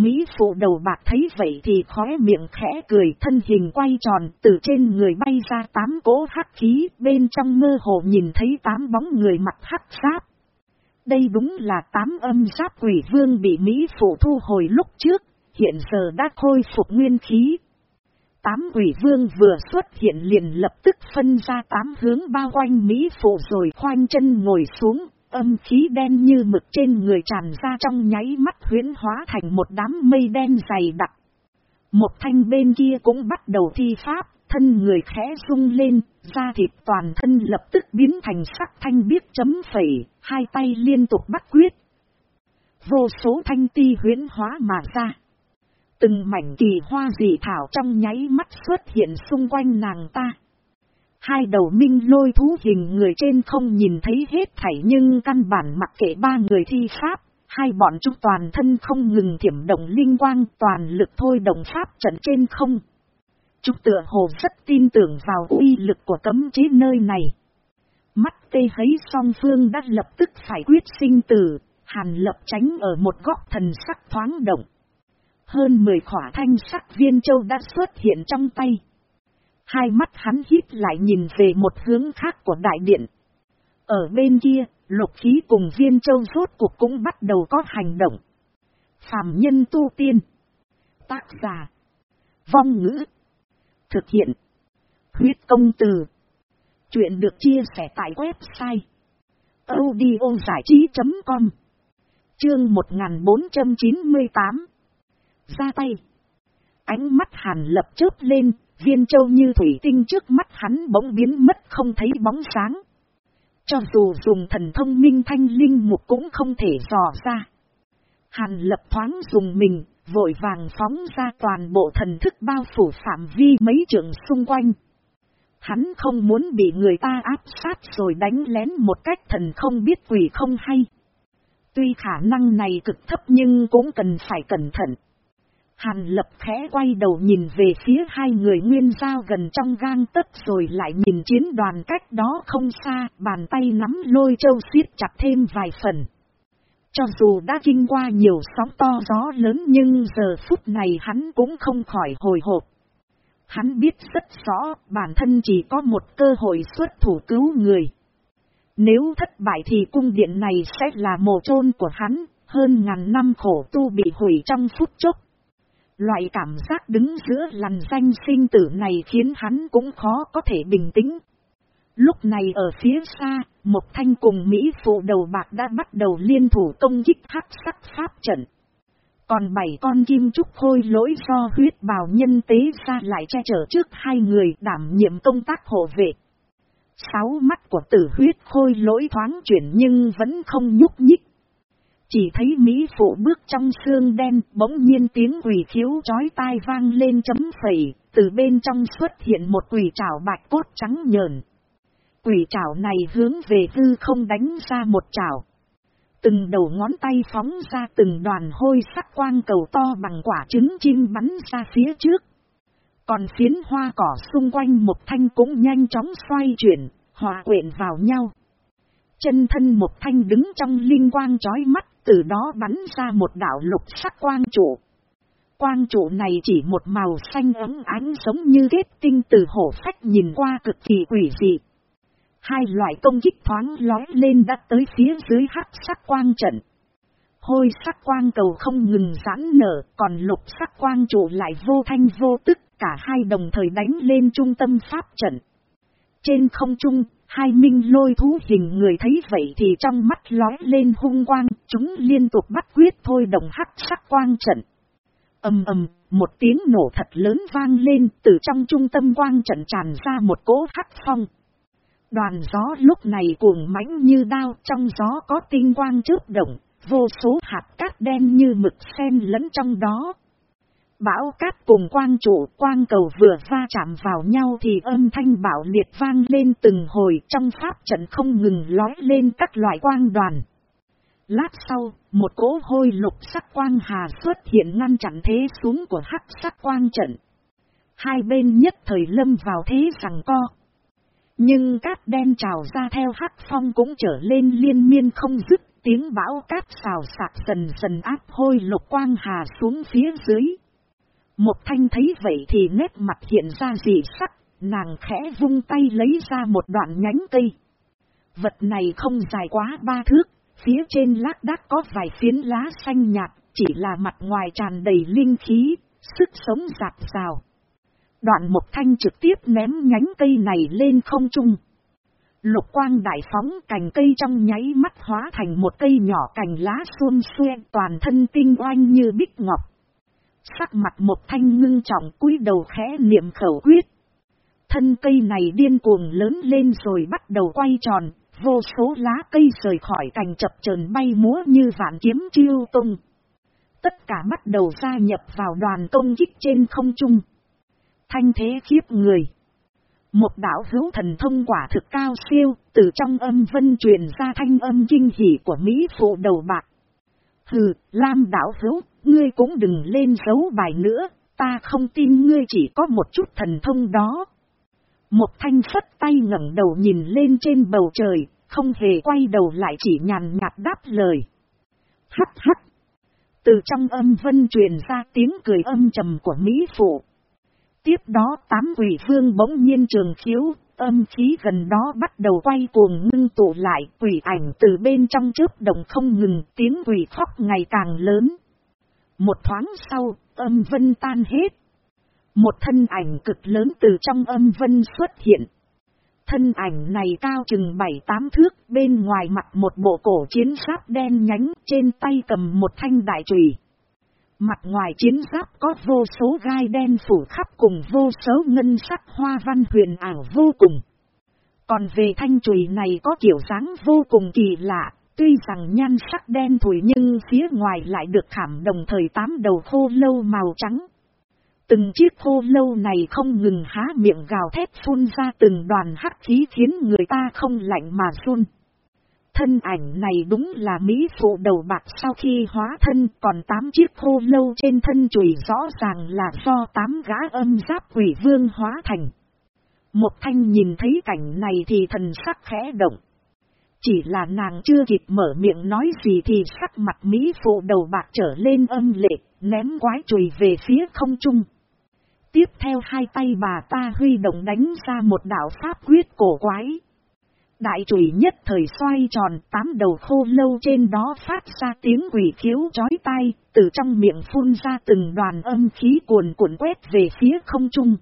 Mỹ phụ đầu bạc thấy vậy thì khóe miệng khẽ cười thân hình quay tròn từ trên người bay ra tám cỗ hắc khí bên trong mơ hồ nhìn thấy tám bóng người mặt hắc giáp. Đây đúng là tám âm giáp quỷ vương bị Mỹ phụ thu hồi lúc trước, hiện giờ đã khôi phục nguyên khí. Tám quỷ vương vừa xuất hiện liền lập tức phân ra tám hướng bao quanh Mỹ phụ rồi khoanh chân ngồi xuống, âm khí đen như mực trên người tràn ra trong nháy mắt huyến hóa thành một đám mây đen dày đặc. Một thanh bên kia cũng bắt đầu thi pháp, thân người khẽ rung lên, da thịt toàn thân lập tức biến thành sắc thanh biếc chấm phẩy, hai tay liên tục bắt quyết. Vô số thanh ti huyến hóa mà ra. Từng mảnh kỳ hoa dị thảo trong nháy mắt xuất hiện xung quanh nàng ta. Hai đầu minh lôi thú hình người trên không nhìn thấy hết thảy nhưng căn bản mặc kệ ba người thi pháp, hai bọn chúng toàn thân không ngừng thiểm động linh quang toàn lực thôi đồng pháp trận trên không. Chúng tựa hồ rất tin tưởng vào uy lực của cấm chế nơi này. Mắt tê thấy song phương đã lập tức phải quyết sinh tử, hàn lập tránh ở một góc thần sắc thoáng động. Hơn 10 khỏa thanh sắc viên châu đã xuất hiện trong tay. Hai mắt hắn hít lại nhìn về một hướng khác của đại điện. Ở bên kia, lục khí cùng viên châu rốt cuộc cũng bắt đầu có hành động. Phạm nhân tu tiên. Tác giả. Vong ngữ. Thực hiện. Huyết công từ. Chuyện được chia sẻ tại website. audiozảichí.com Chương 1498 Ra tay. Ánh mắt hàn lập chớp lên, viên châu như thủy tinh trước mắt hắn bỗng biến mất không thấy bóng sáng. Cho dù dùng thần thông minh thanh linh mục cũng không thể dò ra. Hàn lập thoáng dùng mình, vội vàng phóng ra toàn bộ thần thức bao phủ phạm vi mấy trường xung quanh. Hắn không muốn bị người ta áp sát rồi đánh lén một cách thần không biết quỷ không hay. Tuy khả năng này cực thấp nhưng cũng cần phải cẩn thận. Hàn lập khẽ quay đầu nhìn về phía hai người nguyên giao gần trong gang tất rồi lại nhìn chiến đoàn cách đó không xa, bàn tay nắm lôi châu xiết chặt thêm vài phần. Cho dù đã kinh qua nhiều sóng to gió lớn nhưng giờ phút này hắn cũng không khỏi hồi hộp. Hắn biết rất rõ bản thân chỉ có một cơ hội xuất thủ cứu người. Nếu thất bại thì cung điện này sẽ là mồ chôn của hắn, hơn ngàn năm khổ tu bị hủy trong phút chốc. Loại cảm giác đứng giữa lằn danh sinh tử này khiến hắn cũng khó có thể bình tĩnh. Lúc này ở phía xa, một thanh cùng Mỹ phụ đầu bạc đã bắt đầu liên thủ công kích hắc sắc pháp trận. Còn bảy con kim trúc khôi lỗi do huyết bào nhân tế ra lại che chở trước hai người đảm nhiệm công tác hộ vệ. Sáu mắt của tử huyết khôi lỗi thoáng chuyển nhưng vẫn không nhúc nhích. Chỉ thấy Mỹ phụ bước trong xương đen bỗng nhiên tiếng quỷ khiếu chói tai vang lên chấm phẩy, từ bên trong xuất hiện một quỷ trảo bạch cốt trắng nhờn. Quỷ trảo này hướng về hư không đánh ra một trảo. Từng đầu ngón tay phóng ra từng đoàn hôi sắc quang cầu to bằng quả trứng chim bắn ra phía trước. Còn phiến hoa cỏ xung quanh một thanh cũng nhanh chóng xoay chuyển, hòa quyện vào nhau. Chân thân một thanh đứng trong linh quang chói mắt, từ đó bắn ra một đảo lục sắc quang trụ. Quang trụ này chỉ một màu xanh ấm ánh giống như kết tinh từ hổ phách nhìn qua cực kỳ quỷ dị. Hai loại công kích thoáng lói lên đã tới phía dưới hắc sắc quang trận. Hôi sắc quang cầu không ngừng giãn nở, còn lục sắc quang trụ lại vô thanh vô tức, cả hai đồng thời đánh lên trung tâm pháp trận. Trên không trung, hai minh lôi thú hình người thấy vậy thì trong mắt lói lên hung quang, chúng liên tục bắt quyết thôi đồng hắc sắc quang trận. ầm ầm, một tiếng nổ thật lớn vang lên từ trong trung tâm quang trận tràn ra một cỗ hắc phong. Đoàn gió lúc này cuồng mãnh như đao trong gió có tinh quang chớp động, vô số hạt cát đen như mực sen lẫn trong đó. Bão cát cùng quang trụ quang cầu vừa va chạm vào nhau thì âm thanh bảo liệt vang lên từng hồi trong pháp trận không ngừng lói lên các loại quang đoàn. Lát sau, một cỗ hôi lục sắc quang hà xuất hiện ngăn chặn thế xuống của hắc sắc quang trận. Hai bên nhất thời lâm vào thế rằng co. Nhưng cát đen trào ra theo hắc phong cũng trở lên liên miên không dứt, tiếng bão cát xào sạc dần dần áp hôi lục quang hà xuống phía dưới. Một thanh thấy vậy thì nét mặt hiện ra dị sắc, nàng khẽ vung tay lấy ra một đoạn nhánh cây. Vật này không dài quá ba thước, phía trên lác đác có vài phiến lá xanh nhạt, chỉ là mặt ngoài tràn đầy linh khí, sức sống giạt rào. Đoạn một thanh trực tiếp ném nhánh cây này lên không trung. Lục quang đại phóng cành cây trong nháy mắt hóa thành một cây nhỏ cành lá xuôn xuê toàn thân tinh oanh như bích ngọc. Sắc mặt một thanh ngưng trọng cúi đầu khẽ niệm khẩu quyết. Thân cây này điên cuồng lớn lên rồi bắt đầu quay tròn, vô số lá cây rời khỏi cành chập chờn bay múa như vạn kiếm chiêu tung. Tất cả bắt đầu gia nhập vào đoàn công kích trên không trung. Thanh thế khiếp người. Một đạo hữu thần thông quả thực cao siêu, từ trong âm vân truyền ra thanh âm kinh hỉ của Mỹ phụ đầu bạc. Hừ, Lam đạo hữu, ngươi cũng đừng lên dấu bài nữa, ta không tin ngươi chỉ có một chút thần thông đó. Một thanh phất tay ngẩng đầu nhìn lên trên bầu trời, không hề quay đầu lại chỉ nhàn nhạt đáp lời. Hắt hắt, Từ trong âm vân truyền ra tiếng cười âm trầm của Mỹ Phụ. Tiếp đó tám quỷ vương bỗng nhiên trường khiếu, âm khí gần đó bắt đầu quay cuồng ngưng tụ lại, quỷ ảnh từ bên trong trước đồng không ngừng, tiếng quỷ khóc ngày càng lớn. Một thoáng sau, âm vân tan hết. Một thân ảnh cực lớn từ trong âm vân xuất hiện. Thân ảnh này cao chừng bảy tám thước, bên ngoài mặt một bộ cổ chiến giáp đen nhánh, trên tay cầm một thanh đại trùy. Mặt ngoài chiến giáp có vô số gai đen phủ khắp cùng vô số ngân sắc hoa văn huyền ảo vô cùng. Còn về thanh chùy này có kiểu dáng vô cùng kỳ lạ, tuy rằng nhan sắc đen thủi nhưng phía ngoài lại được khảm đồng thời tám đầu khô lâu màu trắng. Từng chiếc khô lâu này không ngừng há miệng gào thét phun ra từng đoàn hắc khí khiến người ta không lạnh mà run. Thân ảnh này đúng là Mỹ phụ đầu bạc sau khi hóa thân, còn tám chiếc khô lâu trên thân chùi rõ ràng là do tám gã âm giáp quỷ vương hóa thành. Một thanh nhìn thấy cảnh này thì thần sắc khẽ động. Chỉ là nàng chưa kịp mở miệng nói gì thì sắc mặt Mỹ phụ đầu bạc trở lên âm lệ, ném quái chùy về phía không trung. Tiếp theo hai tay bà ta huy động đánh ra một đạo pháp quyết cổ quái. Đại chùy nhất thời xoay tròn, tám đầu khô lâu trên đó phát ra tiếng quỷ khiếu chói tai, từ trong miệng phun ra từng đoàn âm khí cuồn cuộn quét về phía không trung.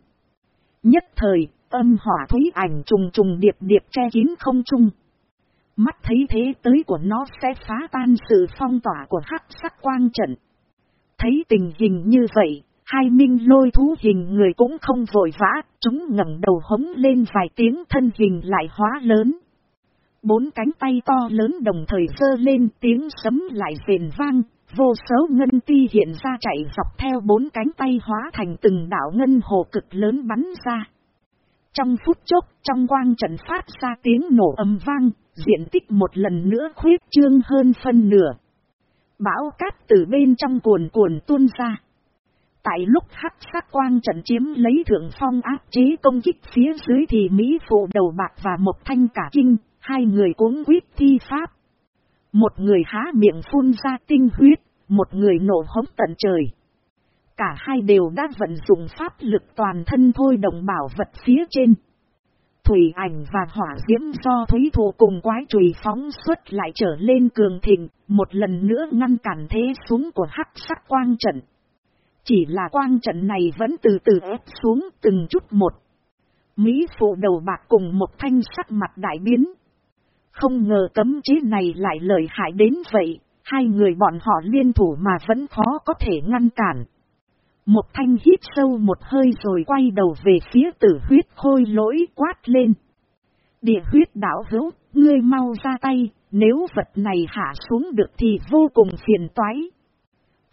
Nhất thời, âm hỏa thúy ảnh trùng trùng điệp điệp che kín không trung. Mắt thấy thế tới của nó sẽ phá tan sự phong tỏa của hắc sắc quang trận. Thấy tình hình như vậy, hai minh lôi thú hình người cũng không vội vã, chúng ngẩng đầu hống lên vài tiếng thân hình lại hóa lớn. Bốn cánh tay to lớn đồng thời sơ lên tiếng sấm lại rền vang, vô số ngân ti hiện ra chạy dọc theo bốn cánh tay hóa thành từng đảo ngân hồ cực lớn bắn ra. Trong phút chốc, trong quang trận phát ra tiếng nổ âm vang, diện tích một lần nữa khuyết trương hơn phân nửa. Bão cát từ bên trong cuồn cuồn tuôn ra. Tại lúc hắc sắc quang trận chiếm lấy thượng phong áp chế công kích phía dưới thì Mỹ phụ đầu bạc và một thanh cả kinh, hai người cuống quyết thi pháp. Một người há miệng phun ra tinh huyết, một người nổ hống tận trời. Cả hai đều đã vận dụng pháp lực toàn thân thôi đồng bảo vật phía trên. Thủy ảnh và hỏa diễm do thúy thù cùng quái trùy phóng xuất lại trở lên cường thịnh, một lần nữa ngăn cản thế xuống của hắc sắc quang trận. Chỉ là quang trận này vẫn từ từ ép xuống từng chút một. Mỹ phụ đầu bạc cùng một thanh sắc mặt đại biến. Không ngờ cấm chế này lại lợi hại đến vậy, hai người bọn họ liên thủ mà vẫn khó có thể ngăn cản. Một thanh hít sâu một hơi rồi quay đầu về phía tử huyết khôi lỗi quát lên. Địa huyết đảo hữu, ngươi mau ra tay, nếu vật này hạ xuống được thì vô cùng phiền toái.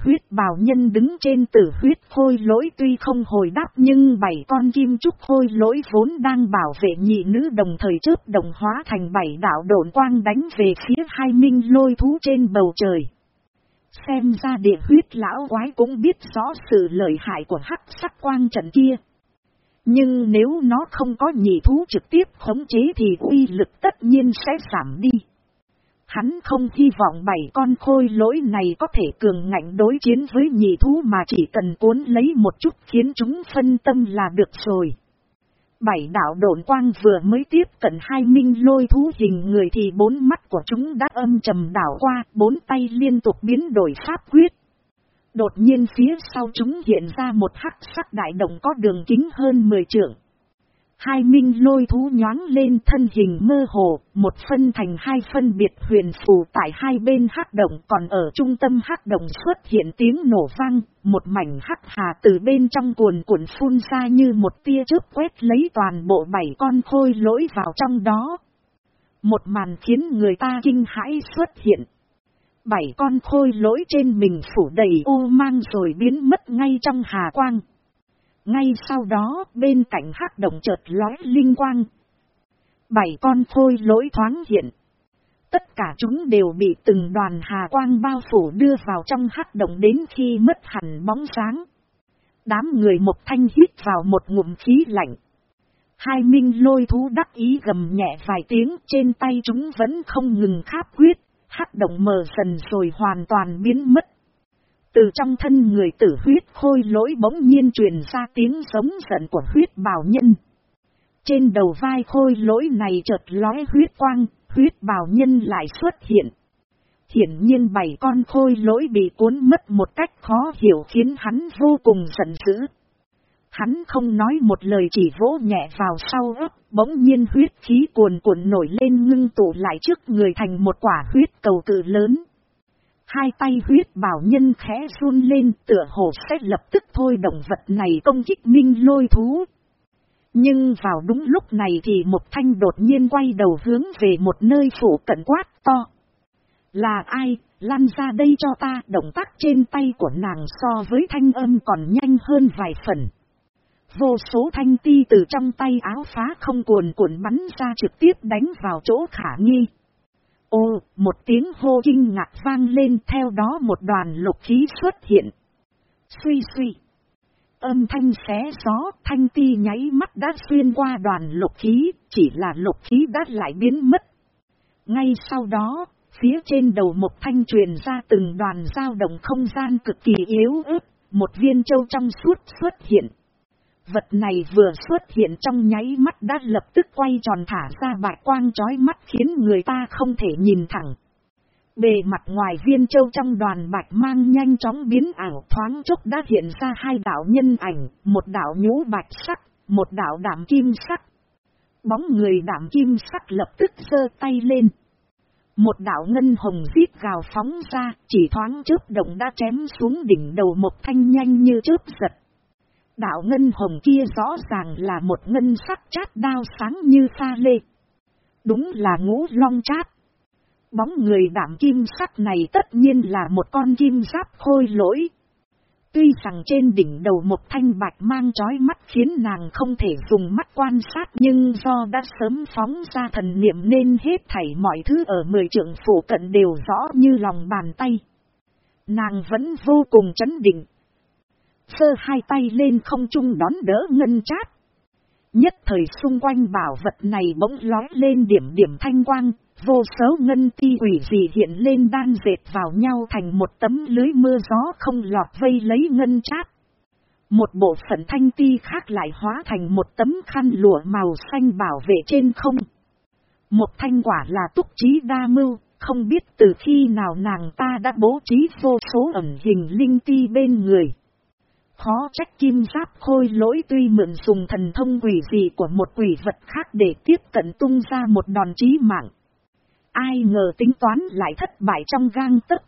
Huyết bào nhân đứng trên tử huyết khôi lỗi tuy không hồi đáp nhưng bảy con kim trúc khôi lỗi vốn đang bảo vệ nhị nữ đồng thời chớp đồng hóa thành bảy đạo độn quang đánh về phía hai minh lôi thú trên bầu trời. Xem ra địa huyết lão quái cũng biết rõ sự lợi hại của hắc sắc quang trận kia. Nhưng nếu nó không có nhị thú trực tiếp khống chế thì uy lực tất nhiên sẽ giảm đi. Hắn không hy vọng bảy con khôi lỗi này có thể cường ngạnh đối chiến với nhị thú mà chỉ cần cuốn lấy một chút khiến chúng phân tâm là được rồi. Bảy đạo độn quang vừa mới tiếp cận hai minh lôi thú hình người thì bốn mắt của chúng đã âm trầm đảo qua, bốn tay liên tục biến đổi pháp quyết. Đột nhiên phía sau chúng hiện ra một hắc sắc đại động có đường kính hơn 10 trượng. Hai minh lôi thú nhoáng lên thân hình mơ hồ, một phân thành hai phân biệt huyền phù tại hai bên hắc động còn ở trung tâm hắc động xuất hiện tiếng nổ vang, một mảnh hắc hà từ bên trong cuồn cuộn phun ra như một tia chớp quét lấy toàn bộ bảy con khôi lỗi vào trong đó. Một màn khiến người ta kinh hãi xuất hiện. Bảy con khôi lỗi trên mình phủ đầy u mang rồi biến mất ngay trong hà quang. Ngay sau đó, bên cạnh hắc động chợt lói linh quang. Bảy con khôi lỗi thoáng hiện. Tất cả chúng đều bị từng đoàn hà quang bao phủ đưa vào trong hắc động đến khi mất hẳn bóng sáng. Đám người một thanh hít vào một ngụm khí lạnh. Hai minh lôi thú đắc ý gầm nhẹ vài tiếng trên tay chúng vẫn không ngừng kháp quyết, hắc động mờ dần rồi hoàn toàn biến mất. Từ trong thân người tử huyết khôi lỗi bỗng nhiên truyền ra tiếng sống giận của huyết bào nhân. Trên đầu vai khôi lỗi này chợt lóe huyết quang, huyết bào nhân lại xuất hiện. Hiển nhiên bảy con khôi lỗi bị cuốn mất một cách khó hiểu khiến hắn vô cùng giận dữ. Hắn không nói một lời chỉ vỗ nhẹ vào sau ớt, bỗng nhiên huyết khí cuồn cuộn nổi lên ngưng tụ lại trước người thành một quả huyết cầu cự lớn. Hai tay huyết bảo nhân khẽ run lên tựa hồ sẽ lập tức thôi động vật này công kích minh lôi thú. Nhưng vào đúng lúc này thì một thanh đột nhiên quay đầu hướng về một nơi phủ cận quát to. Là ai, lăn ra đây cho ta, động tác trên tay của nàng so với thanh âm còn nhanh hơn vài phần. Vô số thanh ti từ trong tay áo phá không cuồn cuộn bắn ra trực tiếp đánh vào chỗ khả nghi. Ô, một tiếng hô kinh ngạc vang lên theo đó một đoàn lục khí xuất hiện. Suy suy. Âm thanh xé gió, thanh ti nháy mắt đã xuyên qua đoàn lục khí, chỉ là lục khí đã lại biến mất. Ngay sau đó, phía trên đầu một thanh truyền ra từng đoàn dao động không gian cực kỳ yếu ớt, một viên châu trong suốt xuất hiện. Vật này vừa xuất hiện trong nháy mắt đã lập tức quay tròn thả ra bạch quang chói mắt khiến người ta không thể nhìn thẳng. Bề mặt ngoài viên châu trong đoàn bạch mang nhanh chóng biến ảo thoáng chốc đã hiện ra hai đạo nhân ảnh, một đạo nhũ bạch sắc, một đạo đảm kim sắc. Bóng người đảm kim sắc lập tức giơ tay lên. Một đạo ngân hồng giết gào phóng ra, chỉ thoáng chớp động đã chém xuống đỉnh đầu một thanh nhanh như chớp giật. Đạo ngân hồng kia rõ ràng là một ngân sắc chát đao sáng như pha lê. Đúng là ngũ long chát. Bóng người đảm kim sắc này tất nhiên là một con kim giáp khôi lỗi. Tuy rằng trên đỉnh đầu một thanh bạch mang chói mắt khiến nàng không thể dùng mắt quan sát nhưng do đã sớm phóng ra thần niệm nên hết thảy mọi thứ ở mười trượng phủ cận đều rõ như lòng bàn tay. Nàng vẫn vô cùng chấn định, Sơ hai tay lên không trung đón đỡ ngân chát. Nhất thời xung quanh bảo vật này bỗng lói lên điểm điểm thanh quang, vô số ngân ti quỷ gì hiện lên đan dệt vào nhau thành một tấm lưới mưa gió không lọt vây lấy ngân chát. Một bộ phận thanh ti khác lại hóa thành một tấm khăn lụa màu xanh bảo vệ trên không. Một thanh quả là túc trí đa mưu, không biết từ khi nào nàng ta đã bố trí vô số ẩn hình linh ti bên người. Khó trách kim giáp khôi lỗi tuy mượn dùng thần thông quỷ gì của một quỷ vật khác để tiếp cận tung ra một đòn chí mạng. Ai ngờ tính toán lại thất bại trong gang tấc.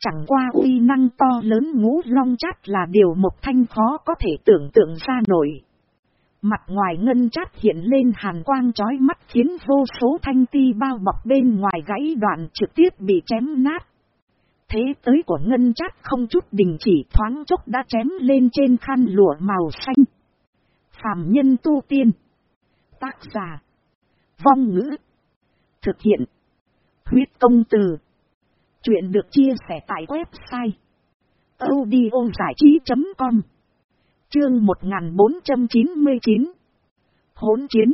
Chẳng qua uy năng to lớn ngũ long chát là điều một thanh khó có thể tưởng tượng ra nổi. Mặt ngoài ngân chát hiện lên hàn quang chói mắt khiến vô số thanh ti bao bọc bên ngoài gãy đoạn trực tiếp bị chém nát. Thế tới của ngân chát không chút đình chỉ thoáng chốc đã chém lên trên khăn lụa màu xanh. Phạm nhân tu tiên. Tác giả. Vong ngữ. Thực hiện. Huyết công từ. Chuyện được chia sẻ tại website. audiozảichí.com Chương 1499 Hốn chiến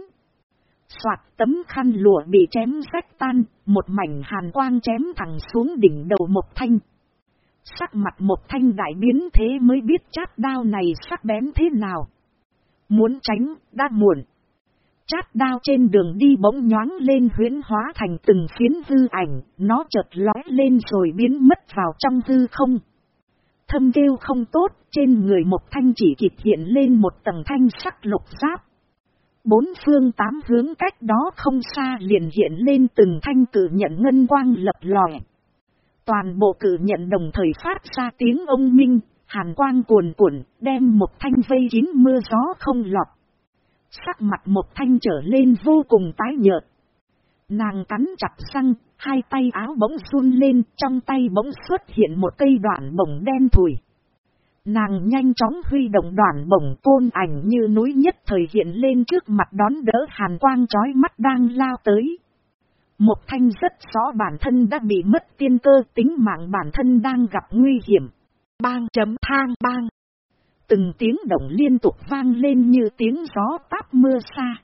Soạt tấm khăn lụa bị chém rách tan, một mảnh hàn quang chém thẳng xuống đỉnh đầu một thanh. Sắc mặt một thanh đại biến thế mới biết chát đao này sắc bén thế nào. Muốn tránh, đã muộn. Chát đao trên đường đi bỗng nhoáng lên huyến hóa thành từng phiến hư ảnh, nó chợt lóe lên rồi biến mất vào trong hư không. Thâm kêu không tốt, trên người một thanh chỉ kịp hiện lên một tầng thanh sắc lục giáp. Bốn phương tám hướng cách đó không xa liền hiện lên từng thanh cử nhận ngân quang lập lòe. Toàn bộ cử nhận đồng thời phát ra tiếng ông minh, hàn quang cuồn cuộn, đem một thanh vây kín mưa gió không lọt. Sắc mặt một thanh trở lên vô cùng tái nhợt. Nàng cắn chặt răng, hai tay áo bỗng run lên, trong tay bỗng xuất hiện một cây đoạn bổng đen thùi. Nàng nhanh chóng huy động đoàn bổng côn ảnh như núi nhất thời hiện lên trước mặt đón đỡ hàn quang chói mắt đang lao tới. Một thanh rất rõ bản thân đã bị mất tiên cơ, tính mạng bản thân đang gặp nguy hiểm. Bang chấm thang bang. Từng tiếng động liên tục vang lên như tiếng gió táp mưa xa.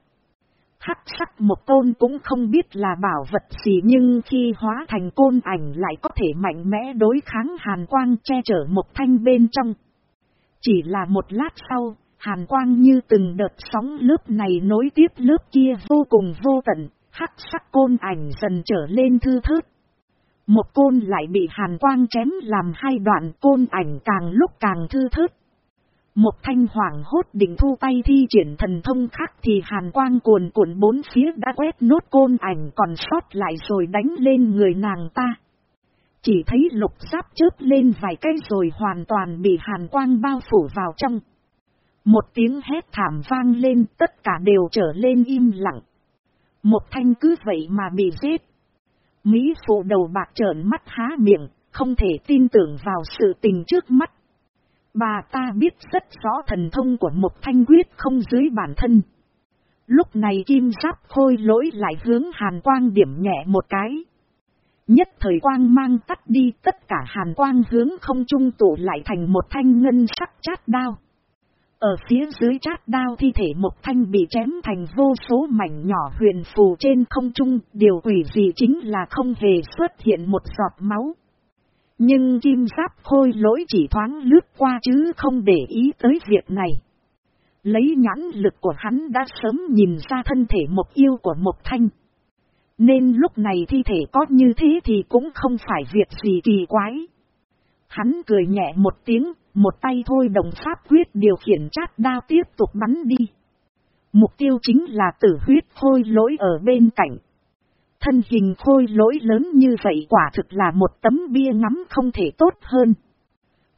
Hắc sắc một côn cũng không biết là bảo vật gì nhưng khi hóa thành côn ảnh lại có thể mạnh mẽ đối kháng hàn quang che chở một thanh bên trong. Chỉ là một lát sau, hàn quang như từng đợt sóng lớp này nối tiếp lớp kia vô cùng vô tận, hắc sắc côn ảnh dần trở lên thư thớt. Một côn lại bị hàn quang chém làm hai đoạn côn ảnh càng lúc càng thư thớt. Một thanh hoàng hốt định thu tay thi triển thần thông khác thì hàn quang cuồn cuộn bốn phía đã quét nốt côn ảnh còn sót lại rồi đánh lên người nàng ta. Chỉ thấy lục giáp chớp lên vài cây rồi hoàn toàn bị hàn quang bao phủ vào trong. Một tiếng hét thảm vang lên tất cả đều trở lên im lặng. Một thanh cứ vậy mà bị giết. Mỹ phụ đầu bạc trợn mắt há miệng, không thể tin tưởng vào sự tình trước mắt. Bà ta biết rất rõ thần thông của một thanh quyết không dưới bản thân. Lúc này kim giáp khôi lỗi lại hướng hàn quang điểm nhẹ một cái. Nhất thời quang mang tắt đi tất cả hàn quang hướng không trung tụ lại thành một thanh ngân sắc chát đao. Ở phía dưới chát đao thi thể một thanh bị chém thành vô số mảnh nhỏ huyền phù trên không trung, điều quỷ gì chính là không hề xuất hiện một giọt máu. Nhưng kim giáp khôi lỗi chỉ thoáng lướt qua chứ không để ý tới việc này. Lấy nhãn lực của hắn đã sớm nhìn ra thân thể một yêu của một thanh. Nên lúc này thi thể có như thế thì cũng không phải việc gì kỳ quái. Hắn cười nhẹ một tiếng, một tay thôi đồng pháp quyết điều khiển chát đao tiếp tục bắn đi. Mục tiêu chính là tử huyết khôi lỗi ở bên cạnh. Thân hình khôi lỗi lớn như vậy quả thực là một tấm bia ngắm không thể tốt hơn.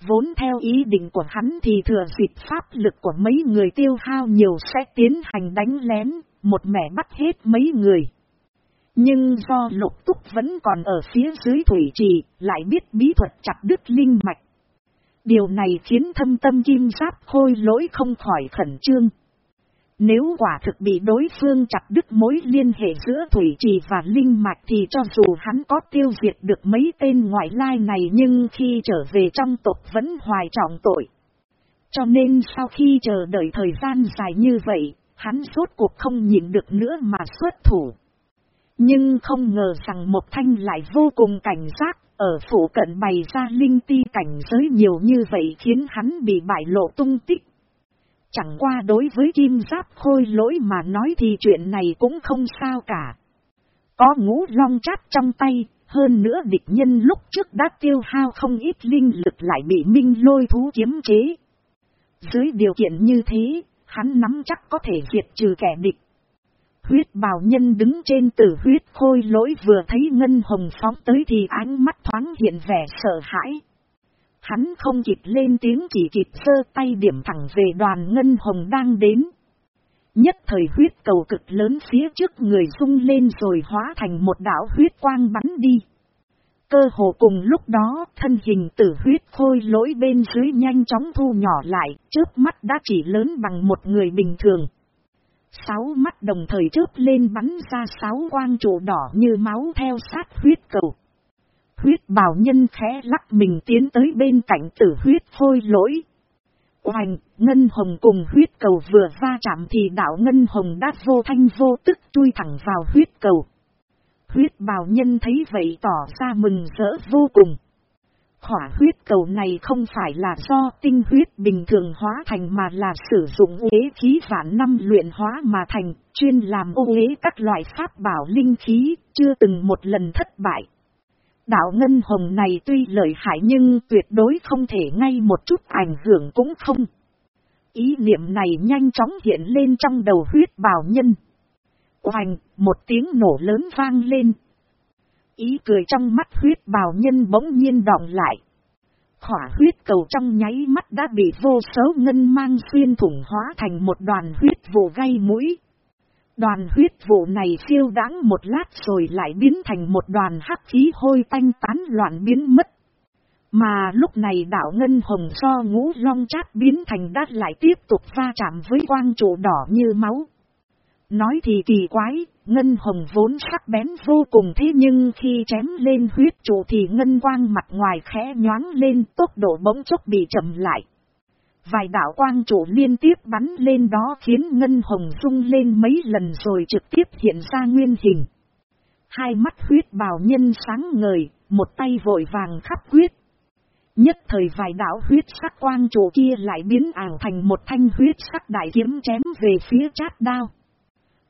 Vốn theo ý định của hắn thì thừa dịp pháp lực của mấy người tiêu hao nhiều sẽ tiến hành đánh lén, một mẻ bắt hết mấy người. Nhưng do lục túc vẫn còn ở phía dưới thủy trì, lại biết bí thuật chặt đứt linh mạch. Điều này khiến thâm tâm kim giáp khôi lỗi không khỏi khẩn trương. Nếu quả thực bị đối phương chặt đứt mối liên hệ giữa thủy trì và linh mạch thì cho dù hắn có tiêu diệt được mấy tên ngoại lai này nhưng khi trở về trong tộc vẫn hoài trọng tội. Cho nên sau khi chờ đợi thời gian dài như vậy, hắn rốt cuộc không nhịn được nữa mà xuất thủ. Nhưng không ngờ rằng một thanh lại vô cùng cảnh giác, ở phủ cận bày ra linh ti cảnh giới nhiều như vậy khiến hắn bị bại lộ tung tích. Chẳng qua đối với kim giáp khôi lỗi mà nói thì chuyện này cũng không sao cả. Có ngũ long chát trong tay, hơn nữa địch nhân lúc trước đã tiêu hao không ít linh lực lại bị minh lôi thú chiếm chế. Dưới điều kiện như thế, hắn nắm chắc có thể diệt trừ kẻ địch. Huyết bào nhân đứng trên tử huyết khôi lỗi vừa thấy ngân hồng phóng tới thì ánh mắt thoáng hiện vẻ sợ hãi. Hắn không kịp lên tiếng chỉ kịp sơ tay điểm thẳng về đoàn ngân hồng đang đến. Nhất thời huyết cầu cực lớn phía trước người rung lên rồi hóa thành một đảo huyết quang bắn đi. Cơ hồ cùng lúc đó, thân hình tử huyết khôi lỗi bên dưới nhanh chóng thu nhỏ lại, trước mắt đã chỉ lớn bằng một người bình thường. Sáu mắt đồng thời chớp lên bắn ra sáu quang trụ đỏ như máu theo sát huyết cầu. Huyết bào nhân khẽ lắc mình tiến tới bên cạnh tử huyết khôi lỗi. Oành, Ngân Hồng cùng huyết cầu vừa va chạm thì đạo Ngân Hồng đã vô thanh vô tức chui thẳng vào huyết cầu. Huyết bào nhân thấy vậy tỏ ra mừng rỡ vô cùng. Hỏa huyết cầu này không phải là do tinh huyết bình thường hóa thành mà là sử dụng uế khí vạn năm luyện hóa mà thành, chuyên làm uế các loại pháp bảo linh khí, chưa từng một lần thất bại. Đạo ngân hồng này tuy lợi hại nhưng tuyệt đối không thể ngay một chút ảnh hưởng cũng không. Ý niệm này nhanh chóng hiện lên trong đầu huyết bào nhân. Oành, một tiếng nổ lớn vang lên. Ý cười trong mắt huyết bào nhân bỗng nhiên đọng lại. Khỏa huyết cầu trong nháy mắt đã bị vô số ngân mang xuyên thủng hóa thành một đoàn huyết vụ gây mũi. Đoàn huyết vụ này phiêu đáng một lát rồi lại biến thành một đoàn hắc khí hôi tanh tán loạn biến mất. Mà lúc này đạo Ngân Hồng do ngũ long chát biến thành đát lại tiếp tục va chạm với quang trụ đỏ như máu. Nói thì kỳ quái, Ngân Hồng vốn sắc bén vô cùng thế nhưng khi chém lên huyết trụ thì Ngân quang mặt ngoài khẽ nhoáng lên tốc độ bỗng chốc bị chậm lại. Vài đạo quang trụ liên tiếp bắn lên đó khiến Ngân Hồng rung lên mấy lần rồi trực tiếp hiện ra nguyên hình. Hai mắt huyết bào nhân sáng ngời, một tay vội vàng khắp huyết. Nhất thời vài đạo huyết sắc quang trụ kia lại biến ảo thành một thanh huyết sắc đại kiếm chém về phía chát đao.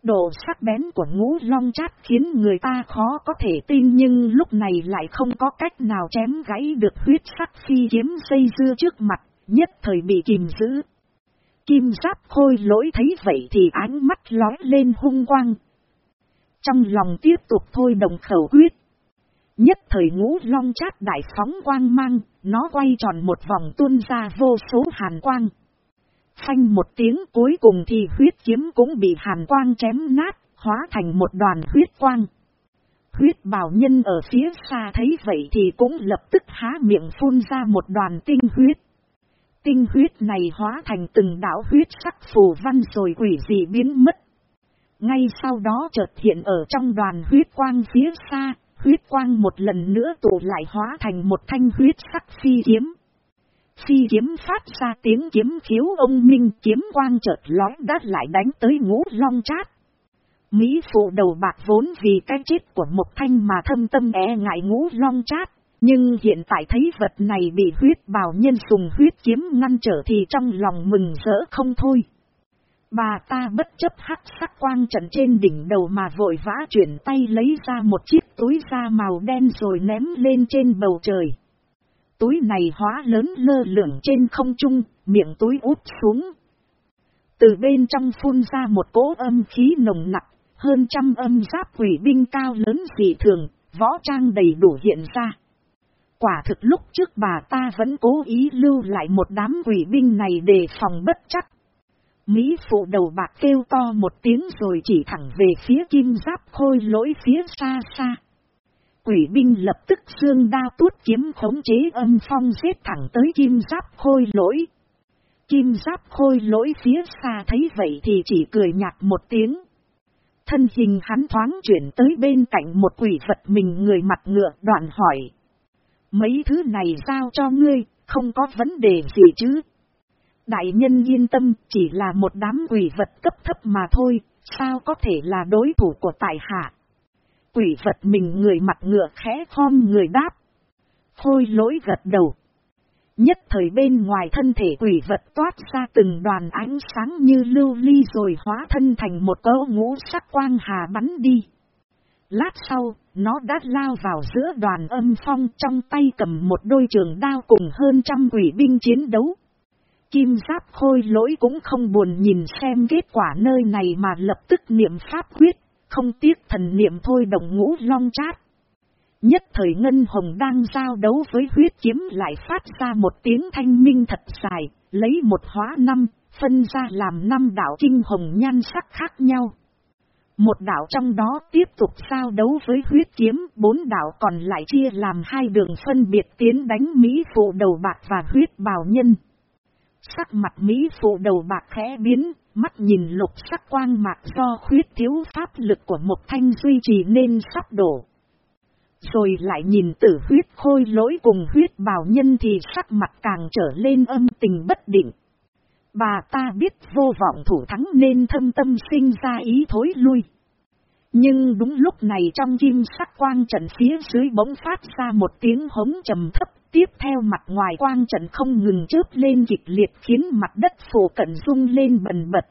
Độ sắc bén của ngũ long chát khiến người ta khó có thể tin nhưng lúc này lại không có cách nào chém gãy được huyết sắc phi kiếm xây dưa trước mặt, nhất thời bị kìm giữ. Kim giáp khôi lỗi thấy vậy thì ánh mắt lói lên hung quang. Trong lòng tiếp tục thôi đồng khẩu quyết. Nhất thời ngũ long chát đại phóng quang mang, nó quay tròn một vòng tuôn ra vô số hàn quang. Phanh một tiếng cuối cùng thì huyết kiếm cũng bị hàn quang chém nát, hóa thành một đoàn huyết quang. Huyết bảo nhân ở phía xa thấy vậy thì cũng lập tức há miệng phun ra một đoàn tinh huyết. Tinh huyết này hóa thành từng đảo huyết sắc phù văn rồi quỷ dị biến mất. Ngay sau đó chợt hiện ở trong đoàn huyết quang phía xa, huyết quang một lần nữa tụ lại hóa thành một thanh huyết sắc phi kiếm. Phi kiếm phát ra tiếng kiếm khiếu ông minh kiếm quang chợt lói đát lại đánh tới ngũ long chát. Mỹ phụ đầu bạc vốn vì cái chết của một thanh mà thâm tâm e ngại ngũ long chát. Nhưng hiện tại thấy vật này bị huyết bào nhân dùng huyết kiếm ngăn trở thì trong lòng mừng rỡ không thôi. Bà ta bất chấp hắc sắc quang trận trên đỉnh đầu mà vội vã chuyển tay lấy ra một chiếc túi da màu đen rồi ném lên trên bầu trời túi này hóa lớn lơ lửng trên không trung, miệng túi út xuống. Từ bên trong phun ra một cỗ âm khí nồng nặc, hơn trăm âm giáp quỷ binh cao lớn dị thường, võ trang đầy đủ hiện ra. Quả thực lúc trước bà ta vẫn cố ý lưu lại một đám quỷ binh này để phòng bất chắc. Mỹ phụ đầu bạc kêu to một tiếng rồi chỉ thẳng về phía kim giáp khôi lỗi phía xa xa. Quỷ binh lập tức xương đao tuốt kiếm khống chế âm phong xếp thẳng tới kim giáp khôi lỗi. Kim giáp khôi lỗi phía xa thấy vậy thì chỉ cười nhạt một tiếng. Thân hình hắn thoáng chuyển tới bên cạnh một quỷ vật mình người mặt ngựa đoạn hỏi. Mấy thứ này giao cho ngươi, không có vấn đề gì chứ. Đại nhân yên tâm, chỉ là một đám quỷ vật cấp thấp mà thôi, sao có thể là đối thủ của tài hạ. Quỷ vật mình người mặt ngựa khẽ khom người đáp. Khôi lỗi gật đầu. Nhất thời bên ngoài thân thể quỷ vật toát ra từng đoàn ánh sáng như lưu ly rồi hóa thân thành một cỡ ngũ sắc quang hà bắn đi. Lát sau, nó đã lao vào giữa đoàn âm phong trong tay cầm một đôi trường đao cùng hơn trăm quỷ binh chiến đấu. Kim giáp khôi lỗi cũng không buồn nhìn xem kết quả nơi này mà lập tức niệm pháp quyết không tiếc thần niệm thôi đồng ngũ long chát. Nhất thời Ngân Hồng đang giao đấu với huyết kiếm lại phát ra một tiếng thanh minh thật dài, lấy một hóa năm, phân ra làm năm đạo kinh hồng nhan sắc khác nhau. Một đảo trong đó tiếp tục giao đấu với huyết kiếm, bốn đảo còn lại chia làm hai đường phân biệt tiến đánh Mỹ phụ đầu bạc và huyết bào nhân. Sắc mặt Mỹ phụ đầu bạc khẽ biến, mắt nhìn lục sắc quang mạc do khuyết thiếu pháp lực của một thanh duy trì nên sắp đổ. Rồi lại nhìn tử huyết khôi lỗi cùng huyết bào nhân thì sắc mặt càng trở lên âm tình bất định. Bà ta biết vô vọng thủ thắng nên thâm tâm sinh ra ý thối lui. Nhưng đúng lúc này trong kim sắc quang trận phía dưới bỗng phát ra một tiếng hống trầm thấp tiếp theo mặt ngoài quang trận không ngừng chớp lên kịch liệt khiến mặt đất phủ cận rung lên bần bật.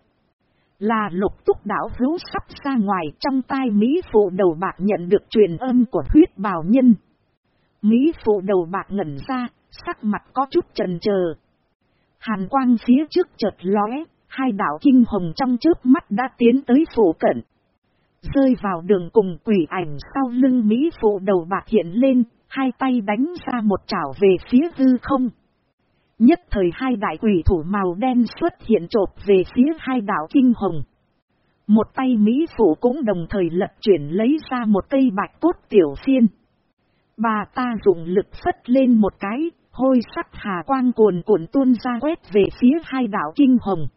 Là lục túc đảo hữu sắp ra ngoài trong tai Mỹ phụ đầu bạc nhận được truyền âm của huyết bào nhân. Mỹ phụ đầu bạc ngẩn ra, sắc mặt có chút trần chờ Hàn quang phía trước chợt lóe, hai đảo kinh hồng trong trước mắt đã tiến tới phủ cận. Rơi vào đường cùng quỷ ảnh sau lưng Mỹ phụ đầu bạc hiện lên, hai tay đánh ra một chảo về phía hư không. Nhất thời hai đại quỷ thủ màu đen xuất hiện trộp về phía hai đảo kinh hồng. Một tay Mỹ phụ cũng đồng thời lật chuyển lấy ra một cây bạch cốt tiểu phiên. Bà ta dùng lực phất lên một cái, hôi sắc hà quang cuồn cuộn tuôn ra quét về phía hai đảo kinh hồng.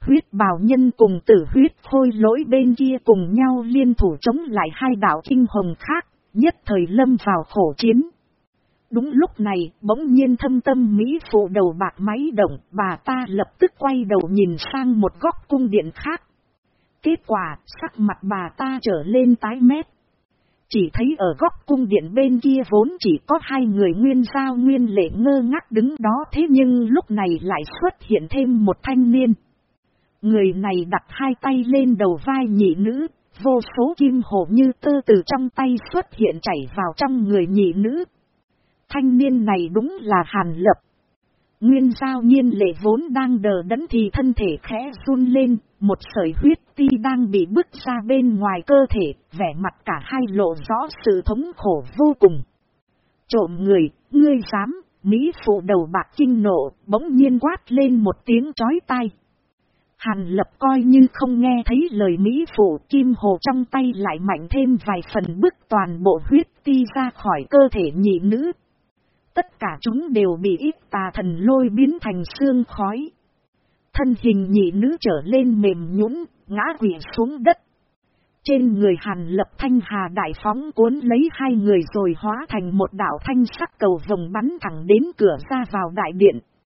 Huyết bào nhân cùng tử huyết khôi lỗi bên kia cùng nhau liên thủ chống lại hai đảo kinh hồng khác, nhất thời lâm vào khổ chiến. Đúng lúc này, bỗng nhiên thâm tâm Mỹ phụ đầu bạc máy động, bà ta lập tức quay đầu nhìn sang một góc cung điện khác. Kết quả, sắc mặt bà ta trở lên tái mét. Chỉ thấy ở góc cung điện bên kia vốn chỉ có hai người nguyên giao nguyên lệ ngơ ngác đứng đó thế nhưng lúc này lại xuất hiện thêm một thanh niên. Người này đặt hai tay lên đầu vai nhị nữ, vô số kim hồ như tơ từ trong tay xuất hiện chảy vào trong người nhị nữ. Thanh niên này đúng là hàn lập. Nguyên giao nhiên lệ vốn đang đờ đẫn thì thân thể khẽ run lên, một sợi huyết ti đang bị bức ra bên ngoài cơ thể, vẻ mặt cả hai lộ rõ sự thống khổ vô cùng. Trộm người, ngươi dám, Mỹ phụ đầu bạc kinh nộ, bỗng nhiên quát lên một tiếng chói tai. Hàn lập coi như không nghe thấy lời Mỹ phụ kim hồ trong tay lại mạnh thêm vài phần bức toàn bộ huyết ti ra khỏi cơ thể nhị nữ. Tất cả chúng đều bị ít tà thần lôi biến thành xương khói. Thân hình nhị nữ trở lên mềm nhũn ngã quỷ xuống đất. Trên người hàn lập thanh hà đại phóng cuốn lấy hai người rồi hóa thành một đảo thanh sắc cầu vòng bắn thẳng đến cửa ra vào đại điện,